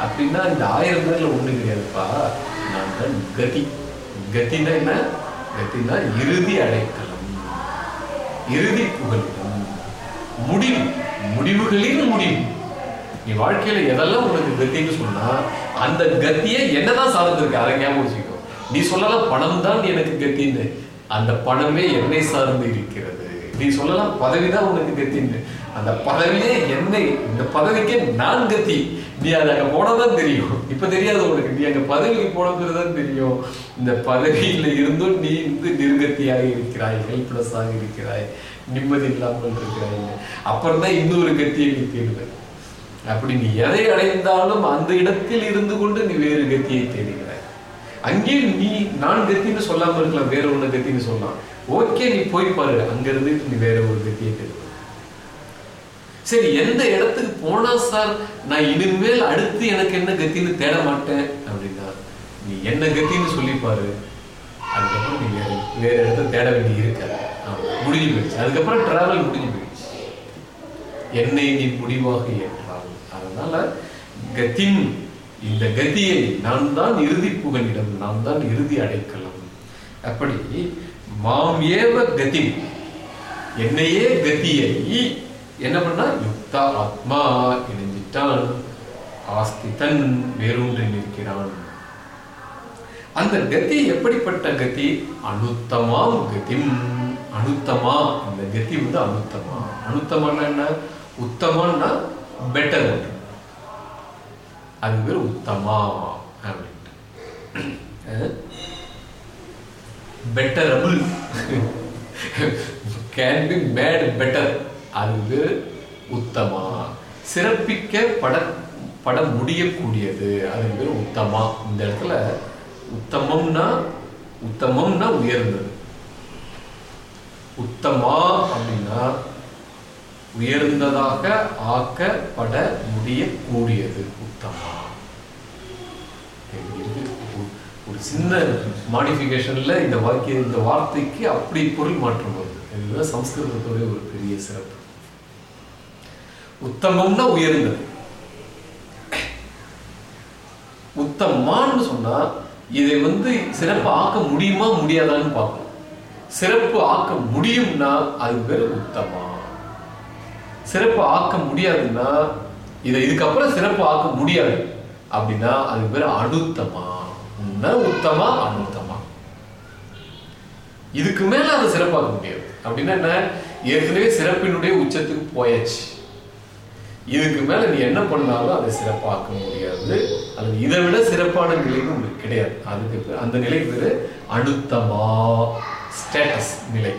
[SPEAKER 1] அப்படின்னா இந்த ஆயிரம் பேர்ல ஒண்ணு கிடையாதுப்பா. நான் தான் கதி. கத்தினா என்ன? கத்தினா இறுதி அடைக்கலம். இறுதி புகலிடம். முடிவு. முடிவுகளின் முடிவு. நீ வாழ்க்கையில எதெல்லாம் உனக்கு கத்தின்னு சொன்னா அந்த கத்தியை என்னதான் சார்ந்திருக்கு? அதை ஞாபகம் வச்சுக்கோ. நீ சொல்லலாம் பணம் தான் எனக்கு கத்தின்னு அந்த பணமே என்னை சார்ந்து இருக்கிறது. நீ சொல்லலாம் பதவி தான் உனக்கு கத்தின்னு அந்த பதவியே என்ன இந்த பதவிக்கே நான் கத்தி நீ அது அங்க போனதான் தெரியும். இப்ப தெரியாது உனக்கு. நீ அங்க பதவிக்கு போனதுதான் தெரியும். இந்த பதவியில இருந்தும் நீ வந்து நிர்கத்தியாக இருக்கிறாய் ஹெல்ப்லெஸ்ஸாக இருக்கிறாய் நிம்மதி இல்லாமல் இருக்கிறாய். அப்புறம் தான் இன்னொரு கத்தியை நீ தேடுவேன். அப்படி நீ எதை அடைந்தாலும் அந்த இடத்தில் இருந்து கொண்டு நீ வேறு கத்தியை தேடுகிறாய். அங்கே நீ நான் கத்தின்னு சொல்லாம இருக்கலாம் வேற ஒண்ணு கத்தின்னு சொல்லலாம். ஓகே நீ போய் பாரு. அங்கிருந்து நீ வேற ஒரு கத்தியை தேடுவேன் சரி எந்த இடத்துக்கு போனா சார் நான் இனிமேல் அடுத்து எனக்கு என்ன கத்தின்னு தேட மாட்டேன் அப்படின்னா நீ என்ன கத்தின்னு சொல்லி பாரு. அதுக்கப்புறம் நீ வேற வேற இடத்த தேட வேண்டி இருக்க. முடிஞ்சு போயிடுச்சு. அதுக்கப்புறம் டிராவல் முடிஞ்சு போயிடுச்சு. என்னை நீ முடிவாக ஏற்றால். அதனால கத்தின் இந்த கதியை நான் தான் இறுதி புகலிடம் நான் தான் இறுதி அடைக்கலாம். அப்படி மாம் ஏவ கதி என்னையே கதியை என்ன பண்ணா? யுக்தா ஆத்மா இணைஞ்சிட்டான் ஆஸ்திதன் வேரூன்றி நிற்கிறான். அந்த கதி எப்படிப்பட்ட கதி? அனுத்தமா கதிம். அனுத்தமா இந்த கதி வந்து அனுத்தமா. அனுத்தமானா என்ன? உத்தமான்னா பெட்டர் அது பேர் உத்தமா அப்படின்ட்டு. Better able can be made better அது உத்தமா. சிறப்பிக்க பட பட முடியக்கூடியது அது பேர் உத்தமா. இந்த இடத்துல உத்தமம்னா உத்தமம்னா உயர்ந்தது. உத்தமா அப்படின்னா உயர்ந்ததாக ஆக்கப்பட முடியக்கூடியது உத்தமா. ஒரு- சின்ன மாடிஃபிகேஷன்ல இந்த வாக்கிய இந்த வார்த்தைக்கு அப்படி பொருள் மாற்றம் வருது. இதுதான் சம்ஸ்கிருதத்துடைய ஒரு பெரிய சிறப்பு. உத்தமம்னா உயர்ந்தது உத்தமான்னு சொன்னா இதை வந்து சிறப்பு ஆக்க முடியுமா முடியாதான்னு பார்க்கணும் சிறப்பு ஆக்க முடியும்னா அது பேர் உத்தமா. சிறப்பு ஆக்க முடியாதுன்னா இதை இதுக்கப்புறம் சிறப்பு ஆக்க முடியாது. அப்படின்னா அது பேர் அனுத்தமா. உத்தமா அனுத்தமா. இதுக்கு மேல அதை சிறப்பாக்க முடியாது. அப்படின்னா என்ன? ஏற்கனவே சிறப்பினுடைய உச்சத்துக்கு போயாச்சு. இதுக்கு மேல நீ என்ன பண்ணாலும் அதை சிறப்பாக்க முடியாது. அல்லது இதை விட சிறப்பான நிலைன்னு உங்களுக்கு கிடையாது. அதுக்கு அந்த நிலை பேரு அழுத்தமா ஸ்டேட்டஸ் நிலை.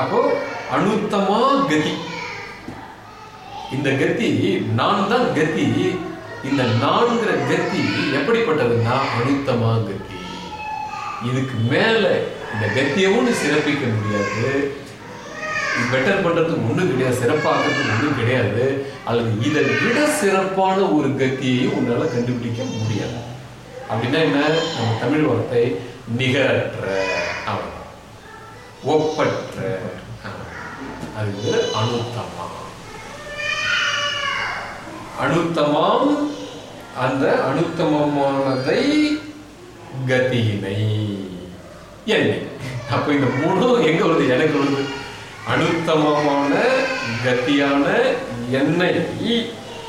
[SPEAKER 1] அப்போ அனுத்தமா கதி. இந்த கத்தி நான் தான் கத்தி இந்த நான்கிற கத்தி எப்படிப்பட்டதுன்னா அனுத்தமா கத்தி இதுக்கு மேல இந்த கத்தியவும் சிறப்பிக்க முடியாது. பெட்டர் பண்ணுறதுக்கு ஒண்ணும் கிடையாது சிறப்பாக்குறதுக்கு ஒண்ணும் கிடையாது அல்லது இதை விட சிறப்பான ஒரு கத்தியையும் உன்னால கண்டுபிடிக்க முடியாது அப்படின்னா என்ன? நம்ம தமிழ் வார்த்தை நிகரற்ற ஒப்பற்ற அது அனுத்தமா. அனுத்தமாம் அந்த அனுத்தமமானதை கதியினை என்னை. அப்ப இந்த மூணும் எங்க வருது? எனக்கு வருது. அனுத்தமமான கத்தியான என்னை.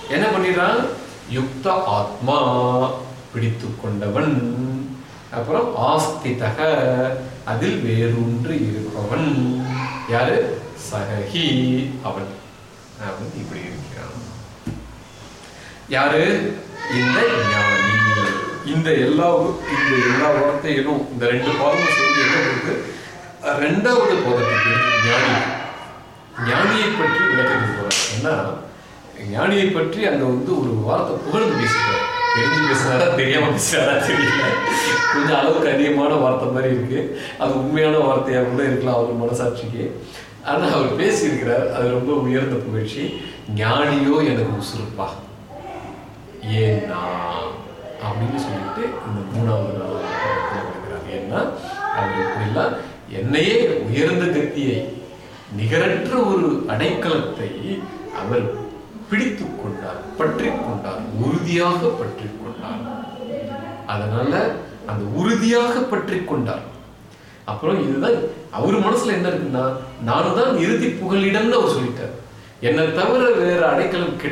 [SPEAKER 1] என்ன பண்ணிடுறான்? யுக்த ஆத்மா பிடித்து கொண்டவன். அப்புறம் ஆஸ்திதக அதில் வேரூன்று இருப்பவன். யாரு? சகஹி அவன். அவன் இப்படி இருக்கிறான். யாரு? இந்த ஞானி. இந்த எல்லா இந்த எல்லா வார்த்தைகளும் இந்த ரெண்டு பாதமும் சேர்ந்து என்ன ரெண்டாவது போதத்துக்கு ஞானி ஞானியை பற்றி விளக்கத்துக்கு ஏன்னா ஞானியை பற்றி அங்க வந்து ஒரு வார்த்தை புகழ்ந்து பேசுறாரு தெரிஞ்சு பேசுறாரா? தெரியாம பேசுறாரா? தெரியல. கொஞ்சம் அளவுக்கு அதிகமான வார்த்தை மாதிரி இருக்கு. அது உண்மையான வார்த்தையா கூட இருக்கலாம் அவர் மனசாட்சிக்கு. ஆனா அவர் பேசியிருக்கிறார். அது ரொம்ப உயர்ந்த புகழ்ச்சி. ஞானியோ எனக்கு உசுருப்பா ஏன்னா அப்படின்னு சொல்லிட்டு இந்த மூணாவது நாள் ஏன்னா அவர் இப்படிலாம் என்னையே உயர்ந்த கத்தியை நிகரற்ற ஒரு அடைக்கலத்தை அவர் பிடித்து கொண்டார் பற்றி கொண்டார் உறுதியாக பற்றி கொண்டார். அதனால அந்த உறுதியாக பற்றி கொண்டார். அப்புறம் இதுதான் அவர் மனசுல என்ன இருக்குன்னா நானும் தான் இறுதி புகலிடம்னு அவர் சொல்லிட்டார். என்னை தவிர வேற அடைக்கலம் கிடை